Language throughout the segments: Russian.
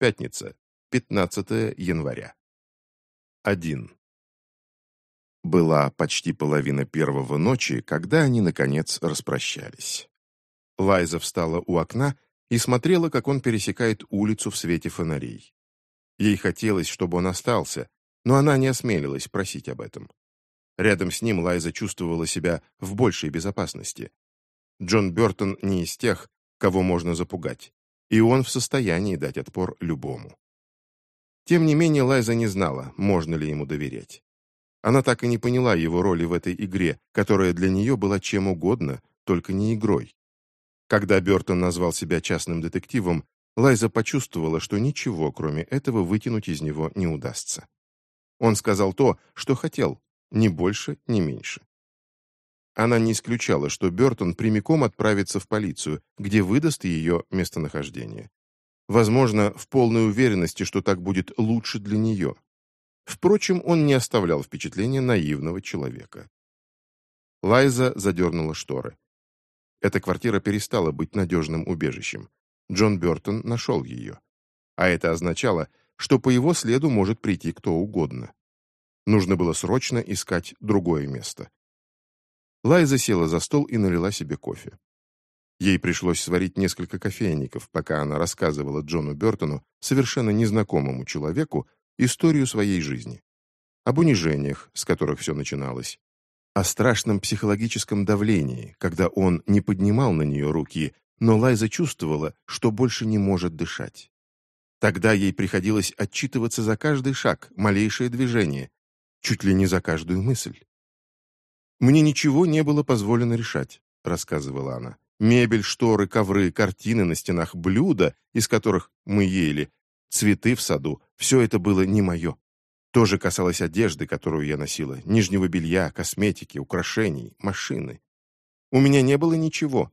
Пятница, 15 января. 1. Была почти половина первого ночи, когда они, наконец, распрощались. Лайза встала у окна и смотрела, как он пересекает улицу в свете фонарей. Ей хотелось, чтобы он остался, но она не осмелилась просить об этом. Рядом с ним Лайза чувствовала себя в большей безопасности. Джон Бертон не из тех, кого можно запугать, и он в состоянии дать отпор любому. Тем не менее, Лайза не знала, можно ли ему доверять. Она так и не поняла его роли в этой игре, которая для нее была чем угодно, только не игрой. Когда Бертон назвал себя частным детективом, Лайза почувствовала, что ничего, кроме этого, вытянуть из него не удастся. Он сказал то, что хотел, ни больше, ни меньше. Она не исключала, что Бертон прямиком отправится в полицию, где выдаст ее местонахождение. Возможно, в полной уверенности, что так будет лучше для нее. Впрочем, он не оставлял впечатления наивного человека. Лайза задернула шторы. Эта квартира перестала быть надежным убежищем. Джон Бертон нашел ее. А это означало, что по его следу может прийти кто угодно. Нужно было срочно искать другое место. Лайза села за стол и налила себе кофе. Ей пришлось сварить несколько кофейников, пока она рассказывала Джону Бертону, совершенно незнакомому человеку, историю своей жизни. Об унижениях, с которых все начиналось, о страшном психологическом давлении, когда он не поднимал на нее руки, но Лайза чувствовала, что больше не может дышать. Тогда ей приходилось отчитываться за каждый шаг, малейшее движение, чуть ли не за каждую мысль. «Мне ничего не было позволено решать», — рассказывала она. «Мебель, шторы, ковры, картины на стенах, блюда, из которых мы ели, цветы в саду — все это было не мое. То же касалось одежды, которую я носила, нижнего белья, косметики, украшений, машины. У меня не было ничего.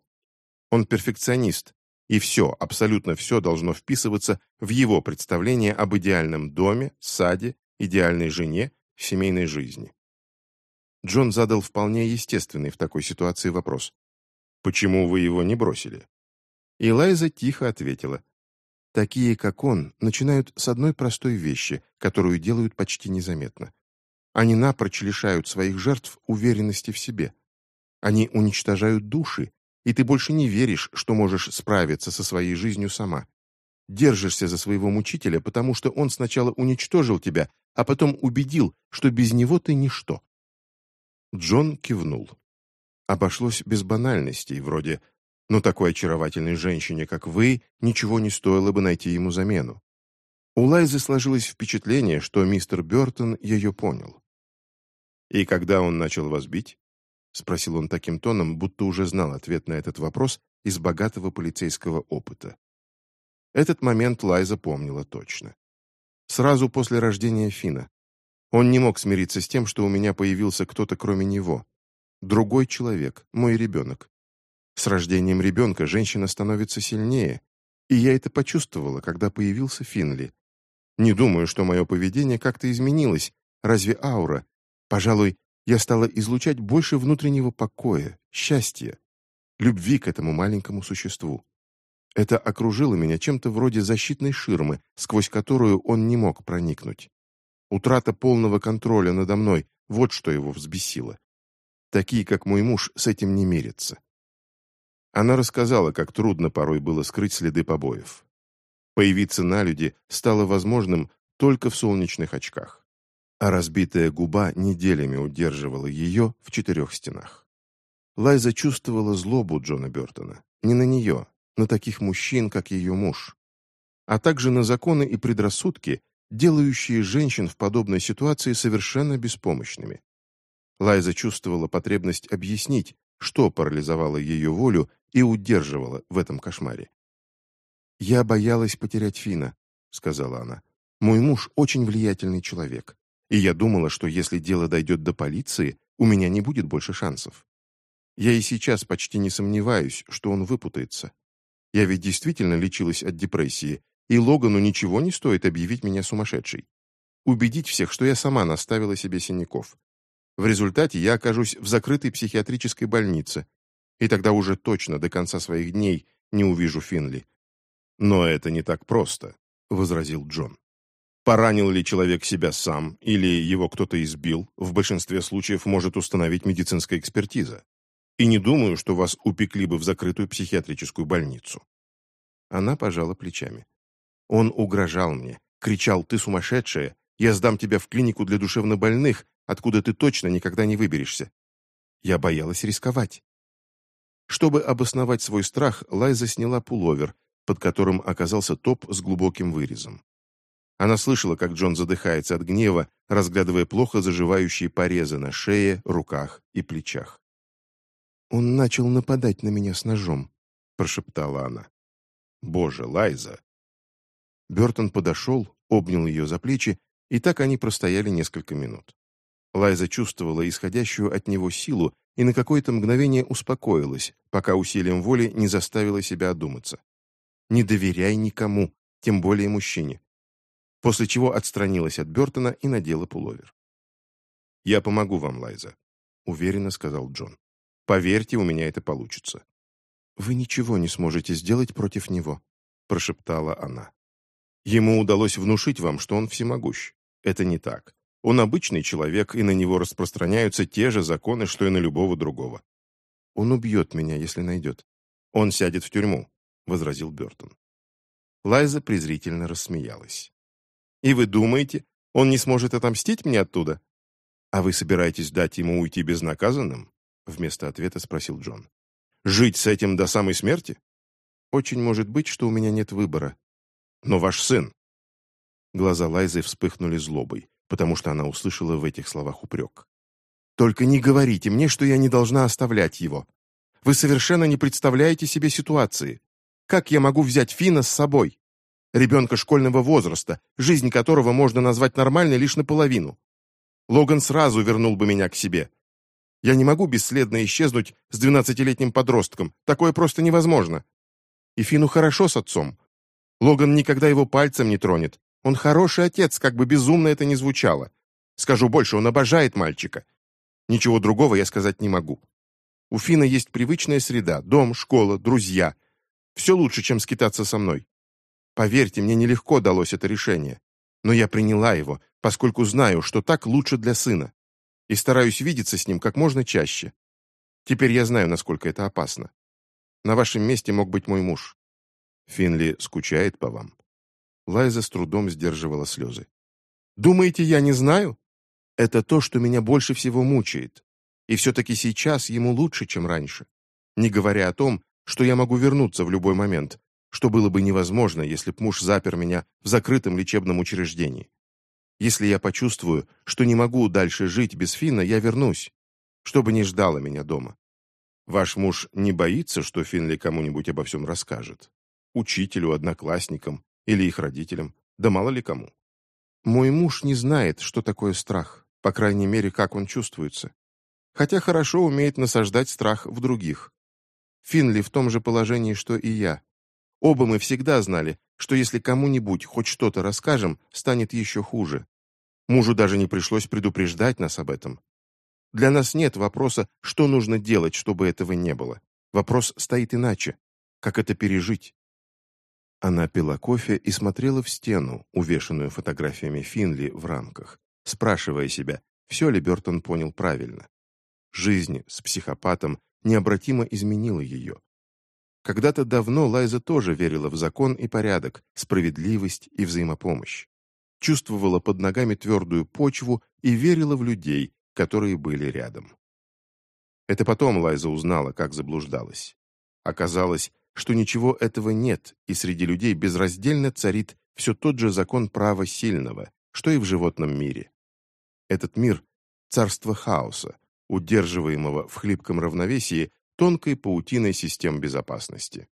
Он перфекционист, и все, абсолютно все должно вписываться в его представление об идеальном доме, саде, идеальной жене, семейной жизни. Джон задал вполне естественный в такой ситуации вопрос. «Почему вы его не бросили?» И тихо ответила. Такие, как он, начинают с одной простой вещи, которую делают почти незаметно. Они напрочь лишают своих жертв уверенности в себе. Они уничтожают души, и ты больше не веришь, что можешь справиться со своей жизнью сама. Держишься за своего мучителя, потому что он сначала уничтожил тебя, а потом убедил, что без него ты ничто. Джон кивнул. Обошлось без банальностей, вроде но такой очаровательной женщине, как вы, ничего не стоило бы найти ему замену. У Лайзы сложилось впечатление, что мистер Бертон ее понял. «И когда он начал вас бить?» — спросил он таким тоном, будто уже знал ответ на этот вопрос из богатого полицейского опыта. Этот момент Лайза помнила точно. Сразу после рождения Фина. Он не мог смириться с тем, что у меня появился кто-то кроме него. Другой человек, мой ребенок. С рождением ребенка женщина становится сильнее, и я это почувствовала, когда появился Финли. Не думаю, что мое поведение как-то изменилось. Разве аура? Пожалуй, я стала излучать больше внутреннего покоя, счастья, любви к этому маленькому существу. Это окружило меня чем-то вроде защитной ширмы, сквозь которую он не мог проникнуть. Утрата полного контроля надо мной — вот что его взбесило. Такие, как мой муж, с этим не мирятся. Она рассказала, как трудно порой было скрыть следы побоев. Появиться на люди стало возможным только в солнечных очках, а разбитая губа неделями удерживала ее в четырех стенах. Лайза чувствовала злобу Джона Бертона. Не на нее, на таких мужчин, как ее муж. А также на законы и предрассудки, делающие женщин в подобной ситуации совершенно беспомощными. Лайза чувствовала потребность объяснить, что парализовало ее волю и удерживало в этом кошмаре. «Я боялась потерять Фина», — сказала она. «Мой муж очень влиятельный человек, и я думала, что если дело дойдет до полиции, у меня не будет больше шансов. Я и сейчас почти не сомневаюсь, что он выпутается. Я ведь действительно лечилась от депрессии, и Логану ничего не стоит объявить меня сумасшедшей. Убедить всех, что я сама наставила себе синяков. В результате я окажусь в закрытой психиатрической больнице, и тогда уже точно до конца своих дней не увижу Финли. Но это не так просто, — возразил Джон. Поранил ли человек себя сам или его кто-то избил, в большинстве случаев может установить медицинская экспертиза. И не думаю, что вас упекли бы в закрытую психиатрическую больницу. Она пожала плечами. Он угрожал мне, кричал «ты сумасшедшая, я сдам тебя в клинику для душевнобольных, откуда ты точно никогда не выберешься». Я боялась рисковать. Чтобы обосновать свой страх, Лайза сняла пуловер, под которым оказался топ с глубоким вырезом. Она слышала, как Джон задыхается от гнева, разглядывая плохо заживающие порезы на шее, руках и плечах. «Он начал нападать на меня с ножом», — прошептала она. «Боже, Лайза!» Бертон подошел, обнял ее за плечи, и так они простояли несколько минут. Лайза чувствовала исходящую от него силу и на какое-то мгновение успокоилась, пока усилием воли не заставила себя одуматься. «Не доверяй никому, тем более мужчине после чего отстранилась от Бертона и надела пуловер. «Я помогу вам, Лайза», — уверенно сказал Джон. «Поверьте, у меня это получится». «Вы ничего не сможете сделать против него», — прошептала она. «Ему удалось внушить вам, что он всемогущ. Это не так. Он обычный человек, и на него распространяются те же законы, что и на любого другого. Он убьет меня, если найдет. Он сядет в тюрьму», — возразил Бертон. Лайза презрительно рассмеялась. И вы думаете, он не сможет отомстить мне оттуда? А вы собираетесь дать ему уйти безнаказанным? Вместо ответа спросил Джон. Жить с этим до самой смерти? Очень может быть, что у меня нет выбора. Но ваш сын... Глаза Лайзы вспыхнули злобой, потому что она услышала в этих словах упрек. «Только не говорите мне, что я не должна оставлять его. Вы совершенно не представляете себе ситуации. Как я могу взять Фина с собой? ребенка школьного возраста, жизнь которого можно назвать нормальной лишь наполовину. Логан сразу вернул бы меня к себе. Я не могу бесследно исчезнуть с двенадцатилетним подростком, такое просто невозможно. И Фину хорошо с отцом. Логан никогда его пальцем не тронет. Он хороший отец, как бы безумно это ни звучало. Скажу больше, он обожает мальчика. Ничего другого я сказать не могу. У Фина есть привычная среда, дом, школа, друзья. Все лучше, чем скитаться со мной. Поверьте, мне нелегко далось это решение. Но я приняла его, поскольку знаю, что так лучше для сына. И стараюсь видеться с ним как можно чаще. Теперь я знаю, насколько это опасно. На вашем месте мог быть мой муж. Финли скучает по вам. Лайза с трудом сдерживала слезы. «Думаете, я не знаю? Это то, что меня больше всего мучает. И все-таки сейчас ему лучше, чем раньше. Не говоря о том, что я могу вернуться в любой момент, что было бы невозможно, если б муж запер меня в закрытом лечебном учреждении. Если я почувствую, что не могу дальше жить без Финна, я вернусь, чтобы не ждало меня дома. Ваш муж не боится, что Финли кому-нибудь обо всем расскажет? Учителю, одноклассникам или их родителям? Да мало ли кому. Мой муж не знает, что такое страх, по крайней мере, как он чувствуется. Хотя хорошо умеет насаждать страх в других. Финли в том же положении, что и я. Оба мы всегда знали, что если кому-нибудь хоть что-то расскажем, станет еще хуже. Мужу даже не пришлось предупреждать нас об этом. Для нас нет вопроса, что нужно делать, чтобы этого не было. Вопрос стоит иначе. Как это пережить? Она пила кофе и смотрела в стену, увешанную фотографиями Финли в рамках, спрашивая себя, все ли Бертон понял правильно. Жизнь с психопатом необратимо изменила ее. Когда-то давно Лайза тоже верила в закон и порядок, справедливость и взаимопомощь. Чувствовала под ногами твердую почву и верила в людей, которые были рядом. Это потом Лайза узнала, как заблуждалась. Оказалось, что ничего этого нет, и среди людей безраздельно царит все тот же закон права сильного, что и в животном мире. Этот мир – царство хаоса, удерживаемого в хлипком равновесии тонкой паутиной систем безопасности.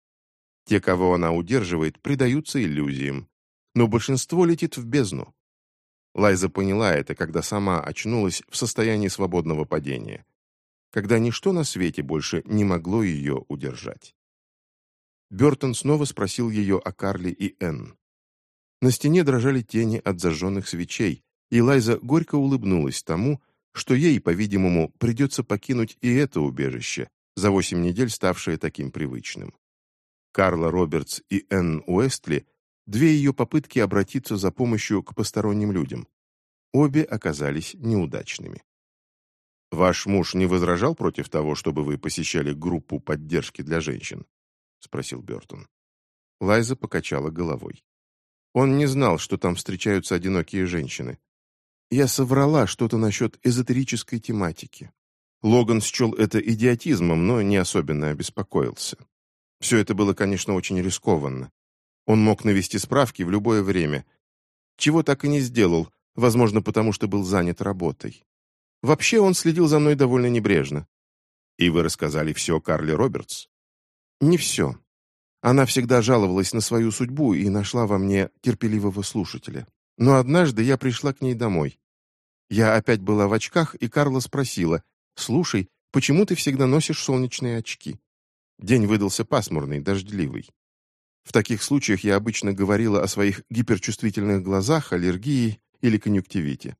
Те, кого она удерживает, предаются иллюзиям, но большинство летит в бездну. Лайза поняла это, когда сама очнулась в состоянии свободного падения, когда ничто на свете больше не могло ее удержать. Бертон снова спросил ее о Карле и Энн. На стене дрожали тени от зажженных свечей, и Лайза горько улыбнулась тому, что ей, по-видимому, придется покинуть и это убежище, за восемь недель ставшее таким привычным. Карла Робертс и Энн Уэстли две ее попытки обратиться за помощью к посторонним людям. Обе оказались неудачными. «Ваш муж не возражал против того, чтобы вы посещали группу поддержки для женщин?» — спросил Бертон. Лайза покачала головой. Он не знал, что там встречаются одинокие женщины. Я соврала что-то насчет эзотерической тематики. Логан счел это идиотизмом, но не особенно обеспокоился. Все это было, конечно, очень рискованно. Он мог навести справки в любое время. Чего так и не сделал, возможно, потому что был занят работой. Вообще он следил за мной довольно небрежно. И вы рассказали все Карле Робертс? Не все. Она всегда жаловалась на свою судьбу и нашла во мне терпеливого слушателя. Но однажды я пришла к ней домой. Я опять была в очках, и Карла спросила, «Слушай, почему ты всегда носишь солнечные очки?» День выдался пасмурный, дождливый. В таких случаях я обычно говорила о своих гиперчувствительных глазах, аллергии или конъюнктивите.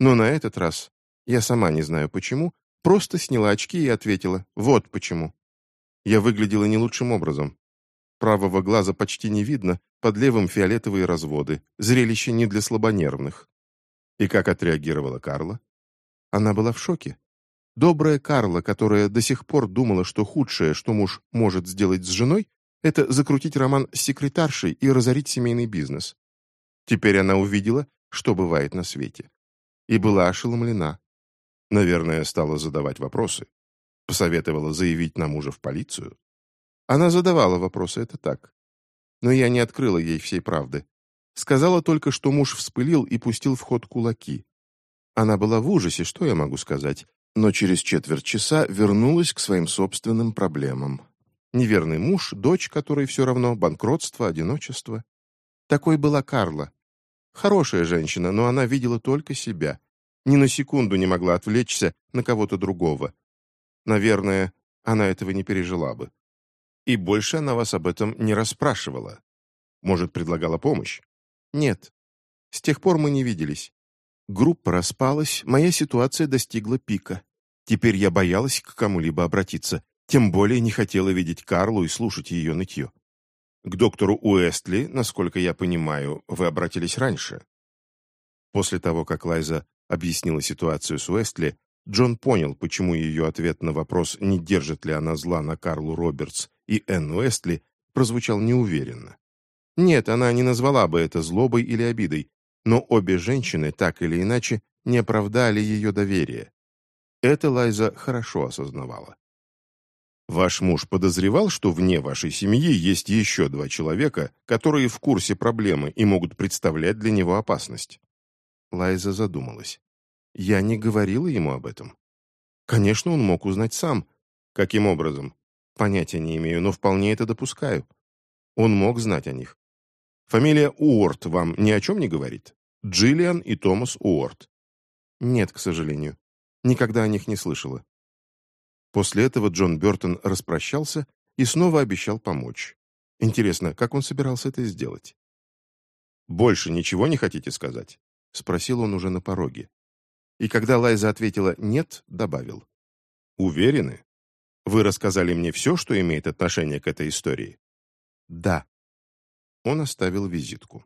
Но на этот раз, я сама не знаю почему, просто сняла очки и ответила «Вот почему». Я выглядела не лучшим образом. Правого глаза почти не видно, под левым фиолетовые разводы, зрелище не для слабонервных. И как отреагировала Карла? Она была в шоке. Добрая Карла, которая до сих пор думала, что худшее, что муж может сделать с женой, это закрутить роман с секретаршей и разорить семейный бизнес. Теперь она увидела, что бывает на свете. И была ошеломлена. Наверное, стала задавать вопросы. Посоветовала заявить на мужа в полицию. Она задавала вопросы, это так. Но я не открыла ей всей правды. Сказала только, что муж вспылил и пустил в ход кулаки. Она была в ужасе, что я могу сказать, но через четверть часа вернулась к своим собственным проблемам. Неверный муж, дочь, которой все равно, банкротство, одиночество. Такой была Карла. Хорошая женщина, но она видела только себя. Ни на секунду не могла отвлечься на кого-то другого. Наверное, она этого не пережила бы. И больше она вас об этом не расспрашивала. Может, предлагала помощь? Нет. С тех пор мы не виделись. Группа распалась, моя ситуация достигла пика. Теперь я боялась к кому-либо обратиться, тем более не хотела видеть Карлу и слушать ее нытье. К доктору Уэстли, насколько я понимаю, вы обратились раньше. После того, как Лайза объяснила ситуацию с Уэстли, Джон понял, почему ее ответ на вопрос, не держит ли она зла на Карлу Робертс и Энн Уэстли, прозвучал неуверенно. Нет, она не назвала бы это злобой или обидой, но обе женщины, так или иначе, не оправдали ее доверие. Это Лайза хорошо осознавала. Ваш муж подозревал, что вне вашей семьи есть еще два человека, которые в курсе проблемы и могут представлять для него опасность? Лайза задумалась. Я не говорила ему об этом. Конечно, он мог узнать сам. Каким образом? Понятия не имею, но вполне это допускаю. Он мог знать о них. Фамилия Уорт вам ни о чем не говорит? Джиллиан и Томас Уорт. Нет, к сожалению. Никогда о них не слышала. После этого Джон Бертон распрощался и снова обещал помочь. Интересно, как он собирался это сделать? «Больше ничего не хотите сказать?» — спросил он уже на пороге. И когда Лайза ответила «нет», добавил. «Уверены? Вы рассказали мне все, что имеет отношение к этой истории?» «Да», он оставил визитку.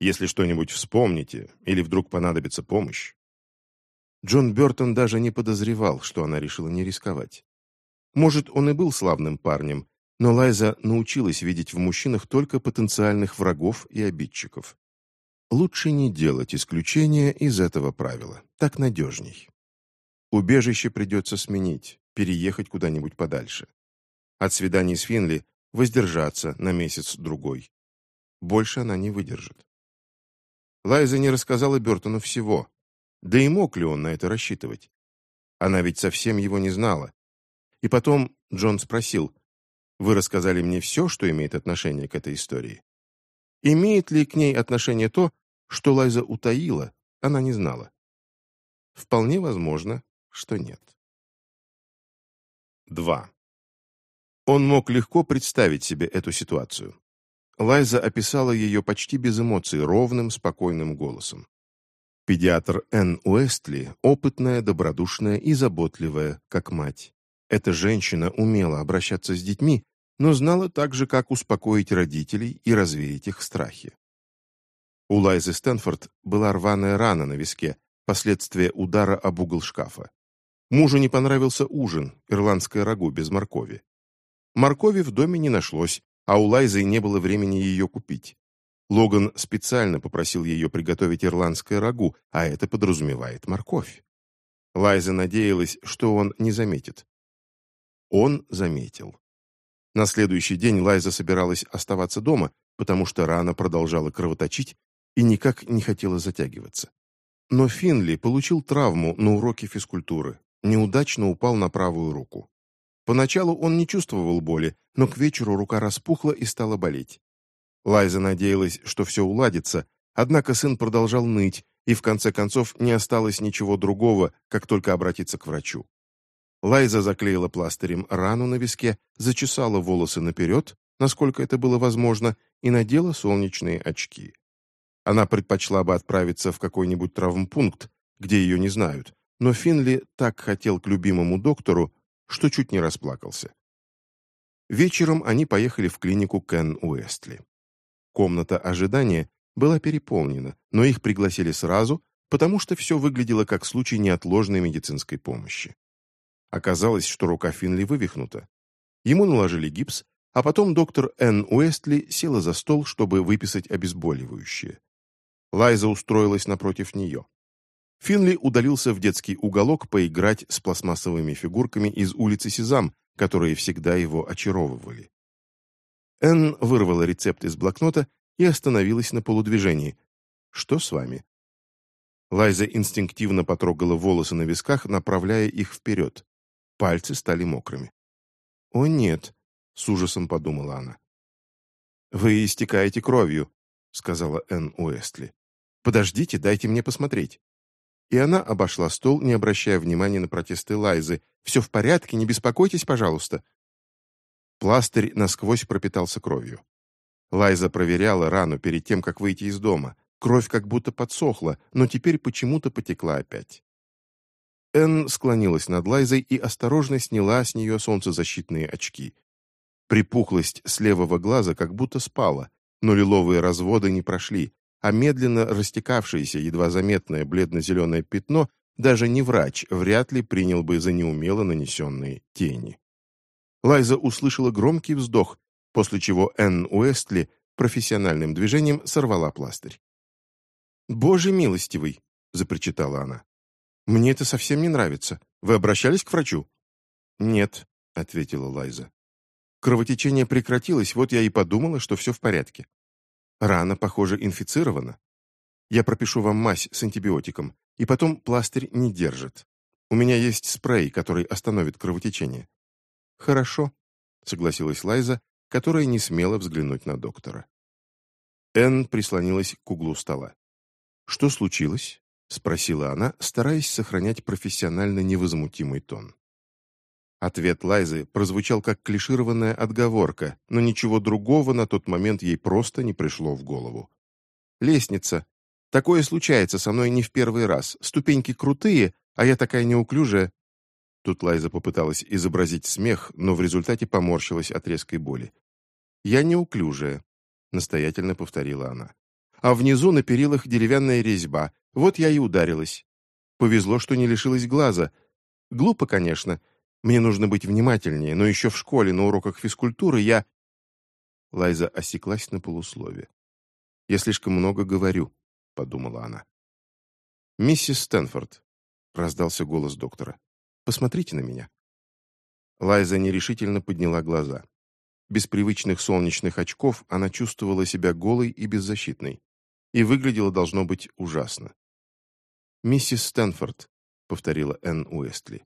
«Если что-нибудь вспомните или вдруг понадобится помощь». Джон Бертон даже не подозревал, что она решила не рисковать. Может, он и был славным парнем, но Лайза научилась видеть в мужчинах только потенциальных врагов и обидчиков. Лучше не делать исключения из этого правила, так надежней. Убежище придется сменить, переехать куда-нибудь подальше. От свиданий с Финли воздержаться на месяц-другой. Больше она не выдержит. Лайза не рассказала Бертону всего. Да и мог ли он на это рассчитывать? Она ведь совсем его не знала. И потом Джон спросил, «Вы рассказали мне все, что имеет отношение к этой истории?» Имеет ли к ней отношение то, что Лайза утаила, она не знала. Вполне возможно, что нет. 2. Он мог легко представить себе эту ситуацию. Лайза описала ее почти без эмоций, ровным, спокойным голосом. Педиатр Энн Уэстли, опытная, добродушная и заботливая, как мать. Эта женщина умела обращаться с детьми, но знала также, как успокоить родителей и развеять их страхи. У Лайзы Стэнфорд была рваная рана на виске, последствия удара об угол шкафа. Мужу не понравился ужин, ирландское рагу без моркови. Моркови в доме не нашлось, а у Лайзы не было времени ее купить. Логан специально попросил ее приготовить ирландское рагу, а это подразумевает морковь. Лайза надеялась, что он не заметит. Он заметил. На следующий день Лайза собиралась оставаться дома, потому что рана продолжала кровоточить и никак не хотела затягиваться. Но Финли получил травму на уроке физкультуры, неудачно упал на правую руку. Поначалу он не чувствовал боли, но к вечеру рука распухла и стала болеть. Лайза надеялась, что все уладится, однако сын продолжал ныть, и в конце концов не осталось ничего другого, как только обратиться к врачу. Лайза заклеила пластырем рану на виске, зачесала волосы наперед, насколько это было возможно, и надела солнечные очки. Она предпочла бы отправиться в какой-нибудь травмпункт, где ее не знают, но Финли так хотел к любимому доктору, что чуть не расплакался. Вечером они поехали в клинику Кен Уэстли. Комната ожидания была переполнена, но их пригласили сразу, потому что все выглядело как случай неотложной медицинской помощи. Оказалось, что рука Финли вывихнута. Ему наложили гипс, а потом доктор Энн Уэстли села за стол, чтобы выписать обезболивающее. Лайза устроилась напротив нее. Финли удалился в детский уголок поиграть с пластмассовыми фигурками из улицы Сезам, которые всегда его очаровывали. Энн вырвала рецепт из блокнота и остановилась на полудвижении. «Что с вами?» Лайза инстинктивно потрогала волосы на висках, направляя их вперед. Пальцы стали мокрыми. «О, нет», — с ужасом подумала она. «Вы истекаете кровью», — сказала Энн Уэстли. «Подождите, дайте мне посмотреть». И она обошла стол, не обращая внимания на протесты Лайзы. «Все в порядке, не беспокойтесь, пожалуйста». Пластырь насквозь пропитался кровью. Лайза проверяла рану перед тем, как выйти из дома. Кровь как будто подсохла, но теперь почему-то потекла опять. Энн склонилась над Лайзой и осторожно сняла с нее солнцезащитные очки. Припухлость с левого глаза как будто спала, но лиловые разводы не прошли, а медленно растекавшееся, едва заметное бледно-зеленое пятно даже не врач вряд ли принял бы за неумело нанесенные тени. Лайза услышала громкий вздох, после чего Энн Уэстли профессиональным движением сорвала пластырь. «Боже милостивый!» — запричитала она. «Мне это совсем не нравится. Вы обращались к врачу?» «Нет», — ответила Лайза. «Кровотечение прекратилось, вот я и подумала, что все в порядке. Рана, похоже, инфицирована. Я пропишу вам мазь с антибиотиком, и потом пластырь не держит. У меня есть спрей, который остановит кровотечение». «Хорошо», — согласилась Лайза, которая не смела взглянуть на доктора. Энн прислонилась к углу стола. «Что случилось?» — спросила она, стараясь сохранять профессионально невозмутимый тон. Ответ Лайзы прозвучал как клишированная отговорка, но ничего другого на тот момент ей просто не пришло в голову. «Лестница. Такое случается со мной не в первый раз. Ступеньки крутые, а я такая неуклюжая». Тут Лайза попыталась изобразить смех, но в результате поморщилась от резкой боли. «Я неуклюжая», — настоятельно повторила она. «А внизу на перилах деревянная резьба. Вот я и ударилась. Повезло, что не лишилась глаза. Глупо, конечно, — мне нужно быть внимательнее, но еще в школе на уроках физкультуры я...» Лайза осеклась на полуслове. «Я слишком много говорю», — подумала она. «Миссис Стэнфорд», — раздался голос доктора, — «посмотрите на меня». Лайза нерешительно подняла глаза. Без привычных солнечных очков она чувствовала себя голой и беззащитной. И выглядела, должно быть, ужасно. «Миссис Стэнфорд», — повторила Энн Уэстли.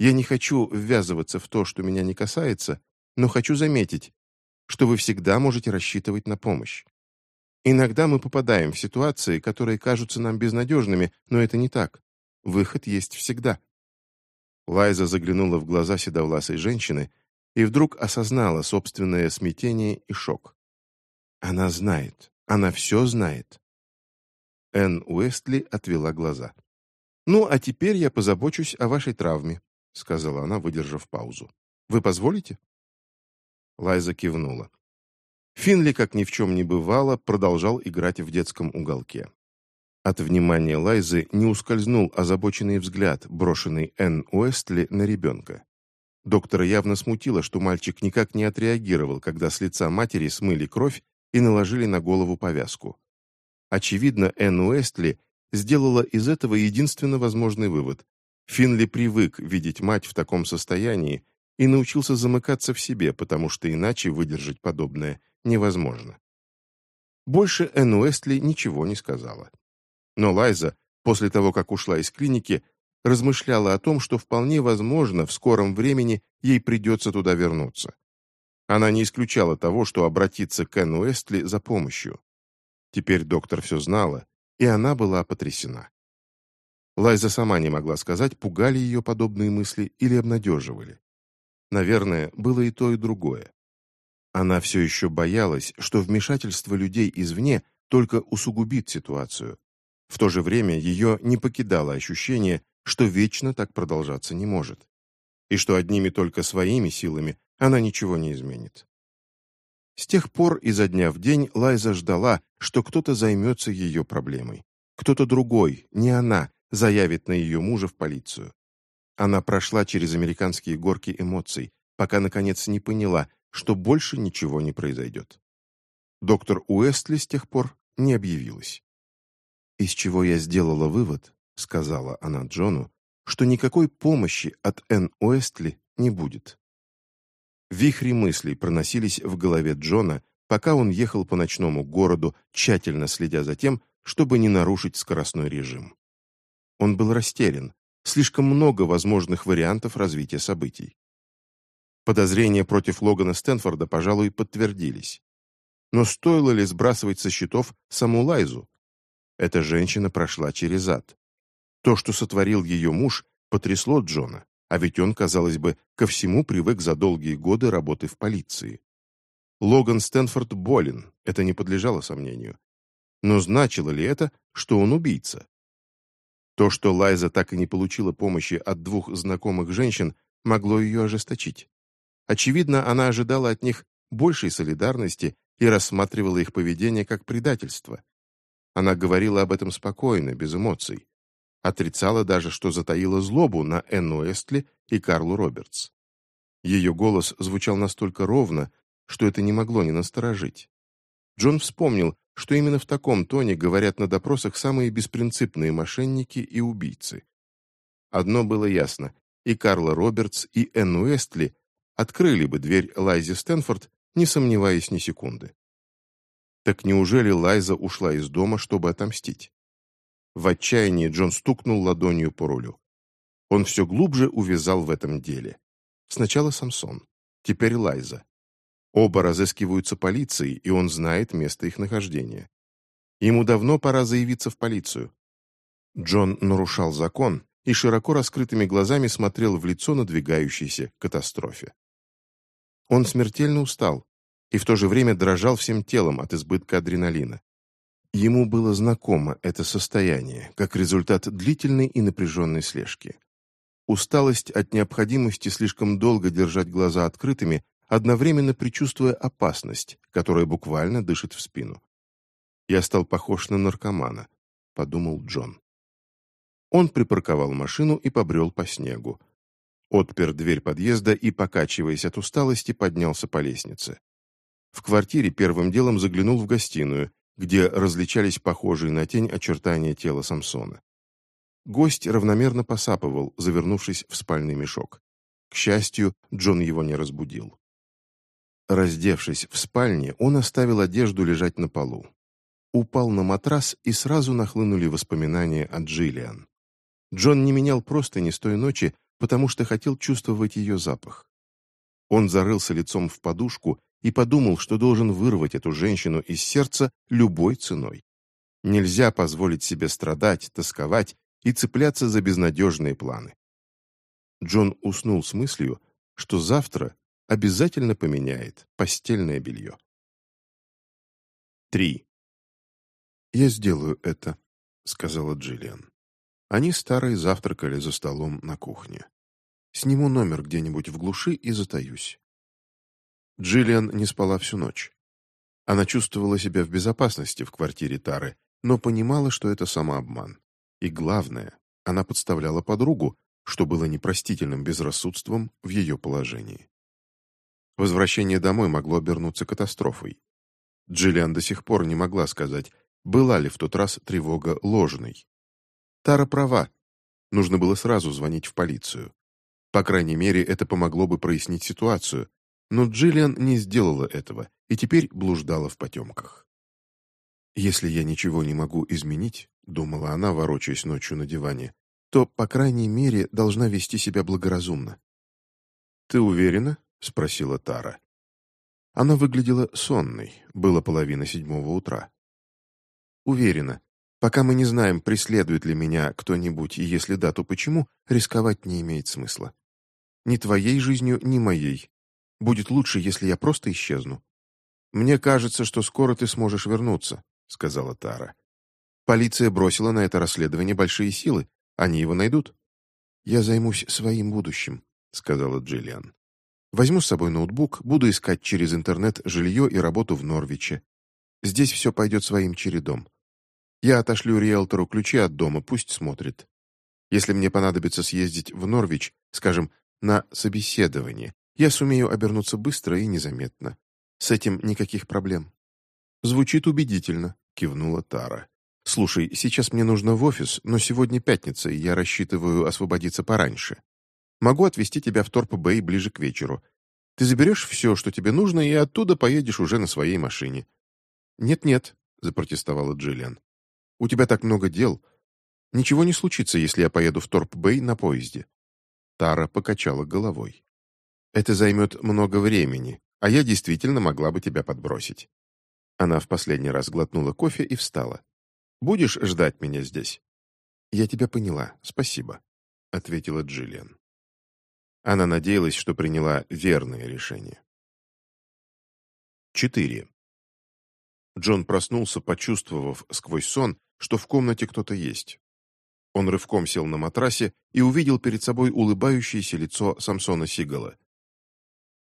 Я не хочу ввязываться в то, что меня не касается, но хочу заметить, что вы всегда можете рассчитывать на помощь. Иногда мы попадаем в ситуации, которые кажутся нам безнадежными, но это не так. Выход есть всегда. Лайза заглянула в глаза седовласой женщины и вдруг осознала собственное смятение и шок. Она знает, она все знает. Энн Уэстли отвела глаза. «Ну, а теперь я позабочусь о вашей травме. — сказала она, выдержав паузу. «Вы позволите?» Лайза кивнула. Финли, как ни в чем не бывало, продолжал играть в детском уголке. От внимания Лайзы не ускользнул озабоченный взгляд, брошенный Энн Уэстли на ребенка. Доктора явно смутило, что мальчик никак не отреагировал, когда с лица матери смыли кровь и наложили на голову повязку. Очевидно, Энн Уэстли сделала из этого единственно возможный вывод. Финли привык видеть мать в таком состоянии и научился замыкаться в себе, потому что иначе выдержать подобное невозможно. Больше Энн Уэстли ничего не сказала. Но Лайза, после того, как ушла из клиники, размышляла о том, что вполне возможно в скором времени ей придется туда вернуться. Она не исключала того, что обратиться к Энн Уэстли за помощью. Теперь доктор все знала, и она была потрясена. Лайза сама не могла сказать, пугали ее подобные мысли или обнадеживали. Наверное, было и то, и другое. Она все еще боялась, что вмешательство людей извне только усугубит ситуацию. В то же время ее не покидало ощущение, что вечно так продолжаться не может. И что одними только своими силами она ничего не изменит. С тех пор изо дня в день Лайза ждала, что кто-то займется ее проблемой. Кто-то другой, не она, заявит на ее мужа в полицию. Она прошла через американские горки эмоций, пока, наконец, не поняла, что больше ничего не произойдет. Доктор Уэстли с тех пор не объявилась. Из чего я сделала вывод, сказала она Джону, что никакой помощи от Энн Уэстли не будет. Вихри мыслей проносились в голове Джона, пока он ехал по ночному городу, тщательно следя за тем, чтобы не нарушить скоростной режим. Он был растерян, слишком много возможных вариантов развития событий. Подозрения против Логана Стэнфорда, пожалуй, подтвердились. Но стоило ли сбрасывать со счетов саму Лайзу? Эта женщина прошла через ад. То, что сотворил ее муж, потрясло Джона, а ведь он, казалось бы, ко всему привык за долгие годы работы в полиции. Логан Стэнфорд болен, это не подлежало сомнению. Но значило ли это, что он убийца? То, что Лайза так и не получила помощи от двух знакомых женщин, могло ее ожесточить. Очевидно, она ожидала от них большей солидарности и рассматривала их поведение как предательство. Она говорила об этом спокойно, без эмоций. Отрицала даже, что затаила злобу на Энну Эстли и Карлу Робертс. Ее голос звучал настолько ровно, что это не могло не насторожить. Джон вспомнил, что именно в таком тоне говорят на допросах самые беспринципные мошенники и убийцы. Одно было ясно, и Карла Робертс, и Энну Эстли открыли бы дверь Лайзе Стэнфорд, не сомневаясь ни секунды. Так неужели Лайза ушла из дома, чтобы отомстить? В отчаянии Джон стукнул ладонью по рулю. Он все глубже увязал в этом деле. Сначала Самсон, теперь Лайза. Оба разыскиваются полицией, и он знает место их нахождения. Ему давно пора заявиться в полицию. Джон нарушал закон и широко раскрытыми глазами смотрел в лицо надвигающейся катастрофе. Он смертельно устал и в то же время дрожал всем телом от избытка адреналина. Ему было знакомо это состояние, как результат длительной и напряженной слежки. Усталость от необходимости слишком долго держать глаза открытыми, одновременно предчувствуя опасность, которая буквально дышит в спину. «Я стал похож на наркомана», — подумал Джон. Он припарковал машину и побрел по снегу. Отпер дверь подъезда и, покачиваясь от усталости, поднялся по лестнице. В квартире первым делом заглянул в гостиную, где различались похожие на тень очертания тела Самсона. Гость равномерно посапывал, завернувшись в спальный мешок. К счастью, Джон его не разбудил. Раздевшись в спальне, он оставил одежду лежать на полу. Упал на матрас, и сразу нахлынули воспоминания о Джиллиан. Джон не менял просто не с той ночи, потому что хотел чувствовать ее запах. Он зарылся лицом в подушку и подумал, что должен вырвать эту женщину из сердца любой ценой. Нельзя позволить себе страдать, тосковать и цепляться за безнадежные планы. Джон уснул с мыслью, что завтра обязательно поменяет постельное белье. 3. «Я сделаю это», — сказала Джиллиан. Они старые завтракали за столом на кухне. «Сниму номер где-нибудь в глуши и затаюсь. Джиллиан не спала всю ночь. Она чувствовала себя в безопасности в квартире Тары, но понимала, что это самообман. И главное, она подставляла подругу, что было непростительным безрассудством в ее положении. Возвращение домой могло обернуться катастрофой. Джиллиан до сих пор не могла сказать, была ли в тот раз тревога ложной. Тара права. Нужно было сразу звонить в полицию. По крайней мере, это помогло бы прояснить ситуацию, но Джиллиан не сделала этого и теперь блуждала в потемках. «Если я ничего не могу изменить», — думала она, ворочаясь ночью на диване, то, по крайней мере, должна вести себя благоразумно. «Ты уверена?» — спросила Тара. Она выглядела сонной, было половина седьмого утра. «Уверена. Пока мы не знаем, преследует ли меня кто-нибудь, и если да, то почему, рисковать не имеет смысла. Ни твоей жизнью, ни моей. Будет лучше, если я просто исчезну. Мне кажется, что скоро ты сможешь вернуться», — сказала Тара. «Полиция бросила на это расследование большие силы. Они его найдут». «Я займусь своим будущим», — сказала Джиллиан. «Возьму с собой ноутбук, буду искать через интернет жилье и работу в Норвиче. Здесь все пойдет своим чередом. Я отошлю риэлтору ключи от дома, пусть смотрит. Если мне понадобится съездить в Норвич, скажем, на собеседование, я сумею обернуться быстро и незаметно. С этим никаких проблем». «Звучит убедительно», — кивнула Тара. «Слушай, сейчас мне нужно в офис, но сегодня пятница, и я рассчитываю освободиться пораньше. Могу отвезти тебя в Торп-Бэй ближе к вечеру. Ты заберешь все, что тебе нужно, и оттуда поедешь уже на своей машине». «Нет-нет», — запротестовала Джиллиан. «У тебя так много дел. Ничего не случится, если я поеду в Торп-Бэй на поезде». Тара покачала головой. «Это займет много времени, а я действительно могла бы тебя подбросить». Она в последний раз глотнула кофе и встала. «Будешь ждать меня здесь?» «Я тебя поняла, спасибо», — ответила Джиллиан. Она надеялась, что приняла верное решение. 4. Джон проснулся, почувствовав сквозь сон, что в комнате кто-то есть. Он рывком сел на матрасе и увидел перед собой улыбающееся лицо Самсона Сигала.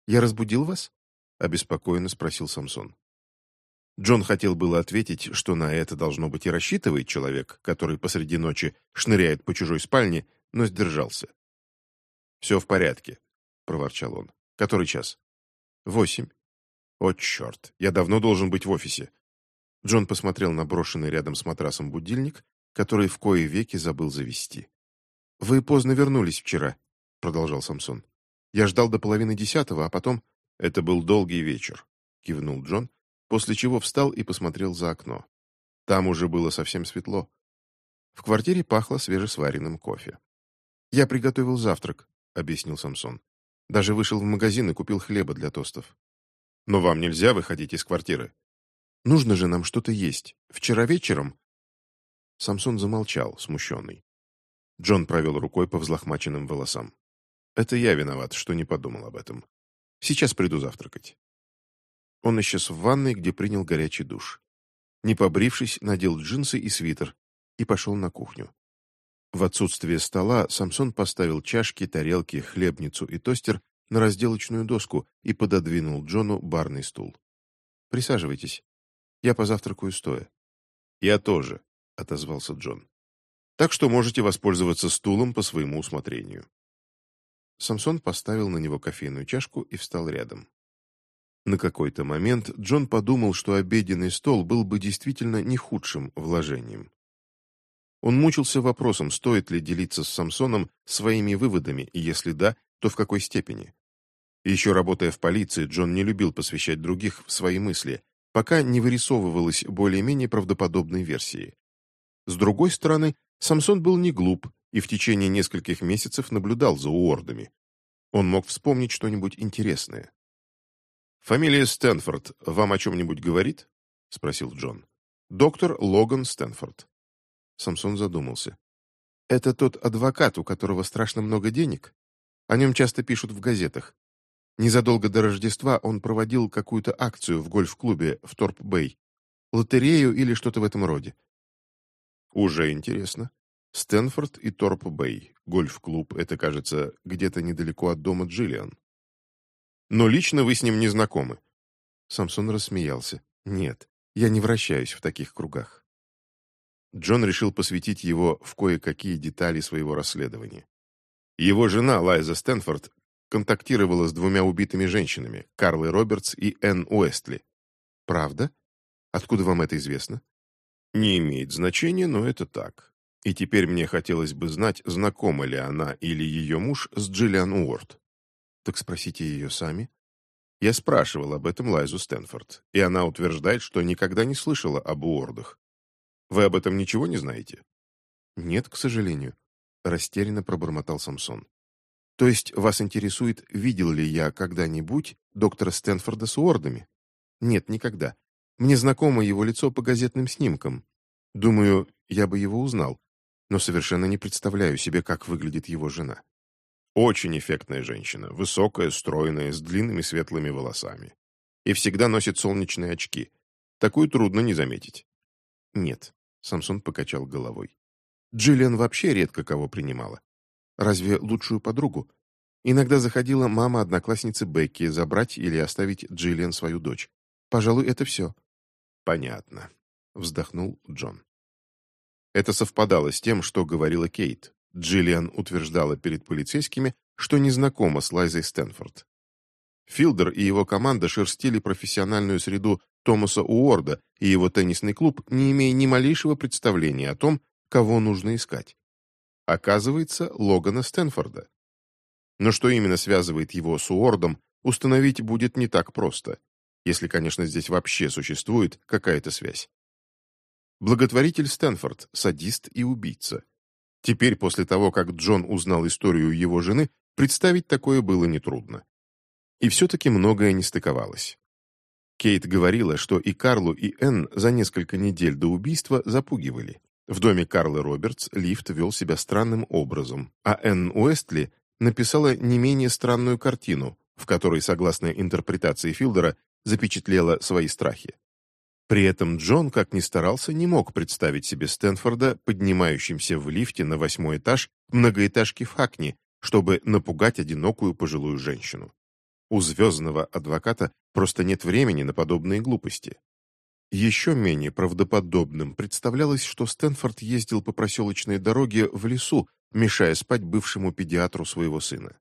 «Я разбудил вас?» — обеспокоенно спросил Самсон. Джон хотел было ответить, что на это должно быть и рассчитывает человек, который посреди ночи шныряет по чужой спальне, но сдержался. «Все в порядке», — проворчал он. «Который час?» «Восемь». «О, черт, я давно должен быть в офисе». Джон посмотрел на брошенный рядом с матрасом будильник, который в кои веки забыл завести. «Вы поздно вернулись вчера», — продолжал Самсон. «Я ждал до половины десятого, а потом...» «Это был долгий вечер», — кивнул Джон, после чего встал и посмотрел за окно. Там уже было совсем светло. В квартире пахло свежесваренным кофе. «Я приготовил завтрак», — объяснил Самсон. «Даже вышел в магазин и купил хлеба для тостов». «Но вам нельзя выходить из квартиры». «Нужно же нам что-то есть. Вчера вечером...» Самсон замолчал, смущенный. Джон провел рукой по взлохмаченным волосам. «Это я виноват, что не подумал об этом. Сейчас приду завтракать». Он исчез в ванной, где принял горячий душ. Не побрившись, надел джинсы и свитер и пошел на кухню. В отсутствие стола Самсон поставил чашки, тарелки, хлебницу и тостер на разделочную доску и пододвинул Джону барный стул. «Присаживайтесь. Я позавтракаю стоя». «Я тоже», — отозвался Джон. «Так что можете воспользоваться стулом по своему усмотрению». Самсон поставил на него кофейную чашку и встал рядом. На какой-то момент Джон подумал, что обеденный стол был бы действительно не худшим вложением. Он мучился вопросом, стоит ли делиться с Самсоном своими выводами, и если да, то в какой степени. Еще работая в полиции, Джон не любил посвящать других в свои мысли, пока не вырисовывалась более-менее правдоподобной версии. С другой стороны, Самсон был не глуп и в течение нескольких месяцев наблюдал за Уордами. Он мог вспомнить что-нибудь интересное. «Фамилия Стэнфорд вам о чем-нибудь говорит?» — спросил Джон. «Доктор Логан Стэнфорд». Самсон задумался. «Это тот адвокат, у которого страшно много денег? О нем часто пишут в газетах. Незадолго до Рождества он проводил какую-то акцию в гольф-клубе в Торп-Бэй. Лотерею или что-то в этом роде. Уже интересно. Стэнфорд и Торп-Бэй. Гольф-клуб. Это, кажется, где-то недалеко от дома Джиллиан. Но лично вы с ним не знакомы». Самсон рассмеялся. «Нет, я не вращаюсь в таких кругах». Джон решил посвятить его в кое-какие детали своего расследования. Его жена, Лайза Стэнфорд, контактировала с двумя убитыми женщинами, Карлой Робертс и Энн Уэстли. «Правда? Откуда вам это известно?» «Не имеет значения, но это так. И теперь мне хотелось бы знать, знакома ли она или ее муж с Джиллиан Уорд». «Так спросите ее сами». Я спрашивал об этом Лайзу Стэнфорд, и она утверждает, что никогда не слышала об Уордах. Вы об этом ничего не знаете? Нет, к сожалению, растерянно пробормотал Самсон. То есть вас интересует, видел ли я когда-нибудь доктора Стэнфорда с Уордами? Нет, никогда. Мне знакомо его лицо по газетным снимкам. Думаю, я бы его узнал, но совершенно не представляю себе, как выглядит его жена. Очень эффектная женщина, высокая, стройная, с длинными светлыми волосами. И всегда носит солнечные очки. Такую трудно не заметить. Нет, Самсон покачал головой. Джиллиан вообще редко кого принимала. Разве лучшую подругу? Иногда заходила мама одноклассницы Бекки забрать или оставить Джиллиан свою дочь. Пожалуй, это все. Понятно, вздохнул Джон. Это совпадало с тем, что говорила Кейт. Джиллиан утверждала перед полицейскими, что не знакома с Лайзой Стэнфорд. Филдер и его команда шерстили профессиональную среду Томаса Уорда и его теннисный клуб, не имея ни малейшего представления о том, кого нужно искать. Оказывается, Логана Стэнфорда. Но что именно связывает его с Уордом, установить будет не так просто, если, конечно, здесь вообще существует какая-то связь. Благотворитель Стэнфорд, садист и убийца. Теперь, после того, как Джон узнал историю его жены, представить такое было нетрудно. И все-таки многое не стыковалось. Кейт говорила, что и Карлу, и Энн за несколько недель до убийства запугивали. В доме Карлы Робертс лифт вел себя странным образом, а Энн Уэстли написала не менее странную картину, в которой, согласно интерпретации Филдера, запечатлела свои страхи. При этом Джон, как ни старался, не мог представить себе Стэнфорда, поднимающимся в лифте на восьмой этаж многоэтажки в Хакни, чтобы напугать одинокую пожилую женщину. У звездного адвоката просто нет времени на подобные глупости. Еще менее правдоподобным представлялось, что Стэнфорд ездил по проселочной дороге в лесу, мешая спать бывшему педиатру своего сына.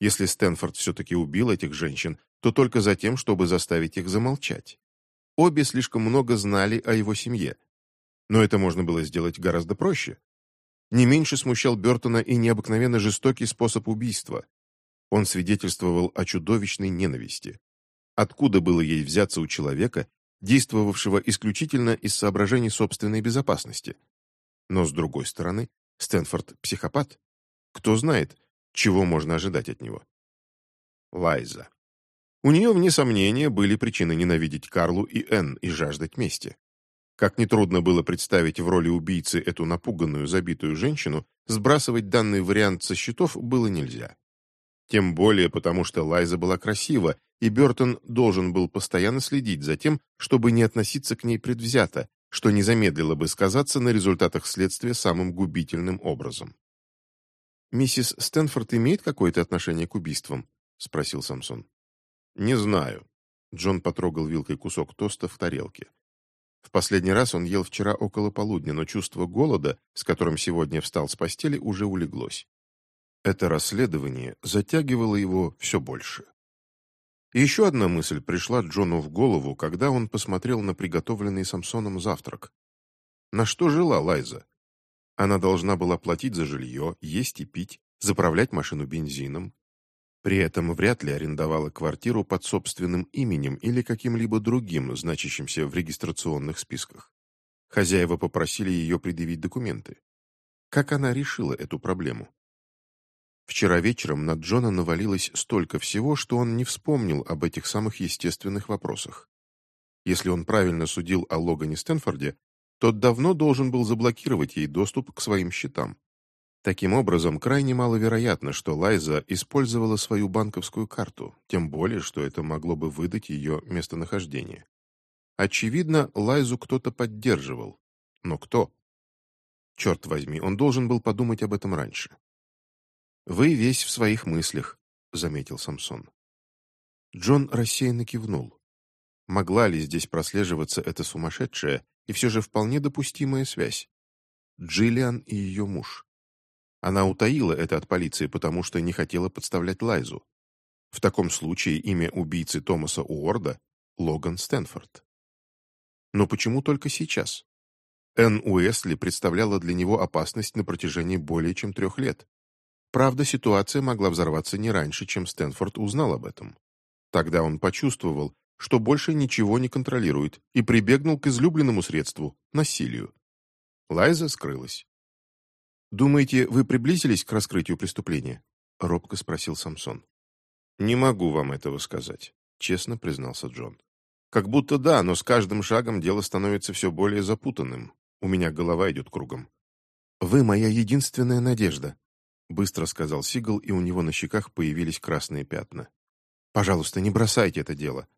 Если Стэнфорд все-таки убил этих женщин, то только за тем, чтобы заставить их замолчать. Обе слишком много знали о его семье. Но это можно было сделать гораздо проще. Не меньше смущал Бертона и необыкновенно жестокий способ убийства. Он свидетельствовал о чудовищной ненависти. Откуда было ей взяться у человека, действовавшего исключительно из соображений собственной безопасности? Но, с другой стороны, Стэнфорд – психопат. Кто знает, чего можно ожидать от него? Лайза. У нее, вне сомнения, были причины ненавидеть Карлу и Энн и жаждать мести. Как нетрудно было представить в роли убийцы эту напуганную, забитую женщину, сбрасывать данный вариант со счетов было нельзя. Тем более потому, что Лайза была красива, и Бертон должен был постоянно следить за тем, чтобы не относиться к ней предвзято, что не замедлило бы сказаться на результатах следствия самым губительным образом. «Миссис Стэнфорд имеет какое-то отношение к убийствам?» — спросил Самсон. «Не знаю». Джон потрогал вилкой кусок тоста в тарелке. В последний раз он ел вчера около полудня, но чувство голода, с которым сегодня встал с постели, уже улеглось. Это расследование затягивало его все больше. Еще одна мысль пришла Джону в голову, когда он посмотрел на приготовленный Самсоном завтрак. На что жила Лайза? Она должна была платить за жилье, есть и пить, заправлять машину бензином, при этом вряд ли арендовала квартиру под собственным именем или каким-либо другим, значащимся в регистрационных списках. Хозяева попросили ее предъявить документы. Как она решила эту проблему? Вчера вечером на Джона навалилось столько всего, что он не вспомнил об этих самых естественных вопросах. Если он правильно судил о Логане Стэнфорде, тот давно должен был заблокировать ей доступ к своим счетам. Таким образом, крайне маловероятно, что Лайза использовала свою банковскую карту, тем более, что это могло бы выдать ее местонахождение. Очевидно, Лайзу кто-то поддерживал. Но кто? Черт возьми, он должен был подумать об этом раньше. «Вы весь в своих мыслях», — заметил Самсон. Джон рассеянно кивнул. Могла ли здесь прослеживаться эта сумасшедшая и все же вполне допустимая связь? Джиллиан и ее муж. Она утаила это от полиции, потому что не хотела подставлять Лайзу. В таком случае имя убийцы Томаса Уорда — Логан Стэнфорд. Но почему только сейчас? Энн Уэсли представляла для него опасность на протяжении более чем трех лет. Правда, ситуация могла взорваться не раньше, чем Стэнфорд узнал об этом. Тогда он почувствовал, что больше ничего не контролирует, и прибегнул к излюбленному средству – насилию. Лайза скрылась. «Думаете, вы приблизились к раскрытию преступления?» — робко спросил Самсон. «Не могу вам этого сказать», — честно признался Джон. «Как будто да, но с каждым шагом дело становится все более запутанным. У меня голова идет кругом». «Вы моя единственная надежда», — быстро сказал Сигал, и у него на щеках появились красные пятна. «Пожалуйста, не бросайте это дело.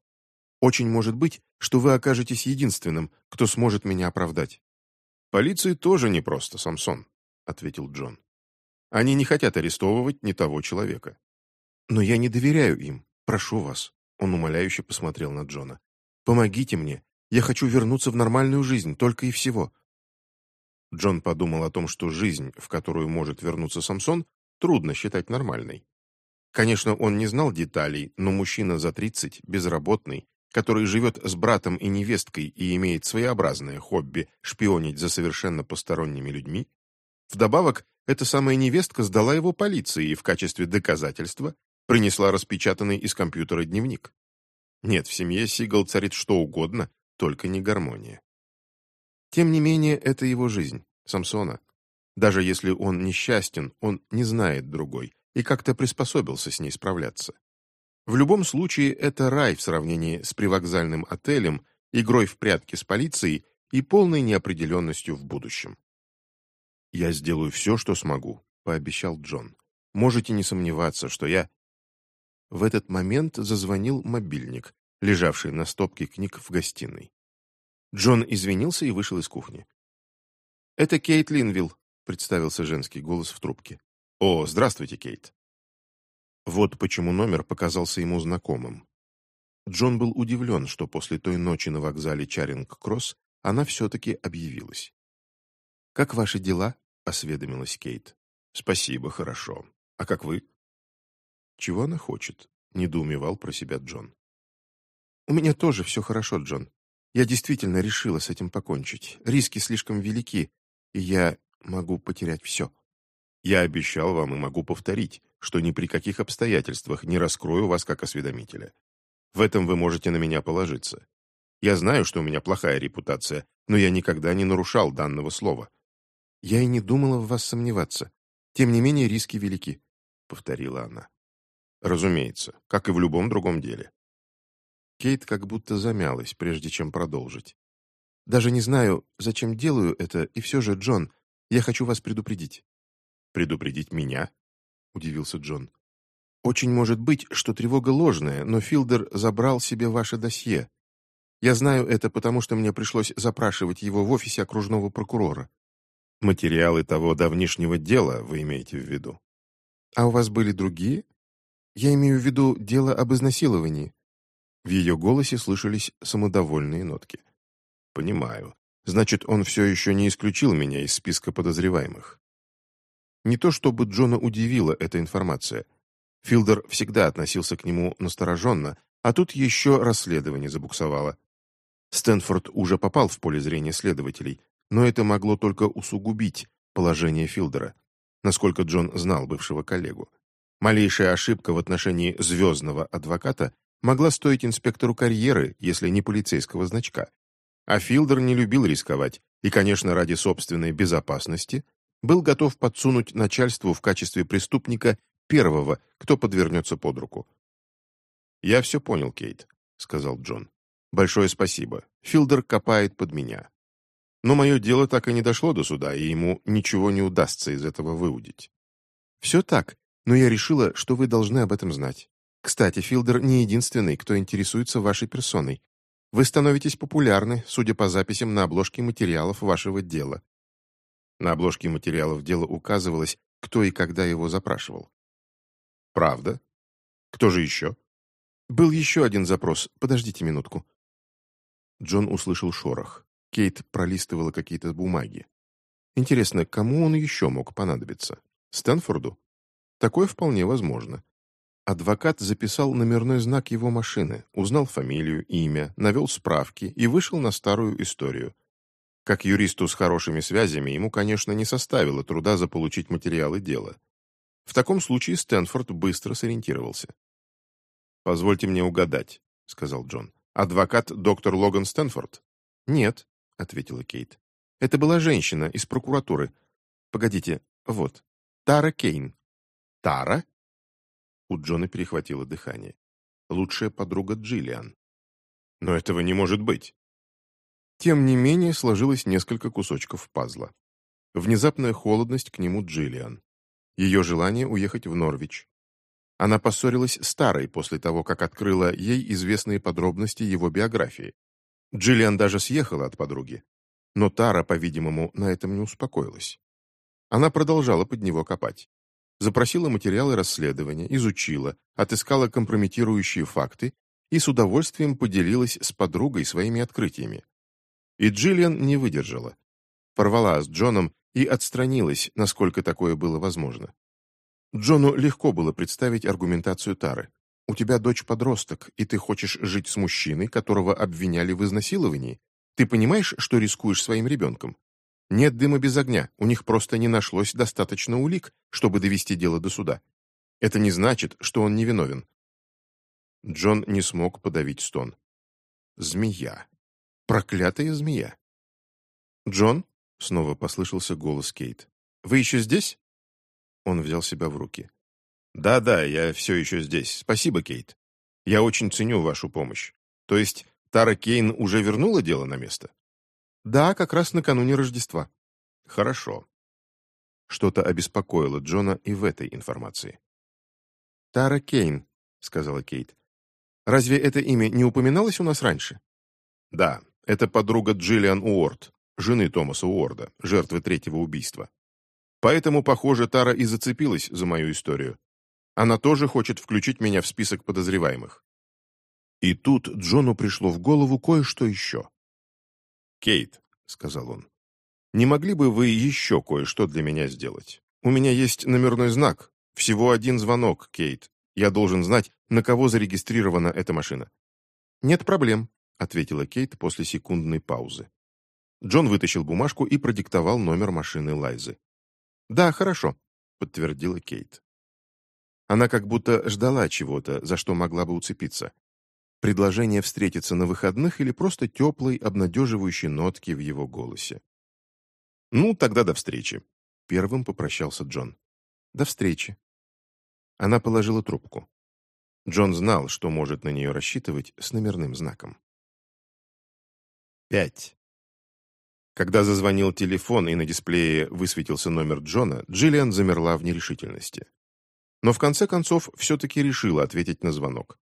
Очень может быть, что вы окажетесь единственным, кто сможет меня оправдать». «Полиции тоже непросто, Самсон», — ответил Джон. «Они не хотят арестовывать не того человека». «Но я не доверяю им. Прошу вас». Он умоляюще посмотрел на Джона. «Помогите мне. Я хочу вернуться в нормальную жизнь, только и всего». Джон подумал о том, что жизнь, в которую может вернуться Самсон, трудно считать нормальной. Конечно, он не знал деталей, но мужчина за 30, безработный, который живет с братом и невесткой и имеет своеобразное хобби шпионить за совершенно посторонними людьми, Вдобавок, эта самая невестка сдала его полиции и в качестве доказательства принесла распечатанный из компьютера дневник. Нет, в семье Сигал царит что угодно, только не гармония. Тем не менее, это его жизнь, Самсона. Даже если он несчастен, он не знает другой и как-то приспособился с ней справляться. В любом случае, это рай в сравнении с привокзальным отелем, игрой в прятки с полицией и полной неопределенностью в будущем. «Я сделаю все, что смогу», — пообещал Джон. «Можете не сомневаться, что я...» В этот момент зазвонил мобильник, лежавший на стопке книг в гостиной. Джон извинился и вышел из кухни. «Это Кейт Линвилл», — представился женский голос в трубке. «О, здравствуйте, Кейт». Вот почему номер показался ему знакомым. Джон был удивлен, что после той ночи на вокзале Чаринг-Кросс она все-таки объявилась. «Как ваши дела?» — осведомилась Кейт. «Спасибо, хорошо. А как вы?» «Чего она хочет?» — недоумевал про себя Джон. «У меня тоже все хорошо, Джон. Я действительно решила с этим покончить. Риски слишком велики, и я могу потерять все». «Я обещал вам и могу повторить, что ни при каких обстоятельствах не раскрою вас как осведомителя. В этом вы можете на меня положиться. Я знаю, что у меня плохая репутация, но я никогда не нарушал данного слова. «Я и не думала в вас сомневаться. Тем не менее, риски велики», — повторила она. «Разумеется, как и в любом другом деле». Кейт как будто замялась, прежде чем продолжить. «Даже не знаю, зачем делаю это, и все же, Джон, я хочу вас предупредить». «Предупредить меня?» — удивился Джон. «Очень может быть, что тревога ложная, но Филдер забрал себе ваше досье. Я знаю это, потому что мне пришлось запрашивать его в офисе окружного прокурора. Материалы того давнишнего дела вы имеете в виду? А у вас были другие? Я имею в виду дело об изнасиловании. В ее голосе слышались самодовольные нотки. Понимаю. Значит, он все еще не исключил меня из списка подозреваемых. Не то чтобы Джона удивила эта информация. Филдер всегда относился к нему настороженно, а тут еще расследование забуксовало. Стэнфорд уже попал в поле зрения следователей, но это могло только усугубить положение Филдера, насколько Джон знал бывшего коллегу. Малейшая ошибка в отношении звездного адвоката могла стоить инспектору карьеры, если не полицейского значка. А Филдер не любил рисковать и, конечно, ради собственной безопасности был готов подсунуть начальству в качестве преступника первого, кто подвернется под руку. «Я все понял, Кейт», — сказал Джон. «Большое спасибо. Филдер копает под меня. Но мое дело так и не дошло до суда, и ему ничего не удастся из этого выудить. Все так, но я решила, что вы должны об этом знать. Кстати, Филдер не единственный, кто интересуется вашей персоной. Вы становитесь популярны, судя по записям на обложке материалов вашего дела. На обложке материалов дела указывалось, кто и когда его запрашивал. Правда? Кто же еще? Был еще один запрос. Подождите минутку». Джон услышал шорох. Кейт пролистывала какие-то бумаги. Интересно, кому он еще мог понадобиться? Стэнфорду? Такое вполне возможно. Адвокат записал номерной знак его машины, узнал фамилию, имя, навел справки и вышел на старую историю. Как юристу с хорошими связями, ему, конечно, не составило труда заполучить материалы дела. В таком случае Стэнфорд быстро сориентировался. «Позвольте мне угадать», — сказал Джон. «Адвокат доктор Логан Стэнфорд?» «Нет», — ответила Кейт. «Это была женщина из прокуратуры. Погодите, вот. Тара Кейн». «Тара?» У Джона перехватило дыхание. Лучшая подруга Джиллиан. Но этого не может быть. Тем не менее, сложилось несколько кусочков пазла. Внезапная холодность к нему Джиллиан. Ее желание уехать в Норвич. Она поссорилась с Тарой после того, как открыла ей известные подробности его биографии. Джиллиан даже съехала от подруги. Но Тара, по-видимому, на этом не успокоилась. Она продолжала под него копать запросила материалы расследования, изучила, отыскала компрометирующие факты и с удовольствием поделилась с подругой своими открытиями. И Джиллиан не выдержала. Порвала с Джоном и отстранилась, насколько такое было возможно. Джону легко было представить аргументацию Тары. «У тебя дочь-подросток, и ты хочешь жить с мужчиной, которого обвиняли в изнасиловании? Ты понимаешь, что рискуешь своим ребенком? Нет дыма без огня, у них просто не нашлось достаточно улик, чтобы довести дело до суда. Это не значит, что он невиновен. Джон не смог подавить стон. Змея. Проклятая змея. «Джон?» — снова послышался голос Кейт. «Вы еще здесь?» Он взял себя в руки. «Да-да, я все еще здесь. Спасибо, Кейт. Я очень ценю вашу помощь. То есть Тара Кейн уже вернула дело на место?» Да, как раз накануне Рождества. Хорошо. Что-то обеспокоило Джона и в этой информации. Тара Кейн, сказала Кейт. Разве это имя не упоминалось у нас раньше? Да, это подруга Джиллиан Уорд, жены Томаса Уорда, жертвы третьего убийства. Поэтому, похоже, Тара и зацепилась за мою историю. Она тоже хочет включить меня в список подозреваемых. И тут Джону пришло в голову кое-что еще. «Кейт», — сказал он, — «не могли бы вы еще кое-что для меня сделать? У меня есть номерной знак. Всего один звонок, Кейт. Я должен знать, на кого зарегистрирована эта машина». «Нет проблем», — ответила Кейт после секундной паузы. Джон вытащил бумажку и продиктовал номер машины Лайзы. «Да, хорошо», — подтвердила Кейт. Она как будто ждала чего-то, за что могла бы уцепиться. Предложение встретиться на выходных или просто теплой, обнадеживающей нотки в его голосе. «Ну, тогда до встречи», — первым попрощался Джон. «До встречи». Она положила трубку. Джон знал, что может на нее рассчитывать с номерным знаком. Пять. Когда зазвонил телефон и на дисплее высветился номер Джона, Джиллиан замерла в нерешительности. Но в конце концов все-таки решила ответить на звонок.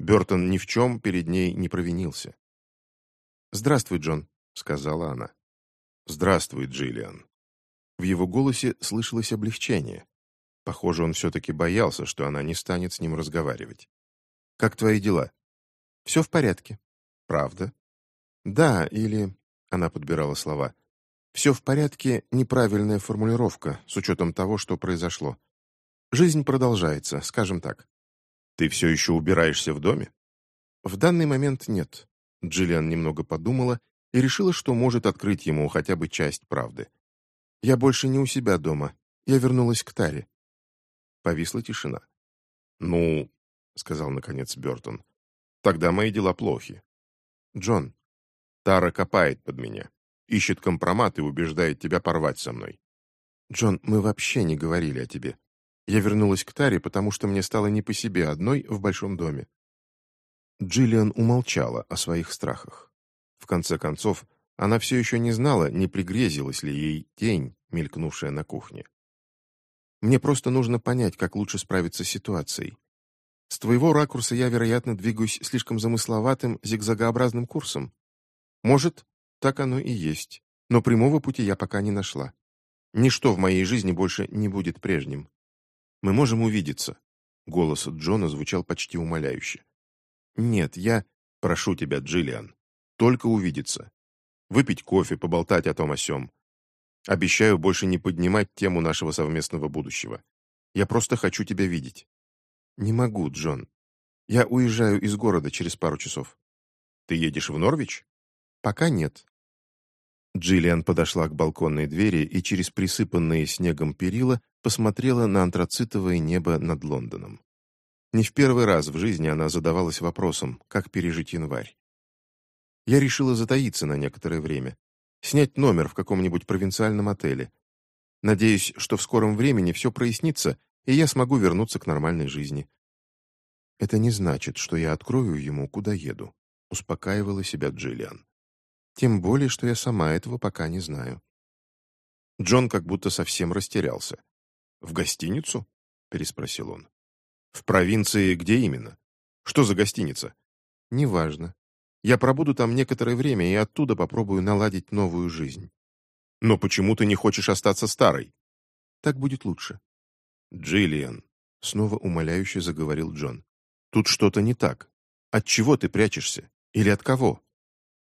Бертон ни в чем перед ней не провинился. «Здравствуй, Джон», — сказала она. «Здравствуй, Джиллиан». В его голосе слышалось облегчение. Похоже, он все-таки боялся, что она не станет с ним разговаривать. «Как твои дела?» «Все в порядке». «Правда?» «Да, или...» — она подбирала слова. «Все в порядке» — неправильная формулировка, с учетом того, что произошло. Жизнь продолжается, скажем так. Ты все еще убираешься в доме? В данный момент нет. Джиллиан немного подумала и решила, что может открыть ему хотя бы часть правды. Я больше не у себя дома. Я вернулась к Таре. Повисла тишина. «Ну», — сказал наконец Бертон, — «тогда мои дела плохи». «Джон, Тара копает под меня, ищет компромат и убеждает тебя порвать со мной». «Джон, мы вообще не говорили о тебе. Я вернулась к Таре, потому что мне стало не по себе одной в большом доме. Джиллиан умолчала о своих страхах. В конце концов, она все еще не знала, не пригрезилась ли ей тень, мелькнувшая на кухне. «Мне просто нужно понять, как лучше справиться с ситуацией. С твоего ракурса я, вероятно, двигаюсь слишком замысловатым, зигзагообразным курсом. Может, так оно и есть, но прямого пути я пока не нашла. Ничто в моей жизни больше не будет прежним. Мы можем увидеться». Голос Джона звучал почти умоляюще. «Нет, я...» «Прошу тебя, Джиллиан, только увидеться. Выпить кофе, поболтать о том о сём. Обещаю больше не поднимать тему нашего совместного будущего. Я просто хочу тебя видеть». «Не могу, Джон. Я уезжаю из города через пару часов». «Ты едешь в Норвич?» «Пока нет». Джиллиан подошла к балконной двери и через присыпанные снегом перила посмотрела на антрацитовое небо над Лондоном. Не в первый раз в жизни она задавалась вопросом, как пережить январь. Я решила затаиться на некоторое время, снять номер в каком-нибудь провинциальном отеле. Надеюсь, что в скором времени все прояснится, и я смогу вернуться к нормальной жизни. Это не значит, что я открою ему, куда еду, успокаивала себя Джиллиан. Тем более, что я сама этого пока не знаю. Джон как будто совсем растерялся. «В гостиницу?» — переспросил он. «В провинции где именно? Что за гостиница?» «Неважно. Я пробуду там некоторое время и оттуда попробую наладить новую жизнь». «Но почему ты не хочешь остаться старой?» «Так будет лучше». «Джиллиан», — снова умоляюще заговорил Джон. «Тут что-то не так. От чего ты прячешься? Или от кого?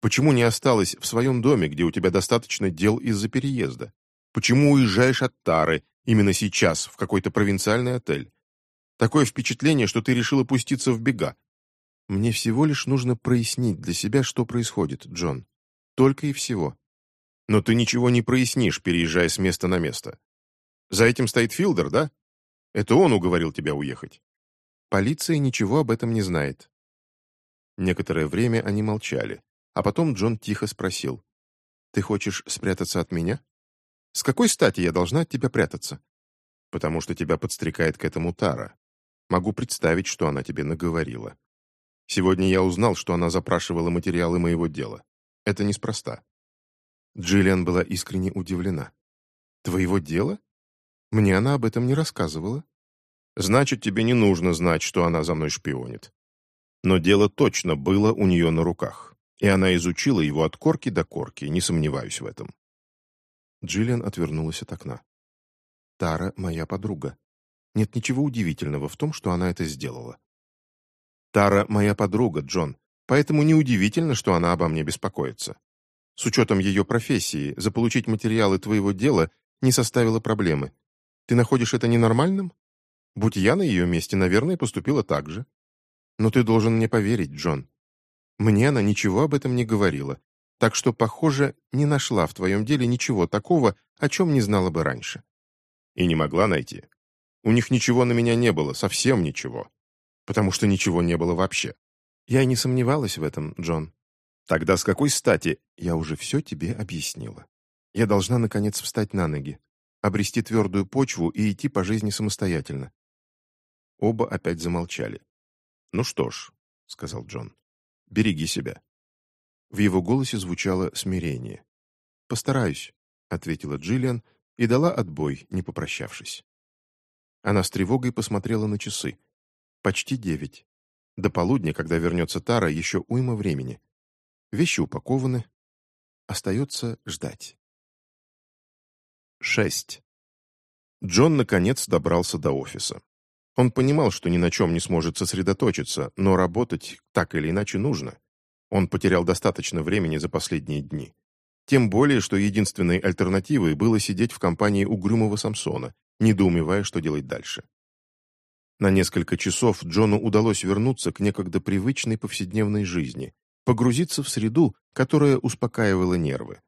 Почему не осталась в своем доме, где у тебя достаточно дел из-за переезда? Почему уезжаешь от Тары именно сейчас в какой-то провинциальный отель? Такое впечатление, что ты решила пуститься в бега. Мне всего лишь нужно прояснить для себя, что происходит, Джон. Только и всего. Но ты ничего не прояснишь, переезжая с места на место. За этим стоит Филдер, да? Это он уговорил тебя уехать. Полиция ничего об этом не знает. Некоторое время они молчали, а потом Джон тихо спросил. «Ты хочешь спрятаться от меня? С какой стати я должна от тебя прятаться?» «Потому что тебя подстрекает к этому Тара. Могу представить, что она тебе наговорила. Сегодня я узнал, что она запрашивала материалы моего дела. Это неспроста. Джиллиан была искренне удивлена. «Твоего дела? Мне она об этом не рассказывала». «Значит, тебе не нужно знать, что она за мной шпионит». Но дело точно было у нее на руках, и она изучила его от корки до корки, не сомневаюсь в этом. Джиллиан отвернулась от окна. «Тара моя подруга. Нет ничего удивительного в том, что она это сделала. Тара моя подруга, Джон, поэтому неудивительно, что она обо мне беспокоится. С учетом ее профессии, заполучить материалы твоего дела не составило проблемы. Ты находишь это ненормальным? Будь я на ее месте, наверное, поступила так же. Но ты должен мне поверить, Джон. Мне она ничего об этом не говорила, так что, похоже, не нашла в твоем деле ничего такого, о чем не знала бы раньше. И не могла найти. У них ничего на меня не было, совсем ничего. Потому что ничего не было вообще. Я и не сомневалась в этом, Джон. Тогда с какой стати? Я уже все тебе объяснила. Я должна, наконец, встать на ноги, обрести твердую почву и идти по жизни самостоятельно. Оба опять замолчали. «Ну что ж», — сказал Джон, — «береги себя». В его голосе звучало смирение. «Постараюсь», — ответила Джиллиан и дала отбой, не попрощавшись. Она с тревогой посмотрела на часы. Почти девять. До полудня, когда вернется Тара, еще уйма времени. Вещи упакованы. Остается ждать. Шесть. Джон, наконец, добрался до офиса. Он понимал, что ни на чем не сможет сосредоточиться, но работать так или иначе нужно. Он потерял достаточно времени за последние дни. Тем более, что единственной альтернативой было сидеть в компании угрюмого Самсона, недоумевая, что делать дальше. На несколько часов Джону удалось вернуться к некогда привычной повседневной жизни, погрузиться в среду, которая успокаивала нервы.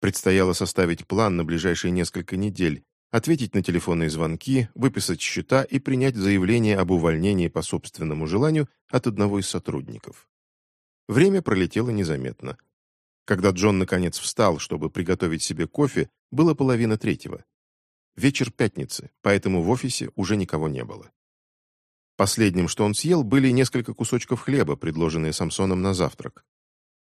Предстояло составить план на ближайшие несколько недель, ответить на телефонные звонки, выписать счета и принять заявление об увольнении по собственному желанию от одного из сотрудников. Время пролетело незаметно. Когда Джон наконец встал, чтобы приготовить себе кофе, было половина третьего. Вечер пятницы, поэтому в офисе уже никого не было. Последним, что он съел, были несколько кусочков хлеба, предложенные Самсоном на завтрак.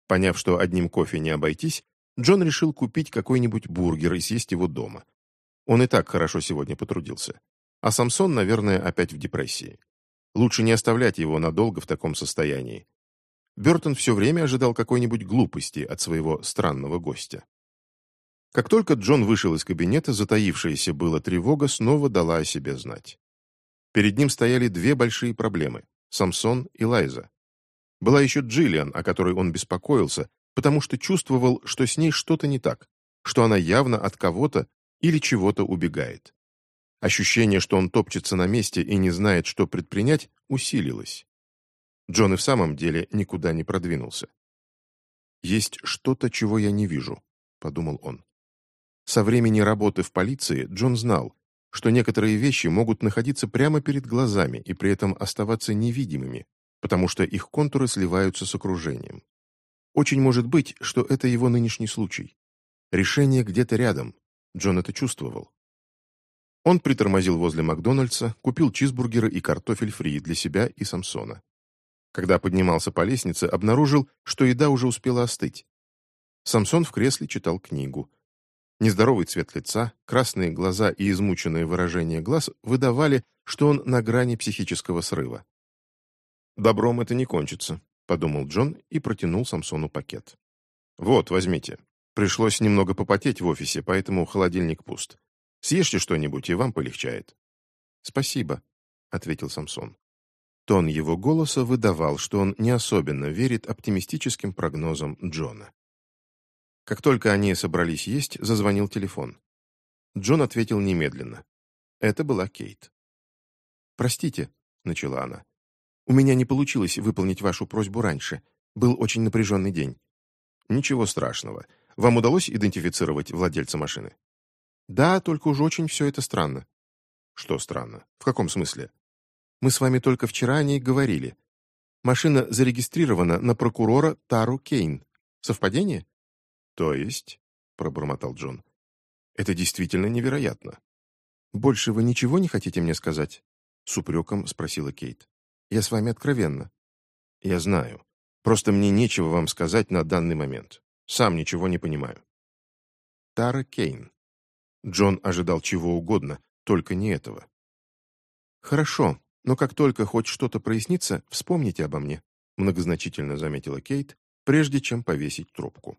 Поняв, что одним кофе не обойтись, Джон решил купить какой-нибудь бургер и съесть его дома. Он и так хорошо сегодня потрудился. А Самсон, наверное, опять в депрессии. Лучше не оставлять его надолго в таком состоянии. Бертон все время ожидал какой-нибудь глупости от своего странного гостя. Как только Джон вышел из кабинета, затаившаяся была тревога снова дала о себе знать. Перед ним стояли две большие проблемы – Самсон и Лайза. Была еще Джиллиан, о которой он беспокоился, потому что чувствовал, что с ней что-то не так, что она явно от кого-то или чего-то убегает. Ощущение, что он топчется на месте и не знает, что предпринять, усилилось. Джон и в самом деле никуда не продвинулся. «Есть что-то, чего я не вижу», — подумал он. Со времени работы в полиции Джон знал, что некоторые вещи могут находиться прямо перед глазами и при этом оставаться невидимыми, потому что их контуры сливаются с окружением. Очень может быть, что это его нынешний случай. Решение где-то рядом. Джон это чувствовал. Он притормозил возле Макдональдса, купил чизбургеры и картофель фри для себя и Самсона. Когда поднимался по лестнице, обнаружил, что еда уже успела остыть. Самсон в кресле читал книгу. Нездоровый цвет лица, красные глаза и измученное выражение глаз выдавали, что он на грани психического срыва. «Добром это не кончится», — подумал Джон и протянул Самсону пакет. «Вот, возьмите. Пришлось немного попотеть в офисе, поэтому холодильник пуст. Съешьте что-нибудь, и вам полегчает». «Спасибо», — ответил Самсон. Тон его голоса выдавал, что он не особенно верит оптимистическим прогнозам Джона. Как только они собрались есть, зазвонил телефон. Джон ответил немедленно. Это была Кейт. «Простите», — начала она. «У меня не получилось выполнить вашу просьбу раньше. Был очень напряженный день». «Ничего страшного. Вам удалось идентифицировать владельца машины?» «Да, только уж очень все это странно». «Что странно? В каком смысле?» Мы с вами только вчера о ней говорили. Машина зарегистрирована на прокурора Тару Кейн. Совпадение? То есть, пробормотал Джон. Это действительно невероятно. Больше вы ничего не хотите мне сказать? С упреком спросила Кейт. Я с вами откровенна. Я знаю. Просто мне нечего вам сказать на данный момент. Сам ничего не понимаю. Тара Кейн. Джон ожидал чего угодно, только не этого. «Хорошо», но как только хоть что-то прояснится, вспомните обо мне», многозначительно заметила Кейт, прежде чем повесить трубку.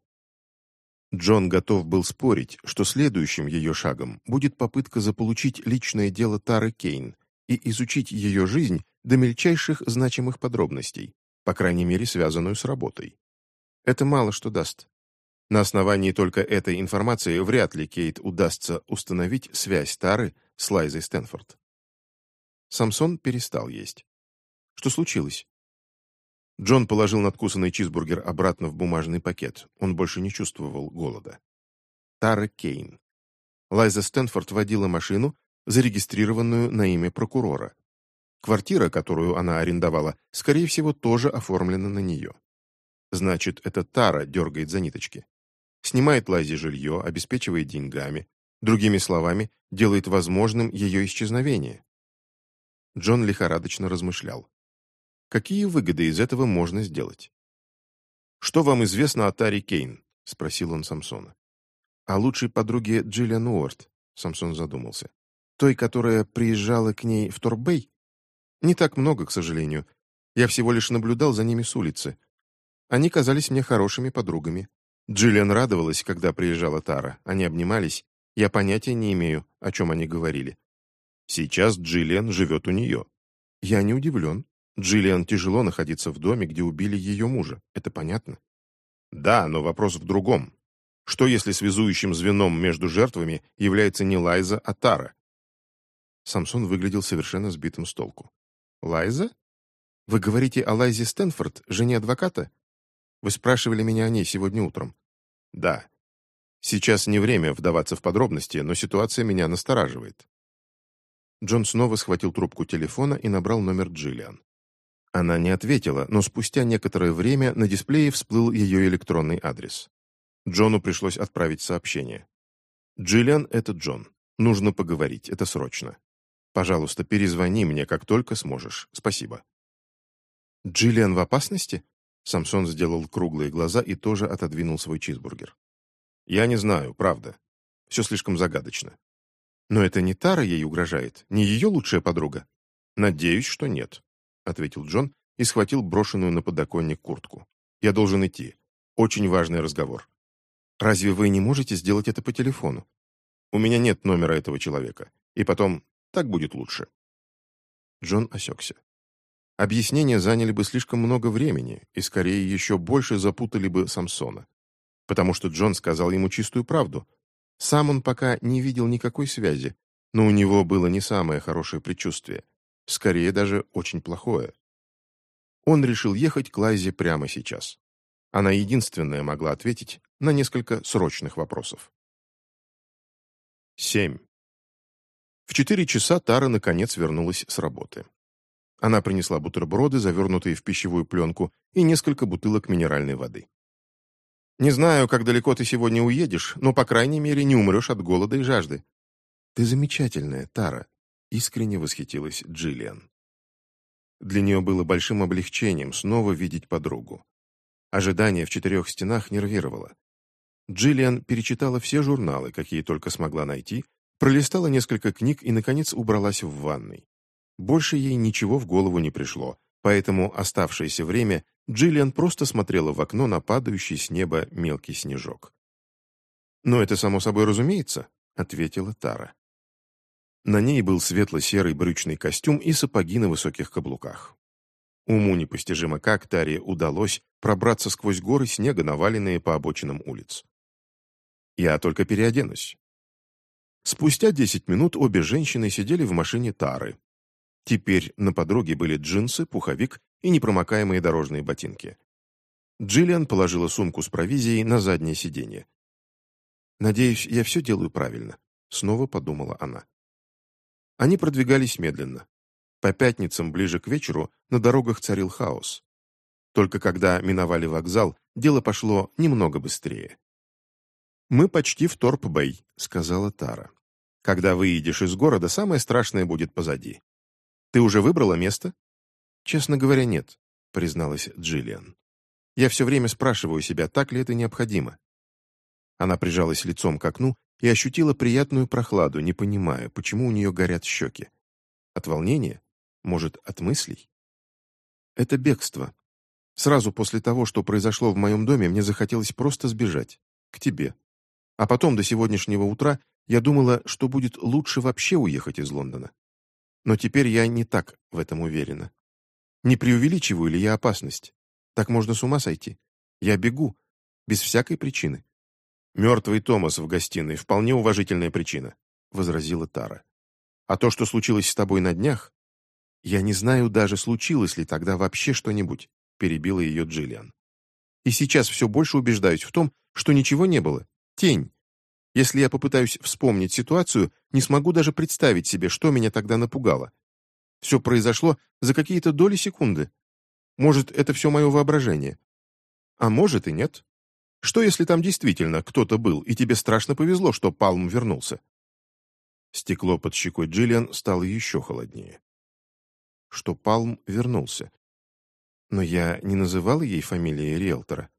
Джон готов был спорить, что следующим ее шагом будет попытка заполучить личное дело Тары Кейн и изучить ее жизнь до мельчайших значимых подробностей, по крайней мере, связанную с работой. Это мало что даст. На основании только этой информации вряд ли Кейт удастся установить связь Тары с Лайзой Стэнфорд. Самсон перестал есть. Что случилось? Джон положил надкусанный чизбургер обратно в бумажный пакет. Он больше не чувствовал голода. Тара Кейн. Лайза Стэнфорд водила машину, зарегистрированную на имя прокурора. Квартира, которую она арендовала, скорее всего, тоже оформлена на нее. Значит, это Тара дергает за ниточки. Снимает Лайзе жилье, обеспечивает деньгами. Другими словами, делает возможным ее исчезновение. Джон лихорадочно размышлял. Какие выгоды из этого можно сделать? «Что вам известно о Таре Кейн?» — спросил он Самсона. «О лучшей подруге Джиллиан Уорд», — Самсон задумался. «Той, которая приезжала к ней в Торбей?» «Не так много, к сожалению. Я всего лишь наблюдал за ними с улицы. Они казались мне хорошими подругами. Джиллиан радовалась, когда приезжала Тара. Они обнимались. Я понятия не имею, о чем они говорили. Сейчас Джиллиан живет у нее. Я не удивлен. Джиллиан тяжело находиться в доме, где убили ее мужа. Это понятно? Да, но вопрос в другом. Что если связующим звеном между жертвами является не Лайза, а Тара? Самсон выглядел совершенно сбитым с толку. «Лайза? Вы говорите о Лайзе Стэнфорд, жене адвоката? Вы спрашивали меня о ней сегодня утром». «Да. Сейчас не время вдаваться в подробности, но ситуация меня настораживает. Джон снова схватил трубку телефона и набрал номер Джиллиан. Она не ответила, но спустя некоторое время на дисплее всплыл ее электронный адрес. Джону пришлось отправить сообщение. «Джиллиан, это Джон. Нужно поговорить, это срочно. Пожалуйста, перезвони мне, как только сможешь. Спасибо». «Джиллиан в опасности?» Самсон сделал круглые глаза и тоже отодвинул свой чизбургер. «Я не знаю, правда. Все слишком загадочно. Но это не Тара ей угрожает, не ее лучшая подруга. Надеюсь, что нет, ответил Джон и схватил брошенную на подоконник куртку. Я должен идти. Очень важный разговор. Разве вы не можете сделать это по телефону? У меня нет номера этого человека. И потом, так будет лучше. Джон осекся. Объяснения заняли бы слишком много времени и, скорее, еще больше запутали бы Самсона. Потому что Джон сказал ему чистую правду. Сам он пока не видел никакой связи, но у него было не самое хорошее предчувствие. Скорее, даже очень плохое. Он решил ехать к Лайзе прямо сейчас. Она единственная могла ответить на несколько срочных вопросов. 7. В четыре часа Тара наконец вернулась с работы. Она принесла бутерброды, завернутые в пищевую пленку, и несколько бутылок минеральной воды. «Не знаю, как далеко ты сегодня уедешь, но, по крайней мере, не умрешь от голода и жажды». «Ты замечательная, Тара», — искренне восхитилась Джиллиан. Для нее было большим облегчением снова видеть подругу. Ожидание в четырех стенах нервировало. Джиллиан перечитала все журналы, какие только смогла найти, пролистала несколько книг и, наконец, убралась в ванной. Больше ей ничего в голову не пришло, поэтому оставшееся время Джиллиан просто смотрела в окно на падающий с неба мелкий снежок. «Но это само собой разумеется», — ответила Тара. На ней был светло-серый брючный костюм и сапоги на высоких каблуках. Уму непостижимо как Таре удалось пробраться сквозь горы снега, наваленные по обочинам улиц. «Я только переоденусь». Спустя десять минут обе женщины сидели в машине Тары, Теперь на подруге были джинсы, пуховик и непромокаемые дорожные ботинки. Джиллиан положила сумку с провизией на заднее сиденье. «Надеюсь, я все делаю правильно», — снова подумала она. Они продвигались медленно. По пятницам ближе к вечеру на дорогах царил хаос. Только когда миновали вокзал, дело пошло немного быстрее. «Мы почти в Торп-Бэй», — сказала Тара. «Когда выйдешь из города, самое страшное будет позади. Ты уже выбрала место?» «Честно говоря, нет», — призналась Джиллиан. «Я все время спрашиваю себя, так ли это необходимо». Она прижалась лицом к окну и ощутила приятную прохладу, не понимая, почему у нее горят щеки. От волнения? Может, от мыслей? Это бегство. Сразу после того, что произошло в моем доме, мне захотелось просто сбежать. К тебе. А потом, до сегодняшнего утра, я думала, что будет лучше вообще уехать из Лондона. Но теперь я не так в этом уверена. Не преувеличиваю ли я опасность? Так можно с ума сойти. Я бегу, без всякой причины. «Мертвый Томас в гостиной — вполне уважительная причина», — возразила Тара. «А то, что случилось с тобой на днях...» «Я не знаю даже, случилось ли тогда вообще что-нибудь», — перебила ее Джиллиан. «И сейчас все больше убеждаюсь в том, что ничего не было. Тень. Если я попытаюсь вспомнить ситуацию, не смогу даже представить себе, что меня тогда напугало. Все произошло за какие-то доли секунды. Может, это все мое воображение. А может и нет. Что, если там действительно кто-то был, и тебе страшно повезло, что Палм вернулся? Стекло под щекой Джиллиан стало еще холоднее. Что Палм вернулся. Но я не называла ей фамилии риэлтора.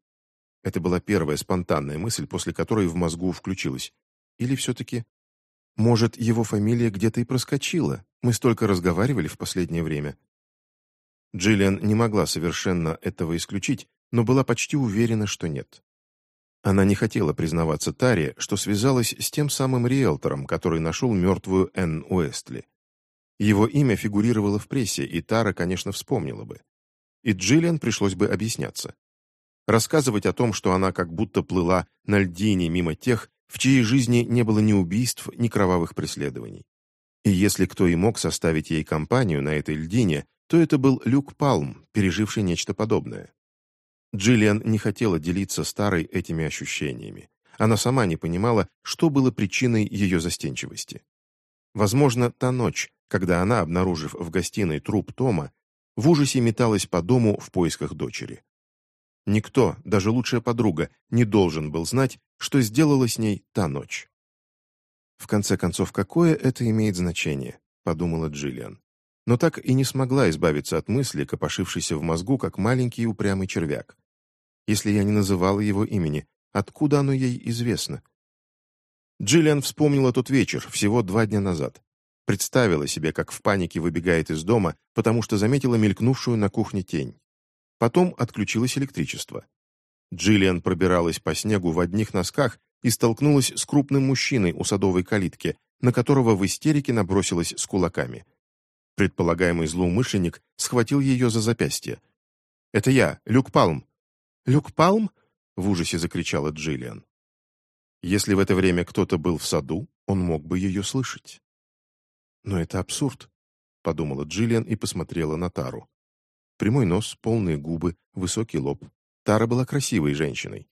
Это была первая спонтанная мысль, после которой в мозгу включилась. Или все-таки... Может, его фамилия где-то и проскочила? Мы столько разговаривали в последнее время. Джиллиан не могла совершенно этого исключить, но была почти уверена, что нет. Она не хотела признаваться Таре, что связалась с тем самым риэлтором, который нашел мертвую Энн Уэстли. Его имя фигурировало в прессе, и Тара, конечно, вспомнила бы. И Джиллиан пришлось бы объясняться рассказывать о том, что она как будто плыла на льдине мимо тех, в чьей жизни не было ни убийств, ни кровавых преследований. И если кто и мог составить ей компанию на этой льдине, то это был Люк Палм, переживший нечто подобное. Джиллиан не хотела делиться старой этими ощущениями. Она сама не понимала, что было причиной ее застенчивости. Возможно, та ночь, когда она, обнаружив в гостиной труп Тома, в ужасе металась по дому в поисках дочери. Никто, даже лучшая подруга, не должен был знать, что сделала с ней та ночь. «В конце концов, какое это имеет значение?» — подумала Джиллиан. Но так и не смогла избавиться от мысли, копошившейся в мозгу, как маленький упрямый червяк. Если я не называла его имени, откуда оно ей известно? Джиллиан вспомнила тот вечер, всего два дня назад. Представила себе, как в панике выбегает из дома, потому что заметила мелькнувшую на кухне тень. Потом отключилось электричество. Джиллиан пробиралась по снегу в одних носках и столкнулась с крупным мужчиной у садовой калитки, на которого в истерике набросилась с кулаками. Предполагаемый злоумышленник схватил ее за запястье. «Это я, Люк Палм». «Люк Палм?» — в ужасе закричала Джиллиан. Если в это время кто-то был в саду, он мог бы ее слышать. «Но это абсурд», — подумала Джиллиан и посмотрела на Тару. Прямой нос, полные губы, высокий лоб. Тара была красивой женщиной.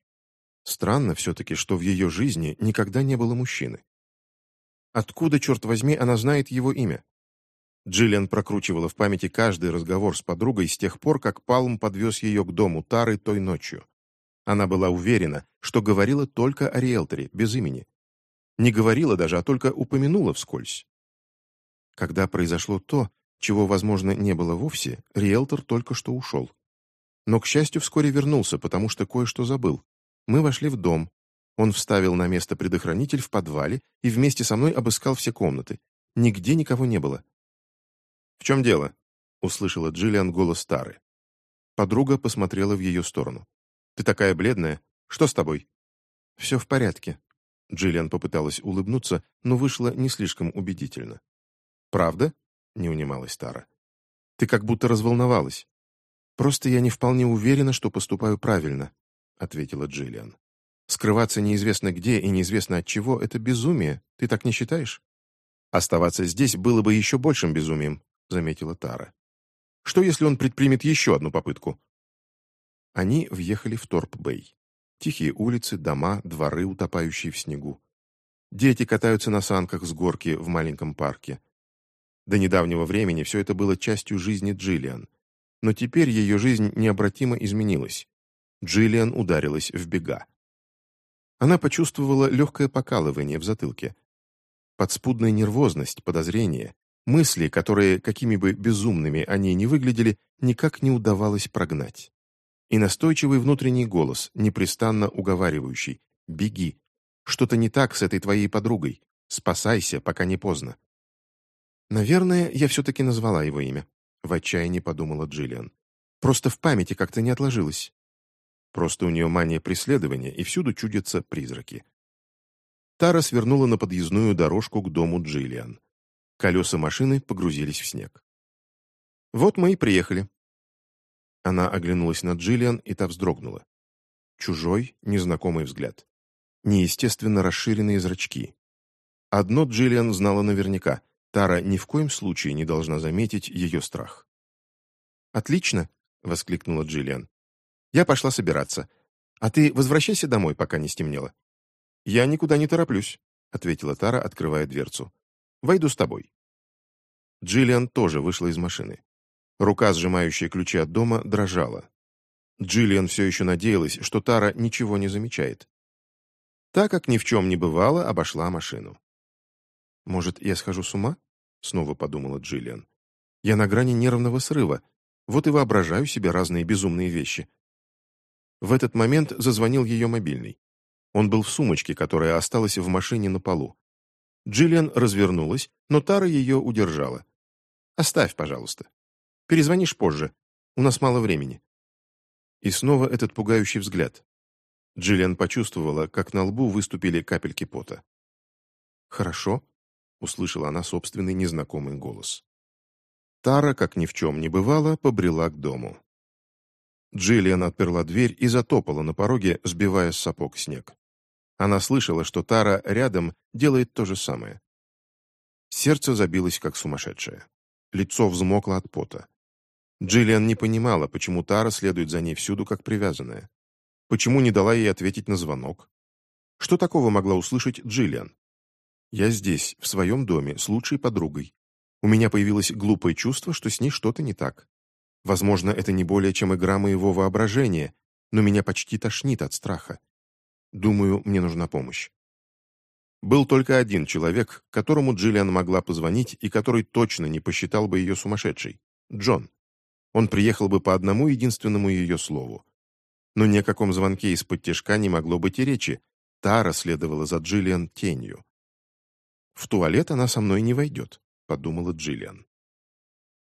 Странно все-таки, что в ее жизни никогда не было мужчины. Откуда, черт возьми, она знает его имя? Джиллиан прокручивала в памяти каждый разговор с подругой с тех пор, как Палм подвез ее к дому Тары той ночью. Она была уверена, что говорила только о риэлторе, без имени. Не говорила даже, а только упомянула вскользь. Когда произошло то, чего, возможно, не было вовсе, риэлтор только что ушел. Но, к счастью, вскоре вернулся, потому что кое-что забыл. Мы вошли в дом. Он вставил на место предохранитель в подвале и вместе со мной обыскал все комнаты. Нигде никого не было. «В чем дело?» — услышала Джиллиан голос Тары. Подруга посмотрела в ее сторону. «Ты такая бледная. Что с тобой?» «Все в порядке». Джиллиан попыталась улыбнуться, но вышло не слишком убедительно. «Правда?» — не унималась Тара. «Ты как будто разволновалась». «Просто я не вполне уверена, что поступаю правильно», — ответила Джиллиан. «Скрываться неизвестно где и неизвестно от чего — это безумие. Ты так не считаешь?» «Оставаться здесь было бы еще большим безумием», — заметила Тара. «Что, если он предпримет еще одну попытку?» Они въехали в Торп-Бэй. Тихие улицы, дома, дворы, утопающие в снегу. Дети катаются на санках с горки в маленьком парке. До недавнего времени все это было частью жизни Джиллиан. Но теперь ее жизнь необратимо изменилась. Джиллиан ударилась в бега. Она почувствовала легкое покалывание в затылке. Подспудная нервозность, подозрение, мысли, которые, какими бы безумными они ни выглядели, никак не удавалось прогнать и настойчивый внутренний голос, непрестанно уговаривающий «Беги! Что-то не так с этой твоей подругой. Спасайся, пока не поздно». «Наверное, я все-таки назвала его имя», — в отчаянии подумала Джиллиан. «Просто в памяти как-то не отложилось». Просто у нее мания преследования, и всюду чудятся призраки. Тара свернула на подъездную дорожку к дому Джиллиан. Колеса машины погрузились в снег. «Вот мы и приехали», она оглянулась на Джиллиан, и та вздрогнула. Чужой, незнакомый взгляд. Неестественно расширенные зрачки. Одно Джиллиан знала наверняка. Тара ни в коем случае не должна заметить ее страх. «Отлично!» — воскликнула Джиллиан. «Я пошла собираться. А ты возвращайся домой, пока не стемнело». «Я никуда не тороплюсь», — ответила Тара, открывая дверцу. «Войду с тобой». Джиллиан тоже вышла из машины. Рука, сжимающая ключи от дома, дрожала. Джиллиан все еще надеялась, что Тара ничего не замечает. Так как ни в чем не бывало, обошла машину. «Может, я схожу с ума?» — снова подумала Джиллиан. «Я на грани нервного срыва, вот и воображаю себе разные безумные вещи». В этот момент зазвонил ее мобильный. Он был в сумочке, которая осталась в машине на полу. Джиллиан развернулась, но Тара ее удержала. «Оставь, пожалуйста». Перезвонишь позже. У нас мало времени». И снова этот пугающий взгляд. Джиллиан почувствовала, как на лбу выступили капельки пота. «Хорошо», — услышала она собственный незнакомый голос. Тара, как ни в чем не бывало, побрела к дому. Джиллиан отперла дверь и затопала на пороге, сбивая с сапог снег. Она слышала, что Тара рядом делает то же самое. Сердце забилось, как сумасшедшее. Лицо взмокло от пота. Джиллиан не понимала, почему Тара следует за ней всюду, как привязанная. Почему не дала ей ответить на звонок? Что такого могла услышать Джиллиан? «Я здесь, в своем доме, с лучшей подругой. У меня появилось глупое чувство, что с ней что-то не так. Возможно, это не более чем игра моего воображения, но меня почти тошнит от страха. Думаю, мне нужна помощь». Был только один человек, которому Джиллиан могла позвонить и который точно не посчитал бы ее сумасшедшей — Джон. Он приехал бы по одному единственному ее слову. Но ни о каком звонке из-под тяжка не могло быть и речи. Тара следовала за Джиллиан тенью. «В туалет она со мной не войдет», — подумала Джиллиан.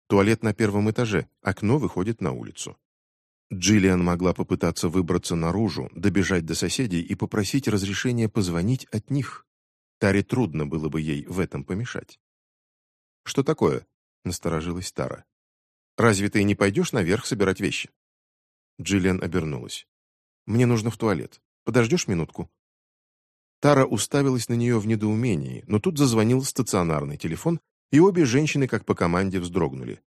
Туалет на первом этаже, окно выходит на улицу. Джиллиан могла попытаться выбраться наружу, добежать до соседей и попросить разрешения позвонить от них. Таре трудно было бы ей в этом помешать. «Что такое?» — Насторожилась Тара. «Разве ты не пойдешь наверх собирать вещи?» Джиллиан обернулась. «Мне нужно в туалет. Подождешь минутку?» Тара уставилась на нее в недоумении, но тут зазвонил стационарный телефон, и обе женщины, как по команде, вздрогнули.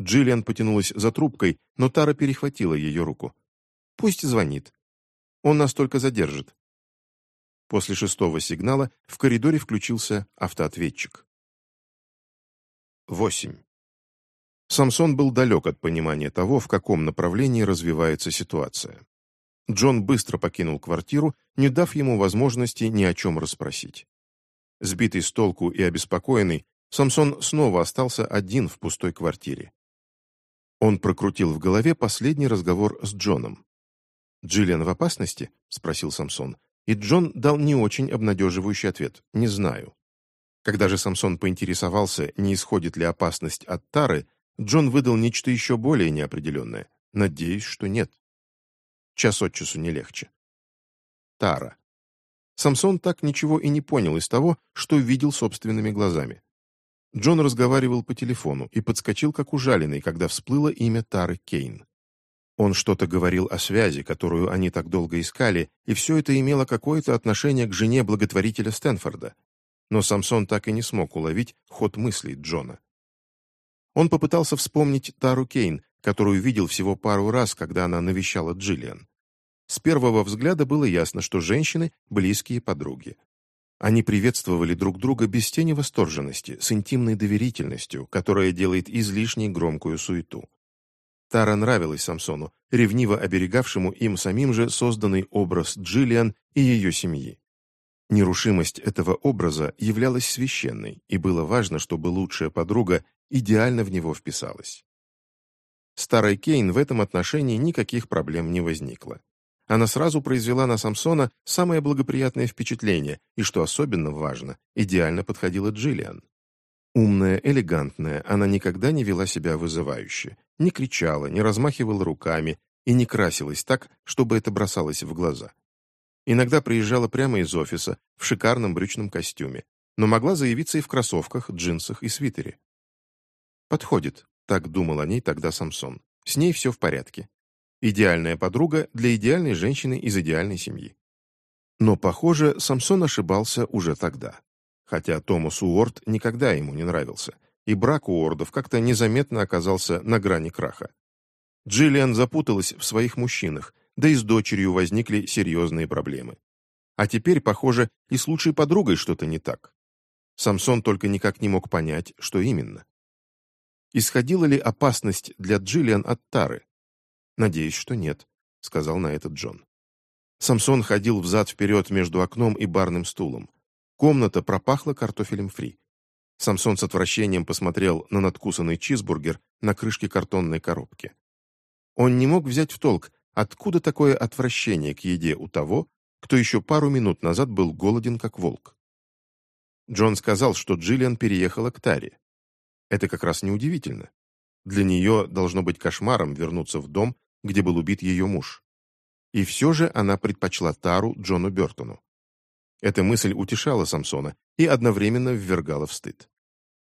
Джиллиан потянулась за трубкой, но Тара перехватила ее руку. «Пусть звонит. Он нас только задержит». После шестого сигнала в коридоре включился автоответчик. 8. Самсон был далек от понимания того, в каком направлении развивается ситуация. Джон быстро покинул квартиру, не дав ему возможности ни о чем расспросить. Сбитый с толку и обеспокоенный, Самсон снова остался один в пустой квартире. Он прокрутил в голове последний разговор с Джоном. «Джиллиан в опасности?» — спросил Самсон. И Джон дал не очень обнадеживающий ответ «Не знаю». Когда же Самсон поинтересовался, не исходит ли опасность от Тары, Джон выдал нечто еще более неопределенное. «Надеюсь, что нет». Час от часу не легче. Тара. Самсон так ничего и не понял из того, что видел собственными глазами. Джон разговаривал по телефону и подскочил как ужаленный, когда всплыло имя Тары Кейн. Он что-то говорил о связи, которую они так долго искали, и все это имело какое-то отношение к жене благотворителя Стэнфорда. Но Самсон так и не смог уловить ход мыслей Джона. Он попытался вспомнить Тару Кейн, которую видел всего пару раз, когда она навещала Джиллиан. С первого взгляда было ясно, что женщины – близкие подруги. Они приветствовали друг друга без тени восторженности, с интимной доверительностью, которая делает излишней громкую суету. Тара нравилась Самсону, ревниво оберегавшему им самим же созданный образ Джиллиан и ее семьи. Нерушимость этого образа являлась священной, и было важно, чтобы лучшая подруга идеально в него вписалась. Старой Кейн в этом отношении никаких проблем не возникло. Она сразу произвела на Самсона самое благоприятное впечатление, и, что особенно важно, идеально подходила Джиллиан. Умная, элегантная, она никогда не вела себя вызывающе, не кричала, не размахивала руками и не красилась так, чтобы это бросалось в глаза. Иногда приезжала прямо из офиса, в шикарном брючном костюме, но могла заявиться и в кроссовках, джинсах и свитере. «Подходит», так думал о ней тогда Самсон. С ней все в порядке. Идеальная подруга для идеальной женщины из идеальной семьи. Но, похоже, Самсон ошибался уже тогда. Хотя Томас Уорд никогда ему не нравился, и брак Уордов как-то незаметно оказался на грани краха. Джиллиан запуталась в своих мужчинах, да и с дочерью возникли серьезные проблемы. А теперь, похоже, и с лучшей подругой что-то не так. Самсон только никак не мог понять, что именно. Исходила ли опасность для Джиллиан от Тары? «Надеюсь, что нет», — сказал на это Джон. Самсон ходил взад-вперед между окном и барным стулом. Комната пропахла картофелем фри. Самсон с отвращением посмотрел на надкусанный чизбургер на крышке картонной коробки. Он не мог взять в толк, откуда такое отвращение к еде у того, кто еще пару минут назад был голоден, как волк. Джон сказал, что Джиллиан переехала к Таре. Это как раз неудивительно. Для нее должно быть кошмаром вернуться в дом, где был убит ее муж. И все же она предпочла Тару Джону Бертону. Эта мысль утешала Самсона и одновременно ввергала в стыд.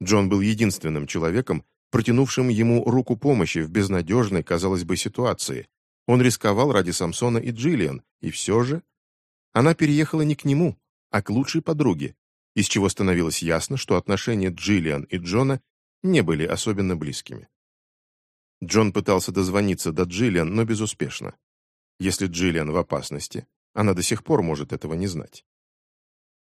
Джон был единственным человеком, протянувшим ему руку помощи в безнадежной, казалось бы, ситуации. Он рисковал ради Самсона и Джиллиан, и все же... Она переехала не к нему, а к лучшей подруге, из чего становилось ясно, что отношения Джиллиан и Джона не были особенно близкими. Джон пытался дозвониться до Джиллиан, но безуспешно. Если Джиллиан в опасности, она до сих пор может этого не знать.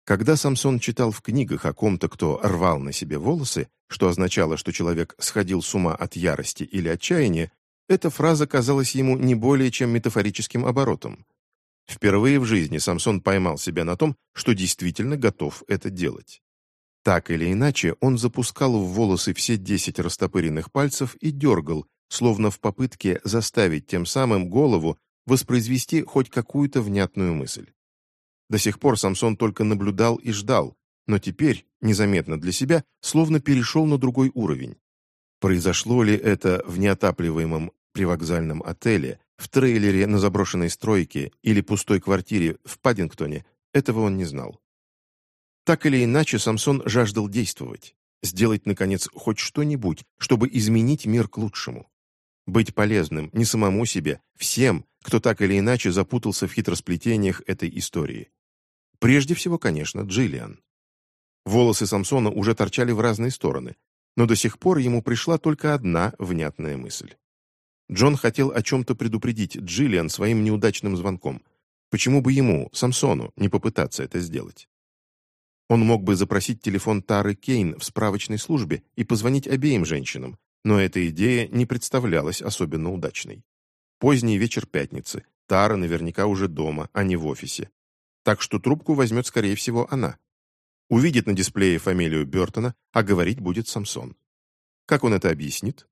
Когда Самсон читал в книгах о ком-то, кто рвал на себе волосы, что означало, что человек сходил с ума от ярости или отчаяния, эта фраза казалась ему не более чем метафорическим оборотом. Впервые в жизни Самсон поймал себя на том, что действительно готов это делать. Так или иначе, он запускал в волосы все десять растопыренных пальцев и дергал, словно в попытке заставить тем самым голову воспроизвести хоть какую-то внятную мысль. До сих пор Самсон только наблюдал и ждал, но теперь, незаметно для себя, словно перешел на другой уровень. Произошло ли это в неотапливаемом привокзальном отеле, в трейлере на заброшенной стройке или пустой квартире в Паддингтоне, этого он не знал. Так или иначе, Самсон жаждал действовать. Сделать, наконец, хоть что-нибудь, чтобы изменить мир к лучшему. Быть полезным не самому себе, всем, кто так или иначе запутался в хитросплетениях этой истории. Прежде всего, конечно, Джиллиан. Волосы Самсона уже торчали в разные стороны, но до сих пор ему пришла только одна внятная мысль. Джон хотел о чем-то предупредить Джиллиан своим неудачным звонком. Почему бы ему, Самсону, не попытаться это сделать? Он мог бы запросить телефон Тары Кейн в справочной службе и позвонить обеим женщинам, но эта идея не представлялась особенно удачной. Поздний вечер пятницы, Тара наверняка уже дома, а не в офисе. Так что трубку возьмет, скорее всего, она. Увидит на дисплее фамилию Бертона, а говорить будет Самсон. Как он это объяснит?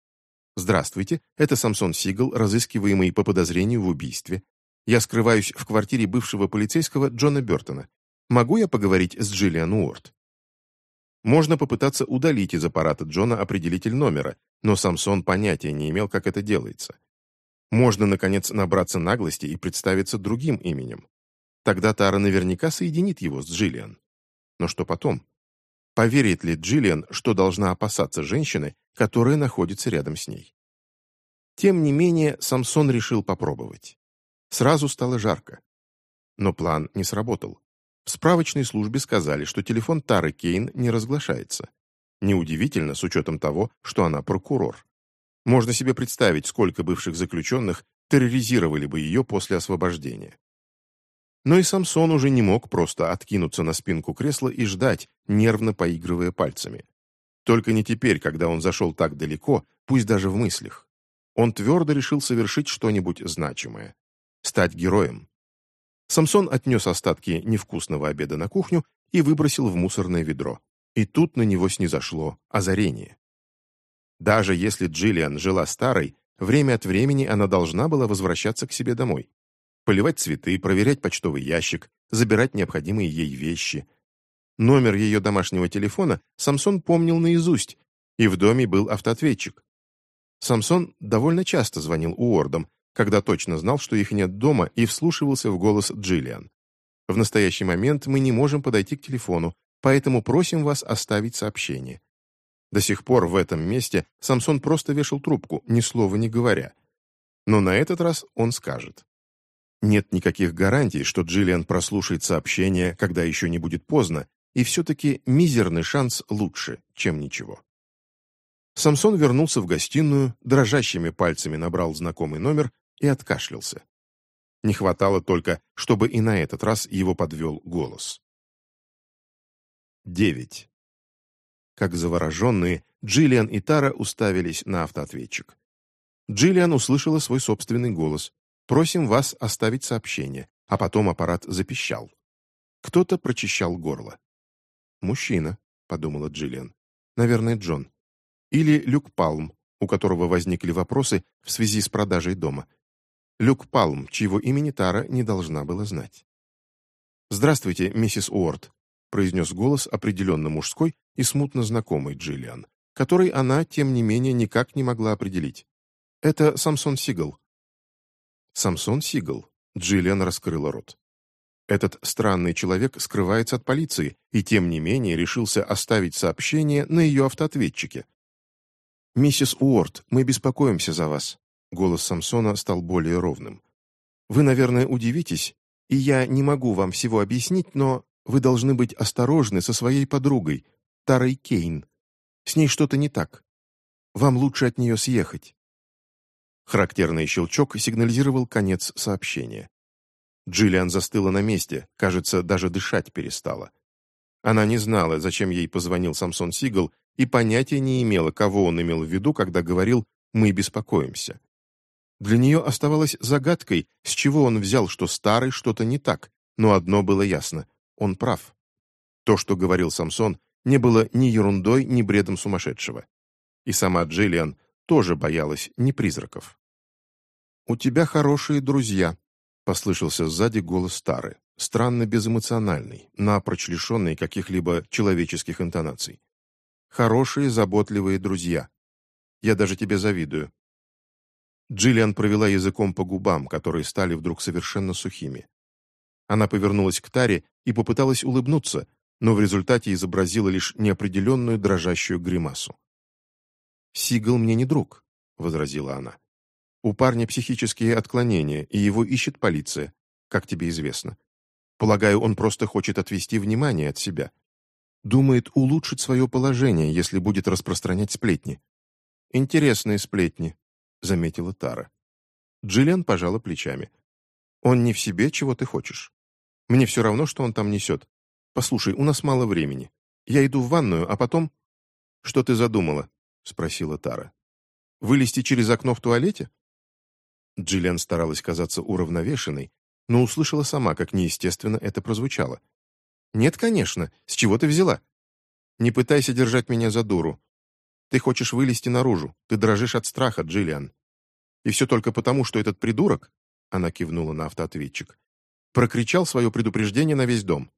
«Здравствуйте, это Самсон Сигал, разыскиваемый по подозрению в убийстве. Я скрываюсь в квартире бывшего полицейского Джона Бертона. Могу я поговорить с Джиллиан Уорд?» Можно попытаться удалить из аппарата Джона определитель номера, но Самсон понятия не имел, как это делается. Можно, наконец, набраться наглости и представиться другим именем. Тогда Тара наверняка соединит его с Джиллиан. Но что потом? Поверит ли Джиллиан, что должна опасаться женщины, которая находится рядом с ней? Тем не менее, Самсон решил попробовать. Сразу стало жарко. Но план не сработал. В справочной службе сказали, что телефон Тары Кейн не разглашается. Неудивительно, с учетом того, что она прокурор. Можно себе представить, сколько бывших заключенных терроризировали бы ее после освобождения. Но и Самсон уже не мог просто откинуться на спинку кресла и ждать, нервно поигрывая пальцами. Только не теперь, когда он зашел так далеко, пусть даже в мыслях. Он твердо решил совершить что-нибудь значимое. Стать героем. Самсон отнес остатки невкусного обеда на кухню и выбросил в мусорное ведро. И тут на него снизошло озарение. Даже если Джиллиан жила старой, время от времени она должна была возвращаться к себе домой поливать цветы, проверять почтовый ящик, забирать необходимые ей вещи. Номер ее домашнего телефона Самсон помнил наизусть, и в доме был автоответчик. Самсон довольно часто звонил Уордам, когда точно знал, что их нет дома, и вслушивался в голос Джиллиан. В настоящий момент мы не можем подойти к телефону, поэтому просим вас оставить сообщение. До сих пор в этом месте Самсон просто вешал трубку, ни слова не говоря. Но на этот раз он скажет. Нет никаких гарантий, что Джиллиан прослушает сообщение, когда еще не будет поздно, и все-таки мизерный шанс лучше, чем ничего. Самсон вернулся в гостиную, дрожащими пальцами набрал знакомый номер и откашлялся. Не хватало только, чтобы и на этот раз его подвел голос. 9. Как завороженные, Джиллиан и Тара уставились на автоответчик. Джиллиан услышала свой собственный голос, Просим вас оставить сообщение». А потом аппарат запищал. Кто-то прочищал горло. «Мужчина», — подумала Джиллиан. «Наверное, Джон. Или Люк Палм, у которого возникли вопросы в связи с продажей дома. Люк Палм, чьего имени Тара не должна была знать. «Здравствуйте, миссис Уорд», — произнес голос определенно мужской и смутно знакомый Джиллиан, который она, тем не менее, никак не могла определить. «Это Самсон Сигал. Самсон Сигал. Джиллиан раскрыла рот. Этот странный человек скрывается от полиции и, тем не менее, решился оставить сообщение на ее автоответчике. «Миссис Уорд, мы беспокоимся за вас». Голос Самсона стал более ровным. «Вы, наверное, удивитесь, и я не могу вам всего объяснить, но вы должны быть осторожны со своей подругой, Тарой Кейн. С ней что-то не так. Вам лучше от нее съехать. Характерный щелчок сигнализировал конец сообщения. Джиллиан застыла на месте, кажется, даже дышать перестала. Она не знала, зачем ей позвонил Самсон Сигал, и понятия не имела, кого он имел в виду, когда говорил «мы беспокоимся». Для нее оставалось загадкой, с чего он взял, что старый что-то не так, но одно было ясно — он прав. То, что говорил Самсон, не было ни ерундой, ни бредом сумасшедшего. И сама Джиллиан тоже боялась не призраков. «У тебя хорошие друзья», — послышался сзади голос Тары, странно безэмоциональный, напрочь лишенный каких-либо человеческих интонаций. «Хорошие, заботливые друзья. Я даже тебе завидую». Джиллиан провела языком по губам, которые стали вдруг совершенно сухими. Она повернулась к Таре и попыталась улыбнуться, но в результате изобразила лишь неопределенную дрожащую гримасу. «Сигал мне не друг», — возразила она. «У парня психические отклонения, и его ищет полиция, как тебе известно. Полагаю, он просто хочет отвести внимание от себя. Думает улучшить свое положение, если будет распространять сплетни». «Интересные сплетни», — заметила Тара. Джиллиан пожала плечами. «Он не в себе, чего ты хочешь. Мне все равно, что он там несет. Послушай, у нас мало времени. Я иду в ванную, а потом...» «Что ты задумала?» — спросила Тара. «Вылезти через окно в туалете?» Джиллиан старалась казаться уравновешенной, но услышала сама, как неестественно это прозвучало. «Нет, конечно. С чего ты взяла? Не пытайся держать меня за дуру. Ты хочешь вылезти наружу. Ты дрожишь от страха, Джиллиан. И все только потому, что этот придурок, она кивнула на автоответчик, прокричал свое предупреждение на весь дом.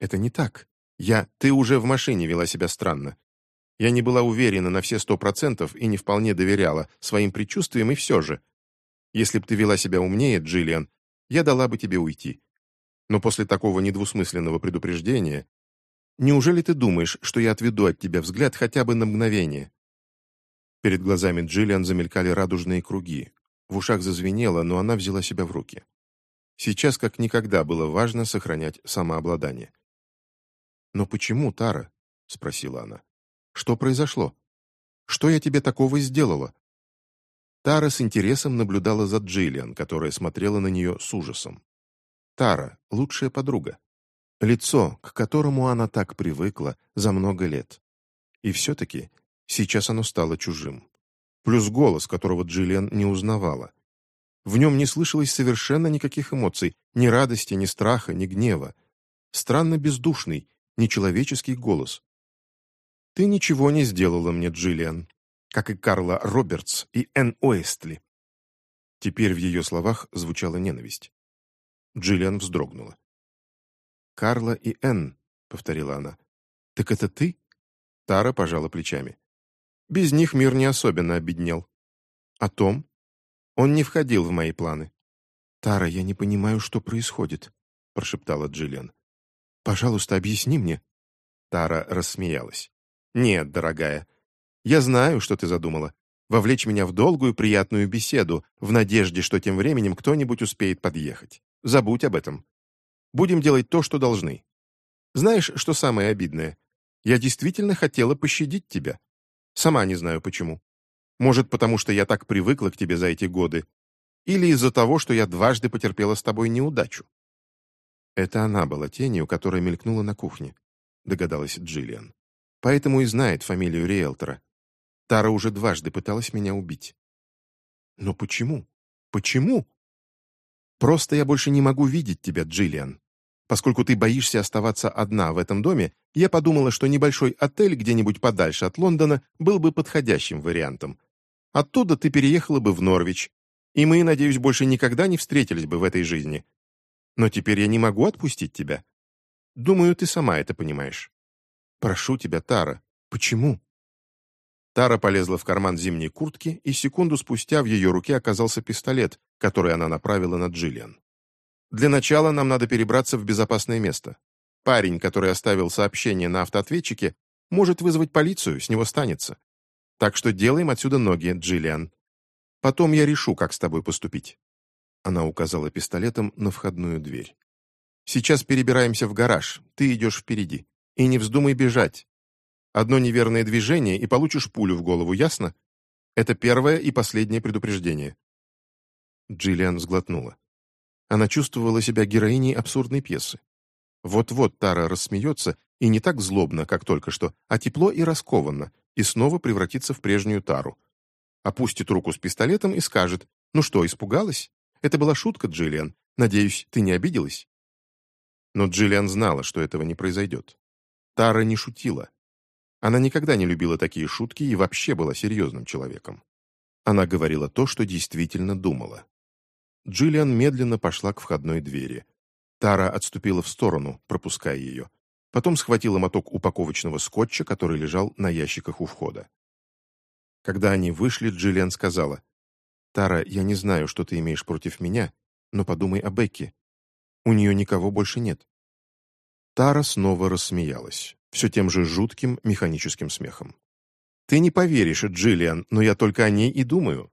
Это не так. Я... Ты уже в машине вела себя странно. Я не была уверена на все сто процентов и не вполне доверяла своим предчувствиям, и все же. Если бы ты вела себя умнее, Джиллиан, я дала бы тебе уйти. Но после такого недвусмысленного предупреждения... Неужели ты думаешь, что я отведу от тебя взгляд хотя бы на мгновение? Перед глазами Джиллиан замелькали радужные круги. В ушах зазвенело, но она взяла себя в руки. Сейчас как никогда было важно сохранять самообладание. «Но почему, Тара?» — спросила она. «Что произошло? Что я тебе такого сделала?» Тара с интересом наблюдала за Джиллиан, которая смотрела на нее с ужасом. Тара — лучшая подруга. Лицо, к которому она так привыкла за много лет. И все-таки Сейчас оно стало чужим. Плюс голос, которого Джиллиан не узнавала. В нем не слышалось совершенно никаких эмоций, ни радости, ни страха, ни гнева. Странно бездушный, нечеловеческий голос. «Ты ничего не сделала мне, Джиллиан, как и Карла Робертс и Энн Уэстли». Теперь в ее словах звучала ненависть. Джиллиан вздрогнула. «Карла и Энн», — повторила она. «Так это ты?» Тара пожала плечами. Без них мир не особенно обеднел. О том? Он не входил в мои планы. «Тара, я не понимаю, что происходит», — прошептала Джиллиан. «Пожалуйста, объясни мне». Тара рассмеялась. «Нет, дорогая, я знаю, что ты задумала. Вовлечь меня в долгую приятную беседу, в надежде, что тем временем кто-нибудь успеет подъехать. Забудь об этом. Будем делать то, что должны. Знаешь, что самое обидное? Я действительно хотела пощадить тебя. Сама не знаю почему. Может, потому что я так привыкла к тебе за эти годы, или из-за того, что я дважды потерпела с тобой неудачу. Это она была тенью, которая мелькнула на кухне, догадалась Джиллиан. Поэтому и знает фамилию риэлтора. Тара уже дважды пыталась меня убить. Но почему? Почему? Просто я больше не могу видеть тебя, Джиллиан. Поскольку ты боишься оставаться одна в этом доме, я подумала, что небольшой отель где-нибудь подальше от Лондона был бы подходящим вариантом. Оттуда ты переехала бы в Норвич, и мы, надеюсь, больше никогда не встретились бы в этой жизни. Но теперь я не могу отпустить тебя. Думаю, ты сама это понимаешь. Прошу тебя, Тара, почему?» Тара полезла в карман зимней куртки, и секунду спустя в ее руке оказался пистолет, который она направила на Джиллиан. Для начала нам надо перебраться в безопасное место. Парень, который оставил сообщение на автоответчике, может вызвать полицию, с него станется. Так что делаем отсюда ноги, Джиллиан. Потом я решу, как с тобой поступить». Она указала пистолетом на входную дверь. «Сейчас перебираемся в гараж, ты идешь впереди. И не вздумай бежать. Одно неверное движение, и получишь пулю в голову, ясно? Это первое и последнее предупреждение». Джиллиан сглотнула. Она чувствовала себя героиней абсурдной пьесы. Вот-вот Тара рассмеется, и не так злобно, как только что, а тепло и раскованно, и снова превратится в прежнюю Тару. Опустит руку с пистолетом и скажет, «Ну что, испугалась? Это была шутка, Джиллиан. Надеюсь, ты не обиделась?» Но Джиллиан знала, что этого не произойдет. Тара не шутила. Она никогда не любила такие шутки и вообще была серьезным человеком. Она говорила то, что действительно думала. Джиллиан медленно пошла к входной двери. Тара отступила в сторону, пропуская ее. Потом схватила моток упаковочного скотча, который лежал на ящиках у входа. Когда они вышли, Джиллиан сказала, «Тара, я не знаю, что ты имеешь против меня, но подумай о Бекке. У нее никого больше нет». Тара снова рассмеялась, все тем же жутким механическим смехом. «Ты не поверишь, Джиллиан, но я только о ней и думаю.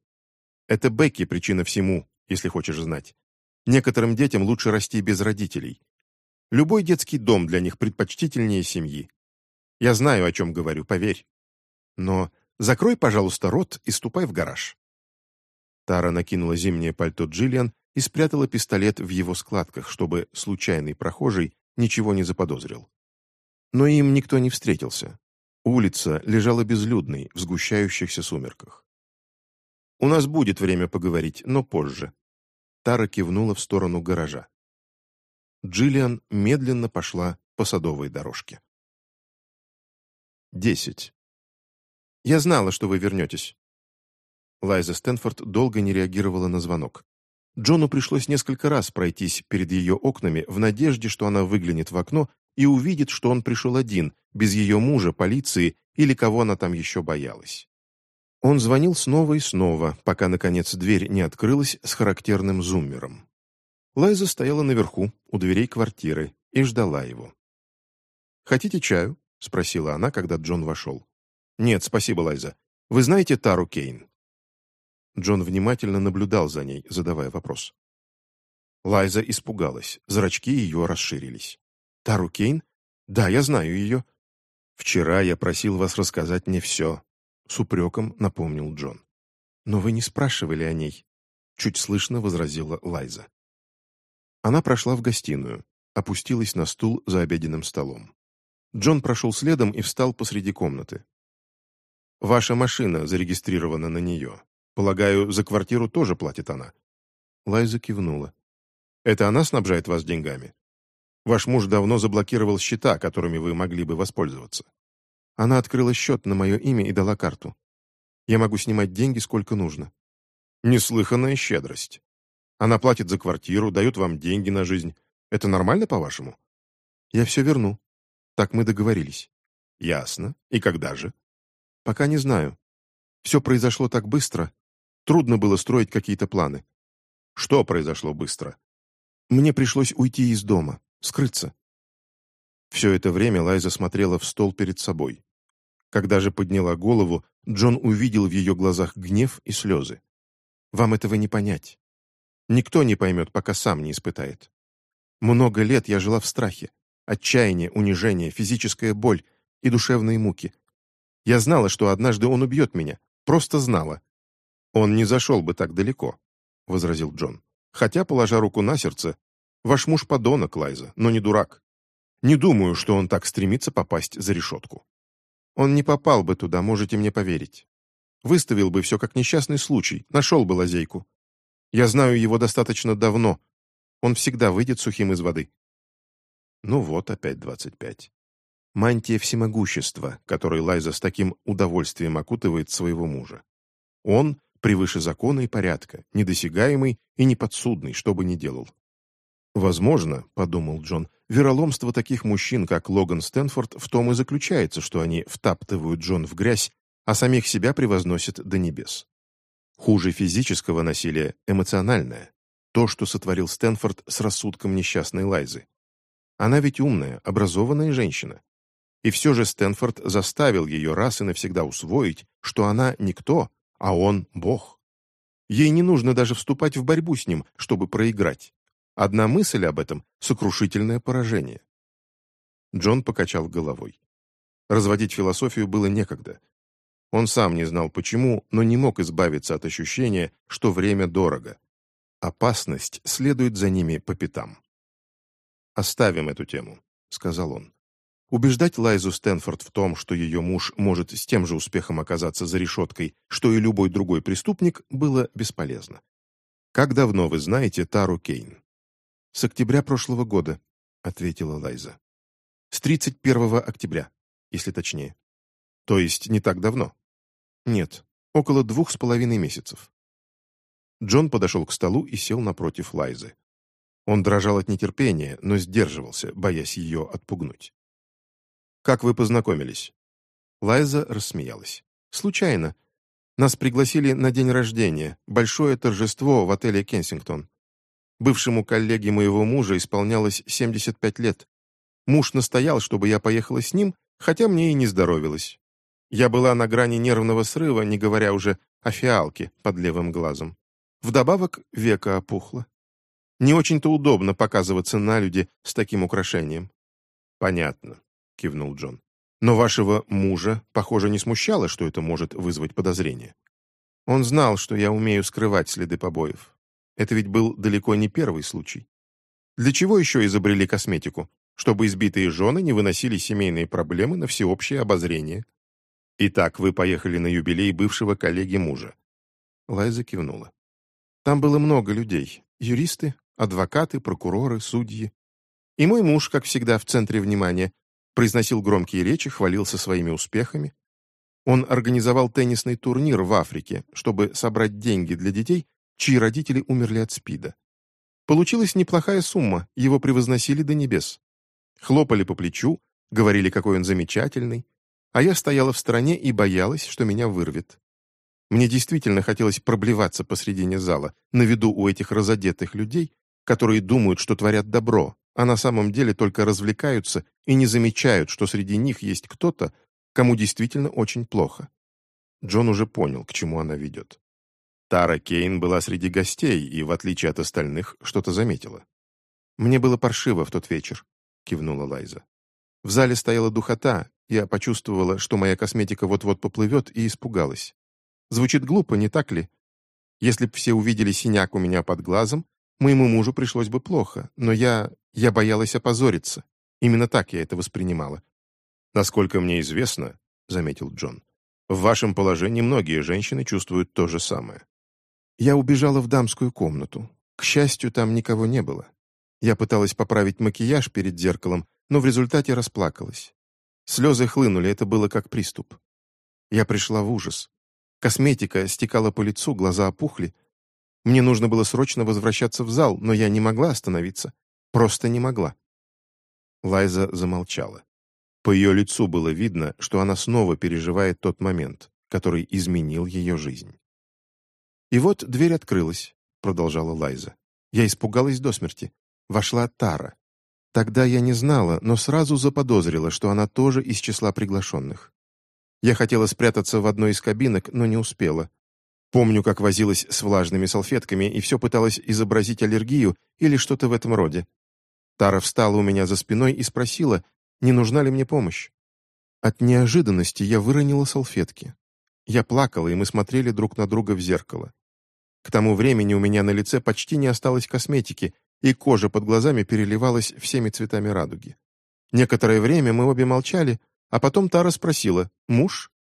Это Бекки причина всему, если хочешь знать. Некоторым детям лучше расти без родителей. Любой детский дом для них предпочтительнее семьи. Я знаю, о чем говорю, поверь. Но закрой, пожалуйста, рот и ступай в гараж». Тара накинула зимнее пальто Джиллиан и спрятала пистолет в его складках, чтобы случайный прохожий ничего не заподозрил. Но им никто не встретился. Улица лежала безлюдной в сгущающихся сумерках. «У нас будет время поговорить, но позже». Тара кивнула в сторону гаража. Джиллиан медленно пошла по садовой дорожке. Десять. «Я знала, что вы вернетесь». Лайза Стэнфорд долго не реагировала на звонок. Джону пришлось несколько раз пройтись перед ее окнами в надежде, что она выглянет в окно и увидит, что он пришел один, без ее мужа, полиции или кого она там еще боялась. Он звонил снова и снова, пока, наконец, дверь не открылась с характерным зуммером. Лайза стояла наверху, у дверей квартиры, и ждала его. «Хотите чаю?» — спросила она, когда Джон вошел. «Нет, спасибо, Лайза. Вы знаете Тару Кейн?» Джон внимательно наблюдал за ней, задавая вопрос. Лайза испугалась, зрачки ее расширились. «Тару Кейн? Да, я знаю ее». «Вчера я просил вас рассказать мне все», с упреком напомнил Джон. «Но вы не спрашивали о ней», — чуть слышно возразила Лайза. Она прошла в гостиную, опустилась на стул за обеденным столом. Джон прошел следом и встал посреди комнаты. «Ваша машина зарегистрирована на нее. Полагаю, за квартиру тоже платит она?» Лайза кивнула. «Это она снабжает вас деньгами? Ваш муж давно заблокировал счета, которыми вы могли бы воспользоваться». Она открыла счет на мое имя и дала карту. Я могу снимать деньги сколько нужно. Неслыханная щедрость. Она платит за квартиру, дает вам деньги на жизнь. Это нормально, по-вашему? Я все верну. Так мы договорились. Ясно. И когда же? Пока не знаю. Все произошло так быстро. Трудно было строить какие-то планы. Что произошло быстро? Мне пришлось уйти из дома, скрыться. Все это время Лайза смотрела в стол перед собой. Когда же подняла голову, Джон увидел в ее глазах гнев и слезы. «Вам этого не понять. Никто не поймет, пока сам не испытает. Много лет я жила в страхе. Отчаяние, унижение, физическая боль и душевные муки. Я знала, что однажды он убьет меня. Просто знала. Он не зашел бы так далеко», — возразил Джон. «Хотя, положа руку на сердце, ваш муж подонок, Лайза, но не дурак. Не думаю, что он так стремится попасть за решетку. Он не попал бы туда, можете мне поверить. Выставил бы все как несчастный случай, нашел бы лазейку. Я знаю его достаточно давно. Он всегда выйдет сухим из воды. Ну вот, опять двадцать пять. Мантия всемогущества, которой Лайза с таким удовольствием окутывает своего мужа. Он превыше закона и порядка, недосягаемый и неподсудный, что бы ни делал. «Возможно, — подумал Джон, — вероломство таких мужчин, как Логан Стэнфорд, в том и заключается, что они втаптывают Джон в грязь, а самих себя превозносят до небес. Хуже физического насилия — эмоциональное. То, что сотворил Стэнфорд с рассудком несчастной Лайзы. Она ведь умная, образованная женщина. И все же Стэнфорд заставил ее раз и навсегда усвоить, что она никто, а он — Бог. Ей не нужно даже вступать в борьбу с ним, чтобы проиграть. Одна мысль об этом — сокрушительное поражение. Джон покачал головой. Разводить философию было некогда. Он сам не знал почему, но не мог избавиться от ощущения, что время дорого. Опасность следует за ними по пятам. «Оставим эту тему», — сказал он. Убеждать Лайзу Стэнфорд в том, что ее муж может с тем же успехом оказаться за решеткой, что и любой другой преступник, было бесполезно. «Как давно вы знаете Тару Кейн?» «С октября прошлого года», — ответила Лайза. «С 31 октября, если точнее». «То есть не так давно?» «Нет, около двух с половиной месяцев». Джон подошел к столу и сел напротив Лайзы. Он дрожал от нетерпения, но сдерживался, боясь ее отпугнуть. «Как вы познакомились?» Лайза рассмеялась. «Случайно. Нас пригласили на день рождения, большое торжество в отеле «Кенсингтон». Бывшему коллеге моего мужа исполнялось 75 лет. Муж настоял, чтобы я поехала с ним, хотя мне и не здоровилось. Я была на грани нервного срыва, не говоря уже о фиалке под левым глазом. Вдобавок века опухло. Не очень-то удобно показываться на люди с таким украшением. «Понятно», — кивнул Джон. «Но вашего мужа, похоже, не смущало, что это может вызвать подозрение. Он знал, что я умею скрывать следы побоев. Это ведь был далеко не первый случай. Для чего еще изобрели косметику? Чтобы избитые жены не выносили семейные проблемы на всеобщее обозрение. Итак, вы поехали на юбилей бывшего коллеги мужа. Лайза кивнула. Там было много людей. Юристы, адвокаты, прокуроры, судьи. И мой муж, как всегда, в центре внимания, произносил громкие речи, хвалился своими успехами. Он организовал теннисный турнир в Африке, чтобы собрать деньги для детей, чьи родители умерли от СПИДа. Получилась неплохая сумма, его превозносили до небес. Хлопали по плечу, говорили, какой он замечательный, а я стояла в стороне и боялась, что меня вырвет. Мне действительно хотелось проблеваться посредине зала, на виду у этих разодетых людей, которые думают, что творят добро, а на самом деле только развлекаются и не замечают, что среди них есть кто-то, кому действительно очень плохо. Джон уже понял, к чему она ведет. Тара Кейн была среди гостей и, в отличие от остальных, что-то заметила. «Мне было паршиво в тот вечер», — кивнула Лайза. В зале стояла духота, я почувствовала, что моя косметика вот-вот поплывет, и испугалась. Звучит глупо, не так ли? Если б все увидели синяк у меня под глазом, моему мужу пришлось бы плохо, но я... я боялась опозориться. Именно так я это воспринимала. «Насколько мне известно», — заметил Джон, «в вашем положении многие женщины чувствуют то же самое». Я убежала в дамскую комнату. К счастью, там никого не было. Я пыталась поправить макияж перед зеркалом, но в результате расплакалась. Слезы хлынули, это было как приступ. Я пришла в ужас. Косметика стекала по лицу, глаза опухли. Мне нужно было срочно возвращаться в зал, но я не могла остановиться. Просто не могла. Лайза замолчала. По ее лицу было видно, что она снова переживает тот момент, который изменил ее жизнь. «И вот дверь открылась», — продолжала Лайза. «Я испугалась до смерти. Вошла Тара. Тогда я не знала, но сразу заподозрила, что она тоже из числа приглашенных. Я хотела спрятаться в одной из кабинок, но не успела. Помню, как возилась с влажными салфетками и все пыталась изобразить аллергию или что-то в этом роде. Тара встала у меня за спиной и спросила, не нужна ли мне помощь. От неожиданности я выронила салфетки. Я плакала, и мы смотрели друг на друга в зеркало. К тому времени у меня на лице почти не осталось косметики, и кожа под глазами переливалась всеми цветами радуги. Некоторое время мы обе молчали, а потом Тара спросила «Муж?».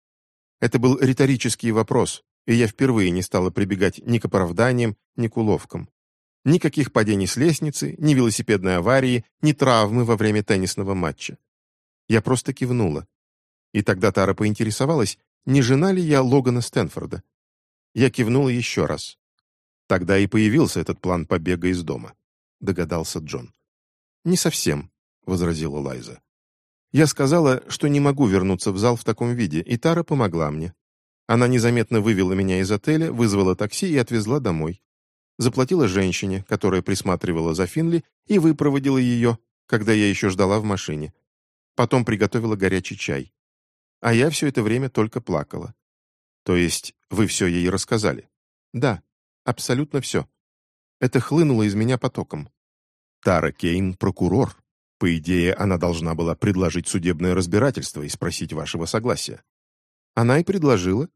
Это был риторический вопрос, и я впервые не стала прибегать ни к оправданиям, ни к уловкам. Никаких падений с лестницы, ни велосипедной аварии, ни травмы во время теннисного матча. Я просто кивнула. И тогда Тара поинтересовалась, не жена ли я Логана Стэнфорда. Я кивнула еще раз. Тогда и появился этот план побега из дома, догадался Джон. «Не совсем», — возразила Лайза. «Я сказала, что не могу вернуться в зал в таком виде, и Тара помогла мне. Она незаметно вывела меня из отеля, вызвала такси и отвезла домой. Заплатила женщине, которая присматривала за Финли, и выпроводила ее, когда я еще ждала в машине. Потом приготовила горячий чай. А я все это время только плакала. То есть вы все ей рассказали? Да, абсолютно все. Это хлынуло из меня потоком. Тара Кейн — прокурор. По идее, она должна была предложить судебное разбирательство и спросить вашего согласия. Она и предложила.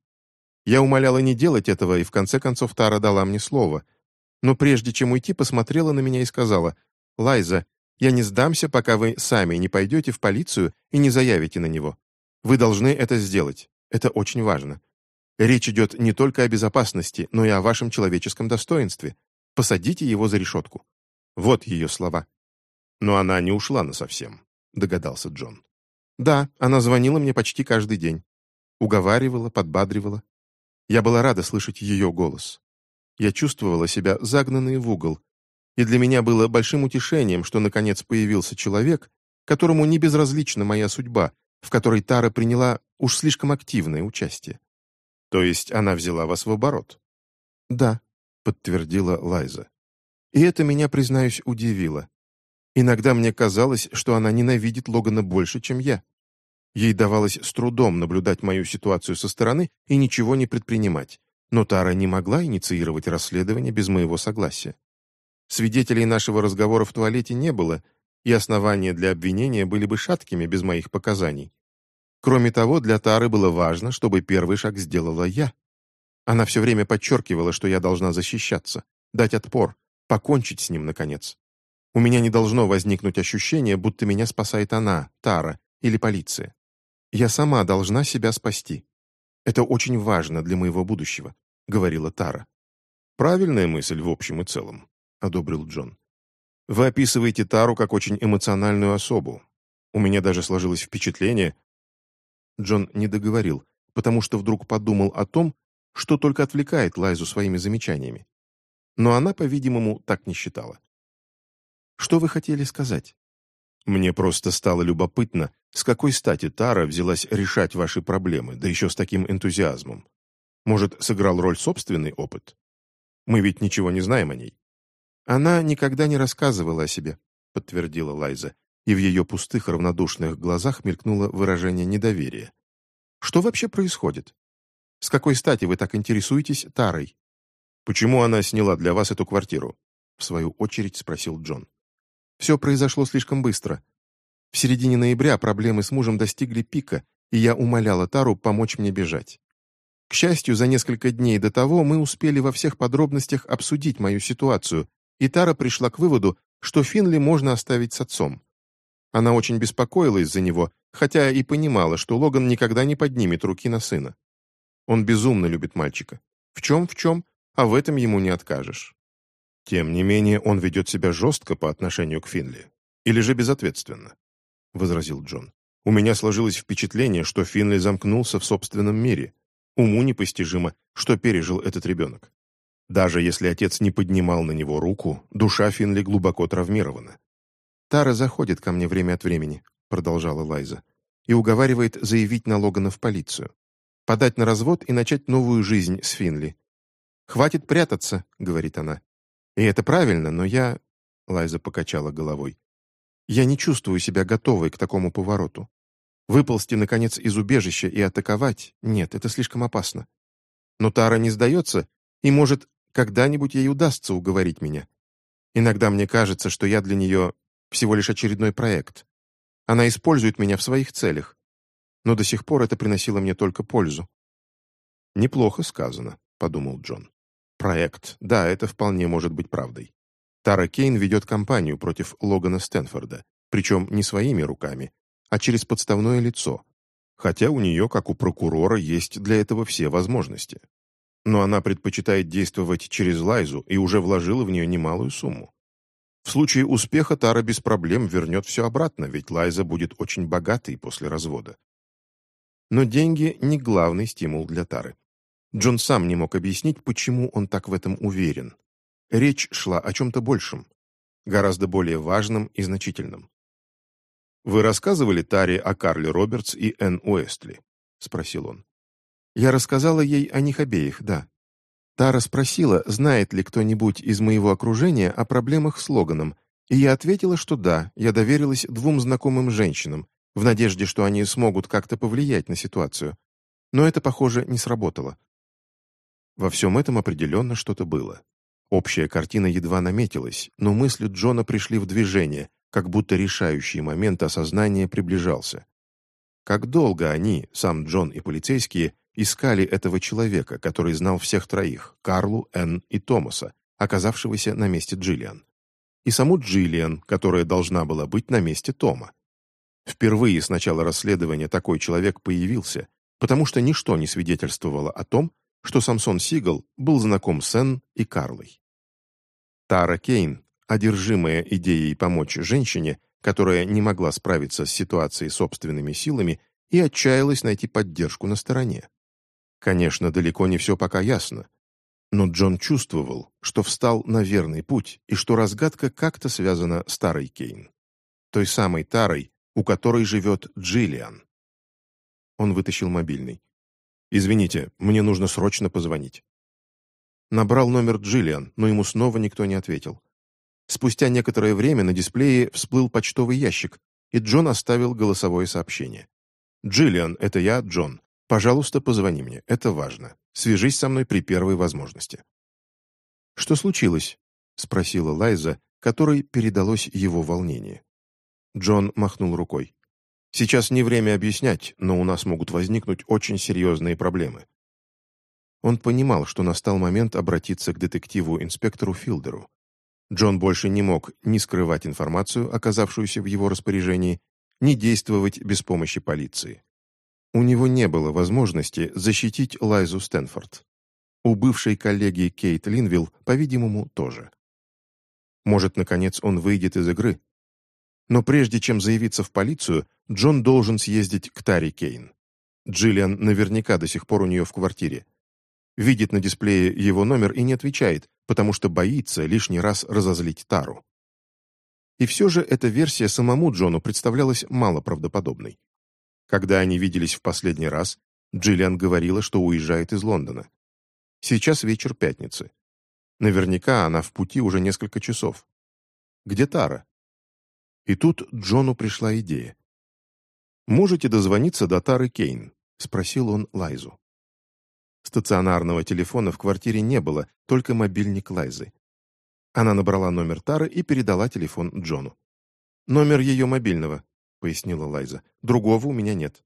Я умоляла не делать этого, и в конце концов Тара дала мне слово. Но прежде чем уйти, посмотрела на меня и сказала, «Лайза, я не сдамся, пока вы сами не пойдете в полицию и не заявите на него. Вы должны это сделать. Это очень важно. Речь идет не только о безопасности, но и о вашем человеческом достоинстве. Посадите его за решетку». Вот ее слова. «Но она не ушла насовсем», — догадался Джон. «Да, она звонила мне почти каждый день. Уговаривала, подбадривала. Я была рада слышать ее голос. Я чувствовала себя загнанной в угол, и для меня было большим утешением, что наконец появился человек, которому не безразлична моя судьба, в которой Тара приняла уж слишком активное участие. То есть она взяла вас в оборот? Да, подтвердила Лайза. И это меня, признаюсь, удивило. Иногда мне казалось, что она ненавидит Логана больше, чем я. Ей давалось с трудом наблюдать мою ситуацию со стороны и ничего не предпринимать, но Тара не могла инициировать расследование без моего согласия. Свидетелей нашего разговора в туалете не было, и основания для обвинения были бы шаткими без моих показаний. Кроме того, для Тары было важно, чтобы первый шаг сделала я. Она все время подчеркивала, что я должна защищаться, дать отпор, покончить с ним, наконец. У меня не должно возникнуть ощущение, будто меня спасает она, Тара или полиция. Я сама должна себя спасти. Это очень важно для моего будущего», — говорила Тара. «Правильная мысль в общем и целом», — одобрил Джон. «Вы описываете Тару как очень эмоциональную особу. У меня даже сложилось впечатление...» Джон не договорил, потому что вдруг подумал о том, что только отвлекает Лайзу своими замечаниями. Но она, по-видимому, так не считала. «Что вы хотели сказать?» «Мне просто стало любопытно, с какой стати Тара взялась решать ваши проблемы, да еще с таким энтузиазмом? Может, сыграл роль собственный опыт? Мы ведь ничего не знаем о ней». «Она никогда не рассказывала о себе», — подтвердила Лайза, и в ее пустых равнодушных глазах мелькнуло выражение недоверия. «Что вообще происходит? С какой стати вы так интересуетесь Тарой?» «Почему она сняла для вас эту квартиру?» — в свою очередь спросил Джон. «Все произошло слишком быстро. В середине ноября проблемы с мужем достигли пика, и я умоляла Тару помочь мне бежать. К счастью, за несколько дней до того мы успели во всех подробностях обсудить мою ситуацию, и Тара пришла к выводу, что Финли можно оставить с отцом. Она очень беспокоилась за него, хотя и понимала, что Логан никогда не поднимет руки на сына. Он безумно любит мальчика. В чем, в чем, а в этом ему не откажешь. Тем не менее, он ведет себя жестко по отношению к Финли. Или же безответственно. — возразил Джон. «У меня сложилось впечатление, что Финли замкнулся в собственном мире. Уму непостижимо, что пережил этот ребенок. Даже если отец не поднимал на него руку, душа Финли глубоко травмирована. «Тара заходит ко мне время от времени», — продолжала Лайза, «и уговаривает заявить на Логана в полицию. Подать на развод и начать новую жизнь с Финли. «Хватит прятаться», — говорит она. «И это правильно, но я...» — Лайза покачала головой. Я не чувствую себя готовой к такому повороту. Выползти, наконец, из убежища и атаковать — нет, это слишком опасно. Но Тара не сдается, и, может, когда-нибудь ей удастся уговорить меня. Иногда мне кажется, что я для нее всего лишь очередной проект. Она использует меня в своих целях. Но до сих пор это приносило мне только пользу. «Неплохо сказано», — подумал Джон. «Проект. Да, это вполне может быть правдой. Тара Кейн ведет кампанию против Логана Стэнфорда, причем не своими руками, а через подставное лицо, хотя у нее, как у прокурора, есть для этого все возможности. Но она предпочитает действовать через Лайзу и уже вложила в нее немалую сумму. В случае успеха Тара без проблем вернет все обратно, ведь Лайза будет очень богатой после развода. Но деньги не главный стимул для Тары. Джон сам не мог объяснить, почему он так в этом уверен. Речь шла о чем-то большем, гораздо более важном и значительном. «Вы рассказывали Таре о Карле Робертс и Энн Уэстли?» — спросил он. «Я рассказала ей о них обеих, да. Тара спросила, знает ли кто-нибудь из моего окружения о проблемах с Логаном, и я ответила, что да, я доверилась двум знакомым женщинам, в надежде, что они смогут как-то повлиять на ситуацию. Но это, похоже, не сработало. Во всем этом определенно что-то было. Общая картина едва наметилась, но мысли Джона пришли в движение, как будто решающий момент осознания приближался. Как долго они, сам Джон и полицейские, искали этого человека, который знал всех троих, Карлу, Энн и Томаса, оказавшегося на месте Джиллиан. И саму Джиллиан, которая должна была быть на месте Тома. Впервые с начала расследования такой человек появился, потому что ничто не свидетельствовало о том, что Самсон Сигал был знаком с Энн и Карлой. Тара Кейн, одержимая идеей помочь женщине, которая не могла справиться с ситуацией собственными силами и отчаялась найти поддержку на стороне. Конечно, далеко не все пока ясно, но Джон чувствовал, что встал на верный путь и что разгадка как-то связана с Тарой Кейн. Той самой Тарой, у которой живет Джиллиан. Он вытащил мобильный. «Извините, мне нужно срочно позвонить». Набрал номер Джиллиан, но ему снова никто не ответил. Спустя некоторое время на дисплее всплыл почтовый ящик, и Джон оставил голосовое сообщение. «Джиллиан, это я, Джон. Пожалуйста, позвони мне, это важно. Свяжись со мной при первой возможности». «Что случилось?» — спросила Лайза, которой передалось его волнение. Джон махнул рукой. «Сейчас не время объяснять, но у нас могут возникнуть очень серьезные проблемы». Он понимал, что настал момент обратиться к детективу-инспектору Филдеру. Джон больше не мог ни скрывать информацию, оказавшуюся в его распоряжении, ни действовать без помощи полиции. У него не было возможности защитить Лайзу Стэнфорд. У бывшей коллеги Кейт Линвилл, по-видимому, тоже. Может, наконец, он выйдет из игры? Но прежде чем заявиться в полицию, Джон должен съездить к Таре Кейн. Джиллиан наверняка до сих пор у нее в квартире. Видит на дисплее его номер и не отвечает, потому что боится лишний раз разозлить Тару. И все же эта версия самому Джону представлялась малоправдоподобной. Когда они виделись в последний раз, Джиллиан говорила, что уезжает из Лондона. Сейчас вечер пятницы. Наверняка она в пути уже несколько часов. Где Тара? И тут Джону пришла идея. «Можете дозвониться до Тары Кейн?» — спросил он Лайзу. Стационарного телефона в квартире не было, только мобильник Лайзы. Она набрала номер Тары и передала телефон Джону. «Номер ее мобильного», — пояснила Лайза. «Другого у меня нет».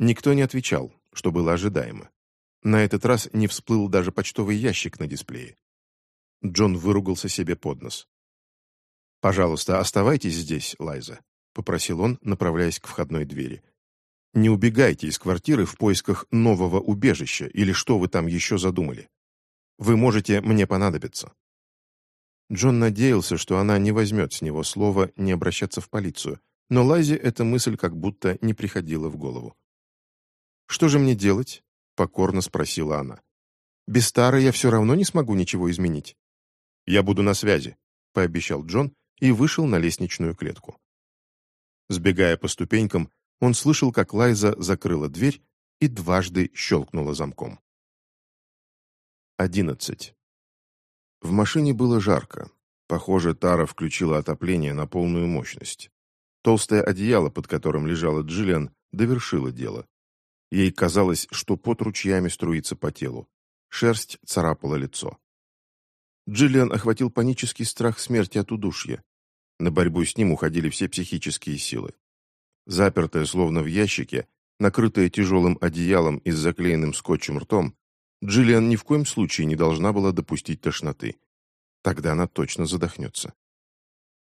Никто не отвечал, что было ожидаемо. На этот раз не всплыл даже почтовый ящик на дисплее. Джон выругался себе под нос. «Пожалуйста, оставайтесь здесь, Лайза», — попросил он, направляясь к входной двери. Не убегайте из квартиры в поисках нового убежища или что вы там еще задумали. Вы можете мне понадобиться». Джон надеялся, что она не возьмет с него слово не обращаться в полицию, но Лазе эта мысль как будто не приходила в голову. «Что же мне делать?» — покорно спросила она. «Без Тары я все равно не смогу ничего изменить». «Я буду на связи», — пообещал Джон и вышел на лестничную клетку. Сбегая по ступенькам, он слышал, как Лайза закрыла дверь и дважды щелкнула замком. 11. В машине было жарко. Похоже, Тара включила отопление на полную мощность. Толстое одеяло, под которым лежала Джиллиан, довершило дело. Ей казалось, что пот ручьями струится по телу. Шерсть царапала лицо. Джиллиан охватил панический страх смерти от удушья. На борьбу с ним уходили все психические силы. Запертая, словно в ящике, накрытая тяжелым одеялом и с заклеенным скотчем ртом, Джиллиан ни в коем случае не должна была допустить тошноты. Тогда она точно задохнется.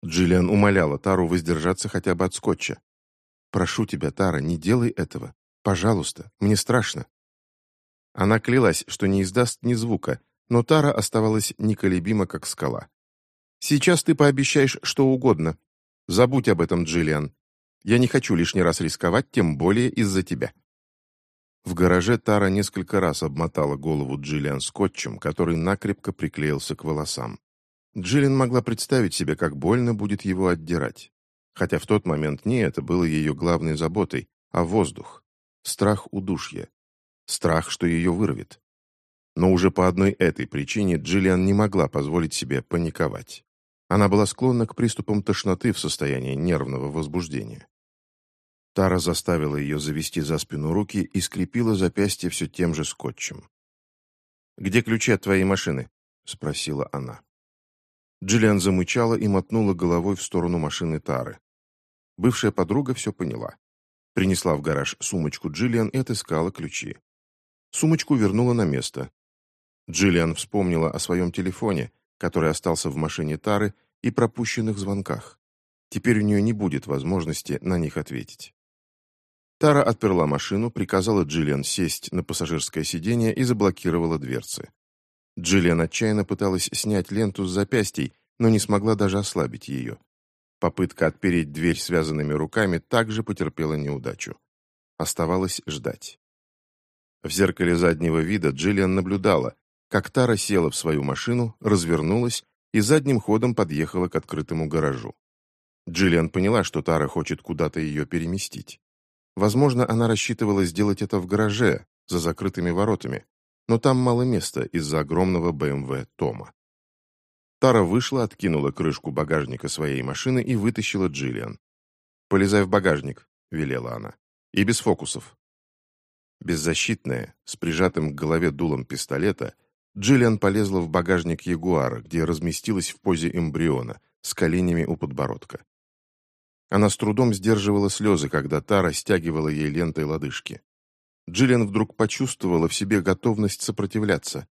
Джиллиан умоляла Тару воздержаться хотя бы от скотча. «Прошу тебя, Тара, не делай этого. Пожалуйста, мне страшно». Она клялась, что не издаст ни звука, но Тара оставалась неколебима, как скала. «Сейчас ты пообещаешь что угодно. Забудь об этом, Джиллиан. Я не хочу лишний раз рисковать, тем более из-за тебя». В гараже Тара несколько раз обмотала голову Джиллиан скотчем, который накрепко приклеился к волосам. Джиллиан могла представить себе, как больно будет его отдирать. Хотя в тот момент не это было ее главной заботой, а воздух. Страх удушья. Страх, что ее вырвет. Но уже по одной этой причине Джиллиан не могла позволить себе паниковать. Она была склонна к приступам тошноты в состоянии нервного возбуждения. Тара заставила ее завести за спину руки и скрепила запястье все тем же скотчем. «Где ключи от твоей машины?» — спросила она. Джиллиан замычала и мотнула головой в сторону машины Тары. Бывшая подруга все поняла. Принесла в гараж сумочку Джиллиан и отыскала ключи. Сумочку вернула на место. Джиллиан вспомнила о своем телефоне, который остался в машине Тары, и пропущенных звонках. Теперь у нее не будет возможности на них ответить. Тара отперла машину, приказала Джиллиан сесть на пассажирское сиденье и заблокировала дверцы. Джиллиан отчаянно пыталась снять ленту с запястий, но не смогла даже ослабить ее. Попытка отпереть дверь связанными руками также потерпела неудачу. Оставалось ждать. В зеркале заднего вида Джиллиан наблюдала, как Тара села в свою машину, развернулась и задним ходом подъехала к открытому гаражу. Джиллиан поняла, что Тара хочет куда-то ее переместить. Возможно, она рассчитывала сделать это в гараже, за закрытыми воротами, но там мало места из-за огромного БМВ Тома. Тара вышла, откинула крышку багажника своей машины и вытащила Джиллиан. «Полезай в багажник», — велела она. «И без фокусов». Беззащитная, с прижатым к голове дулом пистолета, Джиллиан полезла в багажник Ягуара, где разместилась в позе эмбриона, с коленями у подбородка. Она с трудом сдерживала слезы, когда та растягивала ей лентой лодыжки. Джиллиан вдруг почувствовала в себе готовность сопротивляться.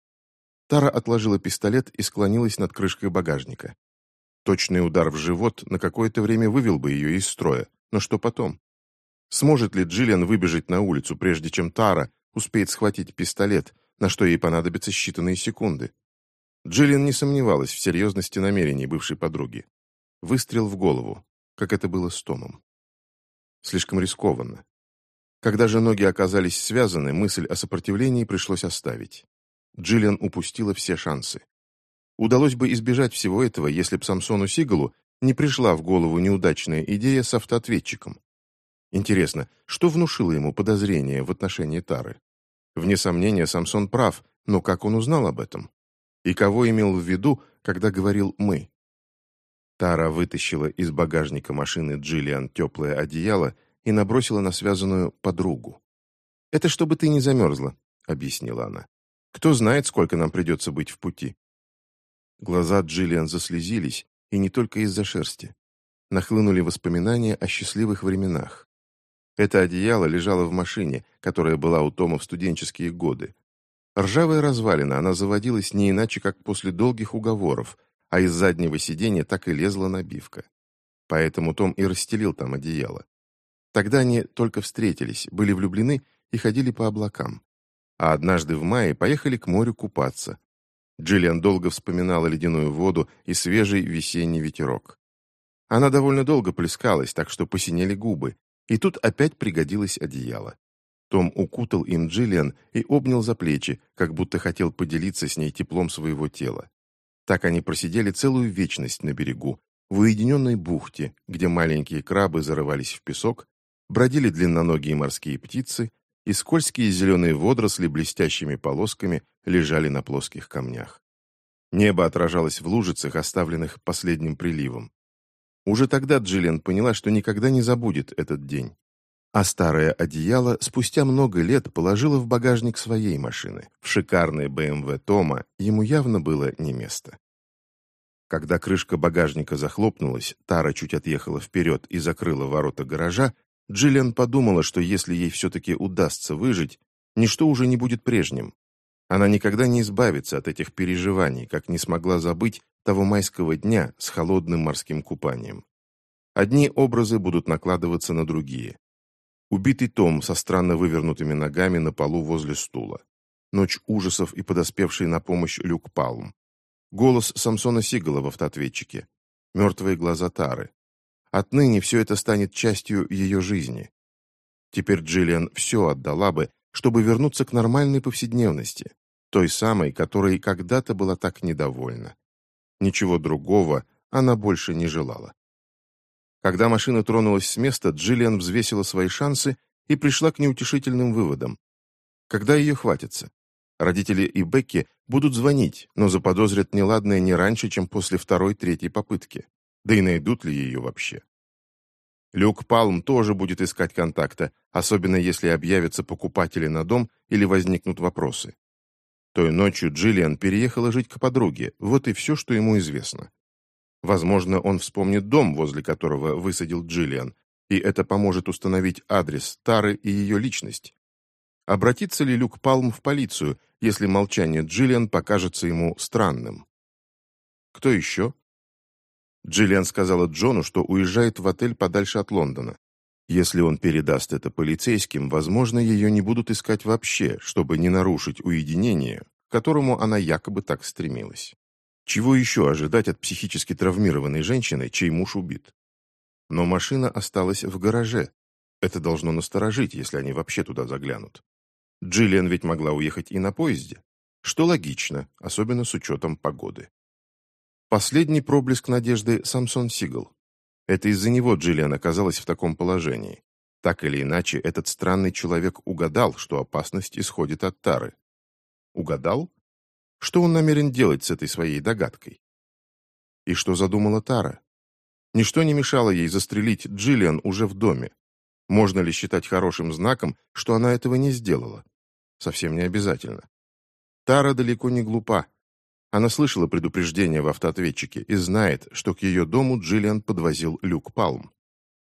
Тара отложила пистолет и склонилась над крышкой багажника. Точный удар в живот на какое-то время вывел бы ее из строя, но что потом? Сможет ли Джиллиан выбежать на улицу, прежде чем Тара успеет схватить пистолет, на что ей понадобятся считанные секунды? Джиллиан не сомневалась в серьезности намерений бывшей подруги. Выстрел в голову, как это было с Томом. Слишком рискованно. Когда же ноги оказались связаны, мысль о сопротивлении пришлось оставить. Джиллиан упустила все шансы. Удалось бы избежать всего этого, если б Самсону Сигалу не пришла в голову неудачная идея с автоответчиком. Интересно, что внушило ему подозрение в отношении Тары? Вне сомнения, Самсон прав, но как он узнал об этом? И кого имел в виду, когда говорил «мы»? Тара вытащила из багажника машины Джиллиан теплое одеяло и набросила на связанную подругу. «Это чтобы ты не замерзла», — объяснила она. «Кто знает, сколько нам придется быть в пути». Глаза Джиллиан заслезились, и не только из-за шерсти. Нахлынули воспоминания о счастливых временах. Это одеяло лежало в машине, которая была у Тома в студенческие годы. Ржавая развалина, она заводилась не иначе, как после долгих уговоров, а из заднего сиденья так и лезла набивка. Поэтому Том и расстелил там одеяло. Тогда они только встретились, были влюблены и ходили по облакам. А однажды в мае поехали к морю купаться. Джиллиан долго вспоминала ледяную воду и свежий весенний ветерок. Она довольно долго плескалась, так что посинели губы, и тут опять пригодилось одеяло. Том укутал им Джиллиан и обнял за плечи, как будто хотел поделиться с ней теплом своего тела. Так они просидели целую вечность на берегу, в уединенной бухте, где маленькие крабы зарывались в песок, бродили длинноногие морские птицы, и скользкие зеленые водоросли блестящими полосками лежали на плоских камнях. Небо отражалось в лужицах, оставленных последним приливом. Уже тогда Джиллиан поняла, что никогда не забудет этот день. А старое одеяло спустя много лет положила в багажник своей машины. В шикарной БМВ Тома ему явно было не место. Когда крышка багажника захлопнулась, Тара чуть отъехала вперед и закрыла ворота гаража, Джиллиан подумала, что если ей все-таки удастся выжить, ничто уже не будет прежним. Она никогда не избавится от этих переживаний, как не смогла забыть того майского дня с холодным морским купанием. Одни образы будут накладываться на другие. Убитый Том со странно вывернутыми ногами на полу возле стула. Ночь ужасов и подоспевший на помощь Люк Палм. Голос Самсона Сигала в автоответчике. Мертвые глаза Тары. Отныне все это станет частью ее жизни. Теперь Джиллиан все отдала бы, чтобы вернуться к нормальной повседневности, той самой, которой когда-то была так недовольна. Ничего другого она больше не желала. Когда машина тронулась с места, Джиллиан взвесила свои шансы и пришла к неутешительным выводам. Когда ее хватится? Родители и Бекки будут звонить, но заподозрят неладное не раньше, чем после второй-третьей попытки. Да и найдут ли ее вообще? Люк Палм тоже будет искать контакта, особенно если объявятся покупатели на дом или возникнут вопросы. Той ночью Джиллиан переехала жить к подруге, вот и все, что ему известно. Возможно, он вспомнит дом, возле которого высадил Джиллиан, и это поможет установить адрес Тары и ее личность. Обратится ли Люк Палм в полицию, если молчание Джиллиан покажется ему странным? Кто еще? Джиллиан сказала Джону, что уезжает в отель подальше от Лондона. Если он передаст это полицейским, возможно, ее не будут искать вообще, чтобы не нарушить уединение, к которому она якобы так стремилась. Чего еще ожидать от психически травмированной женщины, чей муж убит? Но машина осталась в гараже. Это должно насторожить, если они вообще туда заглянут. Джиллиан ведь могла уехать и на поезде, что логично, особенно с учетом погоды. Последний проблеск надежды Самсон Сигал. Это из-за него Джиллиан оказалась в таком положении. Так или иначе, этот странный человек угадал, что опасность исходит от Тары. Угадал? Что он намерен делать с этой своей догадкой? И что задумала Тара? Ничто не мешало ей застрелить Джиллиан уже в доме. Можно ли считать хорошим знаком, что она этого не сделала? Совсем не обязательно. Тара далеко не глупа. Она слышала предупреждение в автоответчике и знает, что к ее дому Джиллиан подвозил Люк Палм.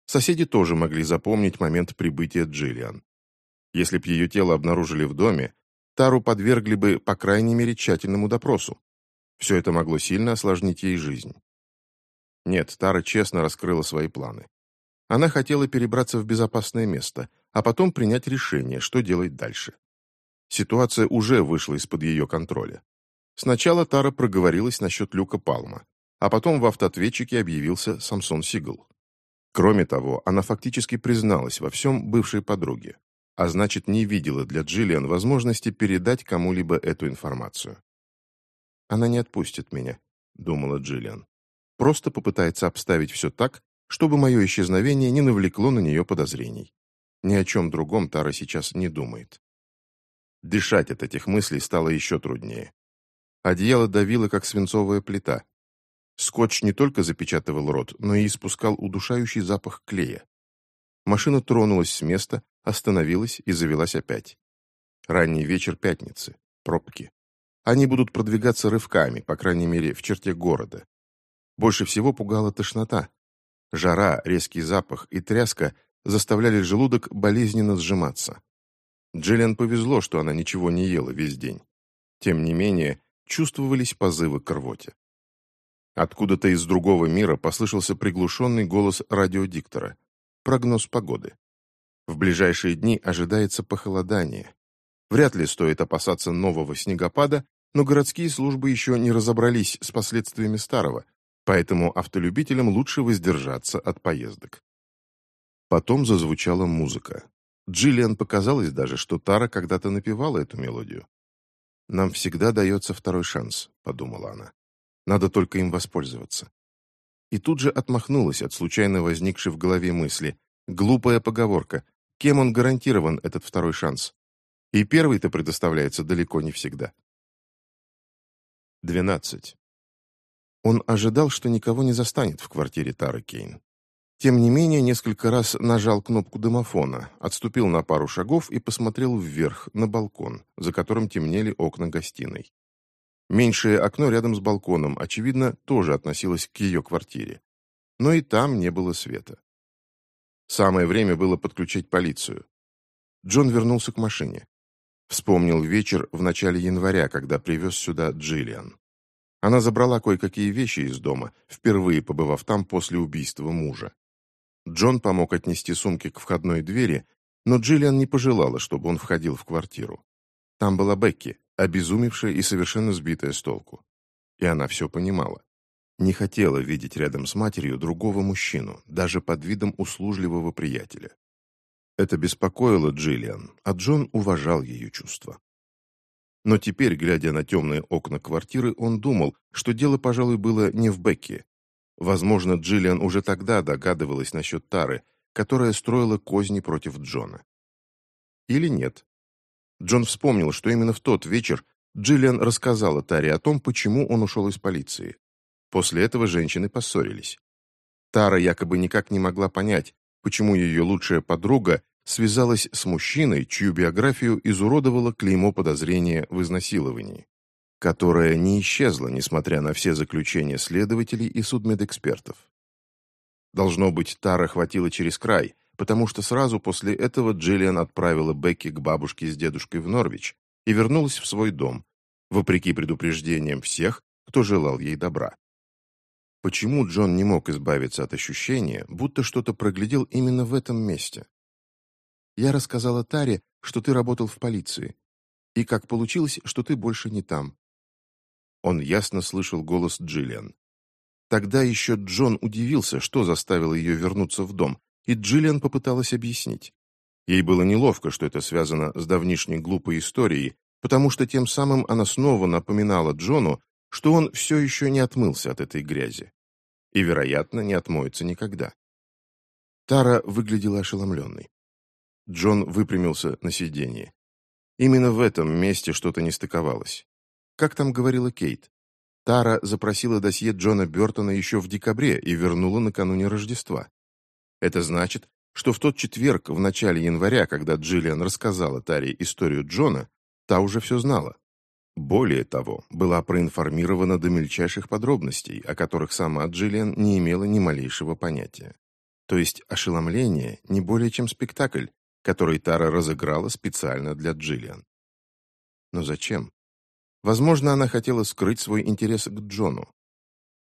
Соседи тоже могли запомнить момент прибытия Джиллиан. Если б ее тело обнаружили в доме, Тару подвергли бы, по крайней мере, тщательному допросу. Все это могло сильно осложнить ей жизнь. Нет, Тара честно раскрыла свои планы. Она хотела перебраться в безопасное место, а потом принять решение, что делать дальше. Ситуация уже вышла из-под ее контроля. Сначала Тара проговорилась насчет Люка Палма, а потом в автоответчике объявился Самсон Сигл. Кроме того, она фактически призналась во всем бывшей подруге, а значит, не видела для Джиллиан возможности передать кому-либо эту информацию. «Она не отпустит меня», — думала Джиллиан. «Просто попытается обставить все так, чтобы мое исчезновение не навлекло на нее подозрений. Ни о чем другом Тара сейчас не думает». Дышать от этих мыслей стало еще труднее. Одеяло давило, как свинцовая плита. Скотч не только запечатывал рот, но и испускал удушающий запах клея. Машина тронулась с места, остановилась и завелась опять. Ранний вечер пятницы. Пробки. Они будут продвигаться рывками, по крайней мере, в черте города. Больше всего пугала тошнота. Жара, резкий запах и тряска заставляли желудок болезненно сжиматься. Джиллиан повезло, что она ничего не ела весь день. Тем не менее, чувствовались позывы к рвоте. Откуда-то из другого мира послышался приглушенный голос радиодиктора. Прогноз погоды. В ближайшие дни ожидается похолодание. Вряд ли стоит опасаться нового снегопада, но городские службы еще не разобрались с последствиями старого, поэтому автолюбителям лучше воздержаться от поездок. Потом зазвучала музыка. Джиллиан показалось даже, что Тара когда-то напевала эту мелодию. «Нам всегда дается второй шанс», — подумала она. «Надо только им воспользоваться». И тут же отмахнулась от случайно возникшей в голове мысли. Глупая поговорка. Кем он гарантирован, этот второй шанс? И первый-то предоставляется далеко не всегда. 12. Он ожидал, что никого не застанет в квартире Тары Кейн. Тем не менее, несколько раз нажал кнопку домофона, отступил на пару шагов и посмотрел вверх, на балкон, за которым темнели окна гостиной. Меньшее окно рядом с балконом, очевидно, тоже относилось к ее квартире. Но и там не было света. Самое время было подключить полицию. Джон вернулся к машине. Вспомнил вечер в начале января, когда привез сюда Джиллиан. Она забрала кое-какие вещи из дома, впервые побывав там после убийства мужа. Джон помог отнести сумки к входной двери, но Джиллиан не пожелала, чтобы он входил в квартиру. Там была Бекки, обезумевшая и совершенно сбитая с толку. И она все понимала. Не хотела видеть рядом с матерью другого мужчину, даже под видом услужливого приятеля. Это беспокоило Джиллиан, а Джон уважал ее чувства. Но теперь, глядя на темные окна квартиры, он думал, что дело, пожалуй, было не в Бекке, Возможно, Джиллиан уже тогда догадывалась насчет Тары, которая строила козни против Джона. Или нет. Джон вспомнил, что именно в тот вечер Джиллиан рассказала Таре о том, почему он ушел из полиции. После этого женщины поссорились. Тара якобы никак не могла понять, почему ее лучшая подруга связалась с мужчиной, чью биографию изуродовало клеймо подозрения в изнасиловании которая не исчезла, несмотря на все заключения следователей и судмедэкспертов. Должно быть, Тара хватила через край, потому что сразу после этого Джиллиан отправила Бекки к бабушке с дедушкой в Норвич и вернулась в свой дом, вопреки предупреждениям всех, кто желал ей добра. Почему Джон не мог избавиться от ощущения, будто что-то проглядел именно в этом месте? Я рассказала Таре, что ты работал в полиции, и как получилось, что ты больше не там. Он ясно слышал голос Джиллиан. Тогда еще Джон удивился, что заставило ее вернуться в дом, и Джиллиан попыталась объяснить. Ей было неловко, что это связано с давнишней глупой историей, потому что тем самым она снова напоминала Джону, что он все еще не отмылся от этой грязи. И, вероятно, не отмоется никогда. Тара выглядела ошеломленной. Джон выпрямился на сиденье. Именно в этом месте что-то не стыковалось. Как там говорила Кейт? Тара запросила досье Джона Бертона еще в декабре и вернула накануне Рождества. Это значит, что в тот четверг в начале января, когда Джиллиан рассказала Таре историю Джона, та уже все знала. Более того, была проинформирована до мельчайших подробностей, о которых сама Джиллиан не имела ни малейшего понятия. То есть ошеломление не более чем спектакль, который Тара разыграла специально для Джиллиан. Но зачем? Возможно, она хотела скрыть свой интерес к Джону.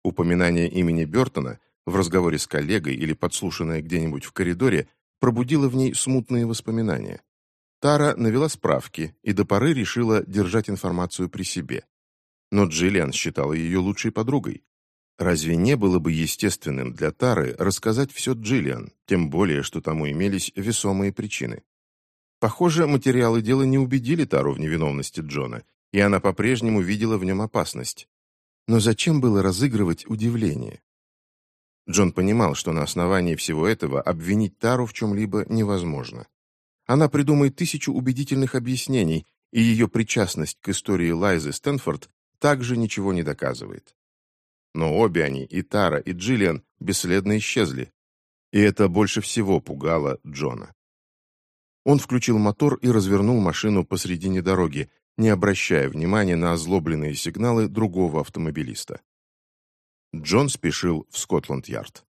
Упоминание имени Бертона в разговоре с коллегой или подслушанное где-нибудь в коридоре пробудило в ней смутные воспоминания. Тара навела справки и до поры решила держать информацию при себе. Но Джиллиан считала ее лучшей подругой. Разве не было бы естественным для Тары рассказать все Джиллиан, тем более, что тому имелись весомые причины? Похоже, материалы дела не убедили Тару в невиновности Джона, и она по-прежнему видела в нем опасность. Но зачем было разыгрывать удивление? Джон понимал, что на основании всего этого обвинить Тару в чем-либо невозможно. Она придумает тысячу убедительных объяснений, и ее причастность к истории Лайзы Стэнфорд также ничего не доказывает. Но обе они, и Тара, и Джиллиан, бесследно исчезли. И это больше всего пугало Джона. Он включил мотор и развернул машину посредине дороги, не обращая внимания на озлобленные сигналы другого автомобилиста. Джон спешил в Скотланд-Ярд.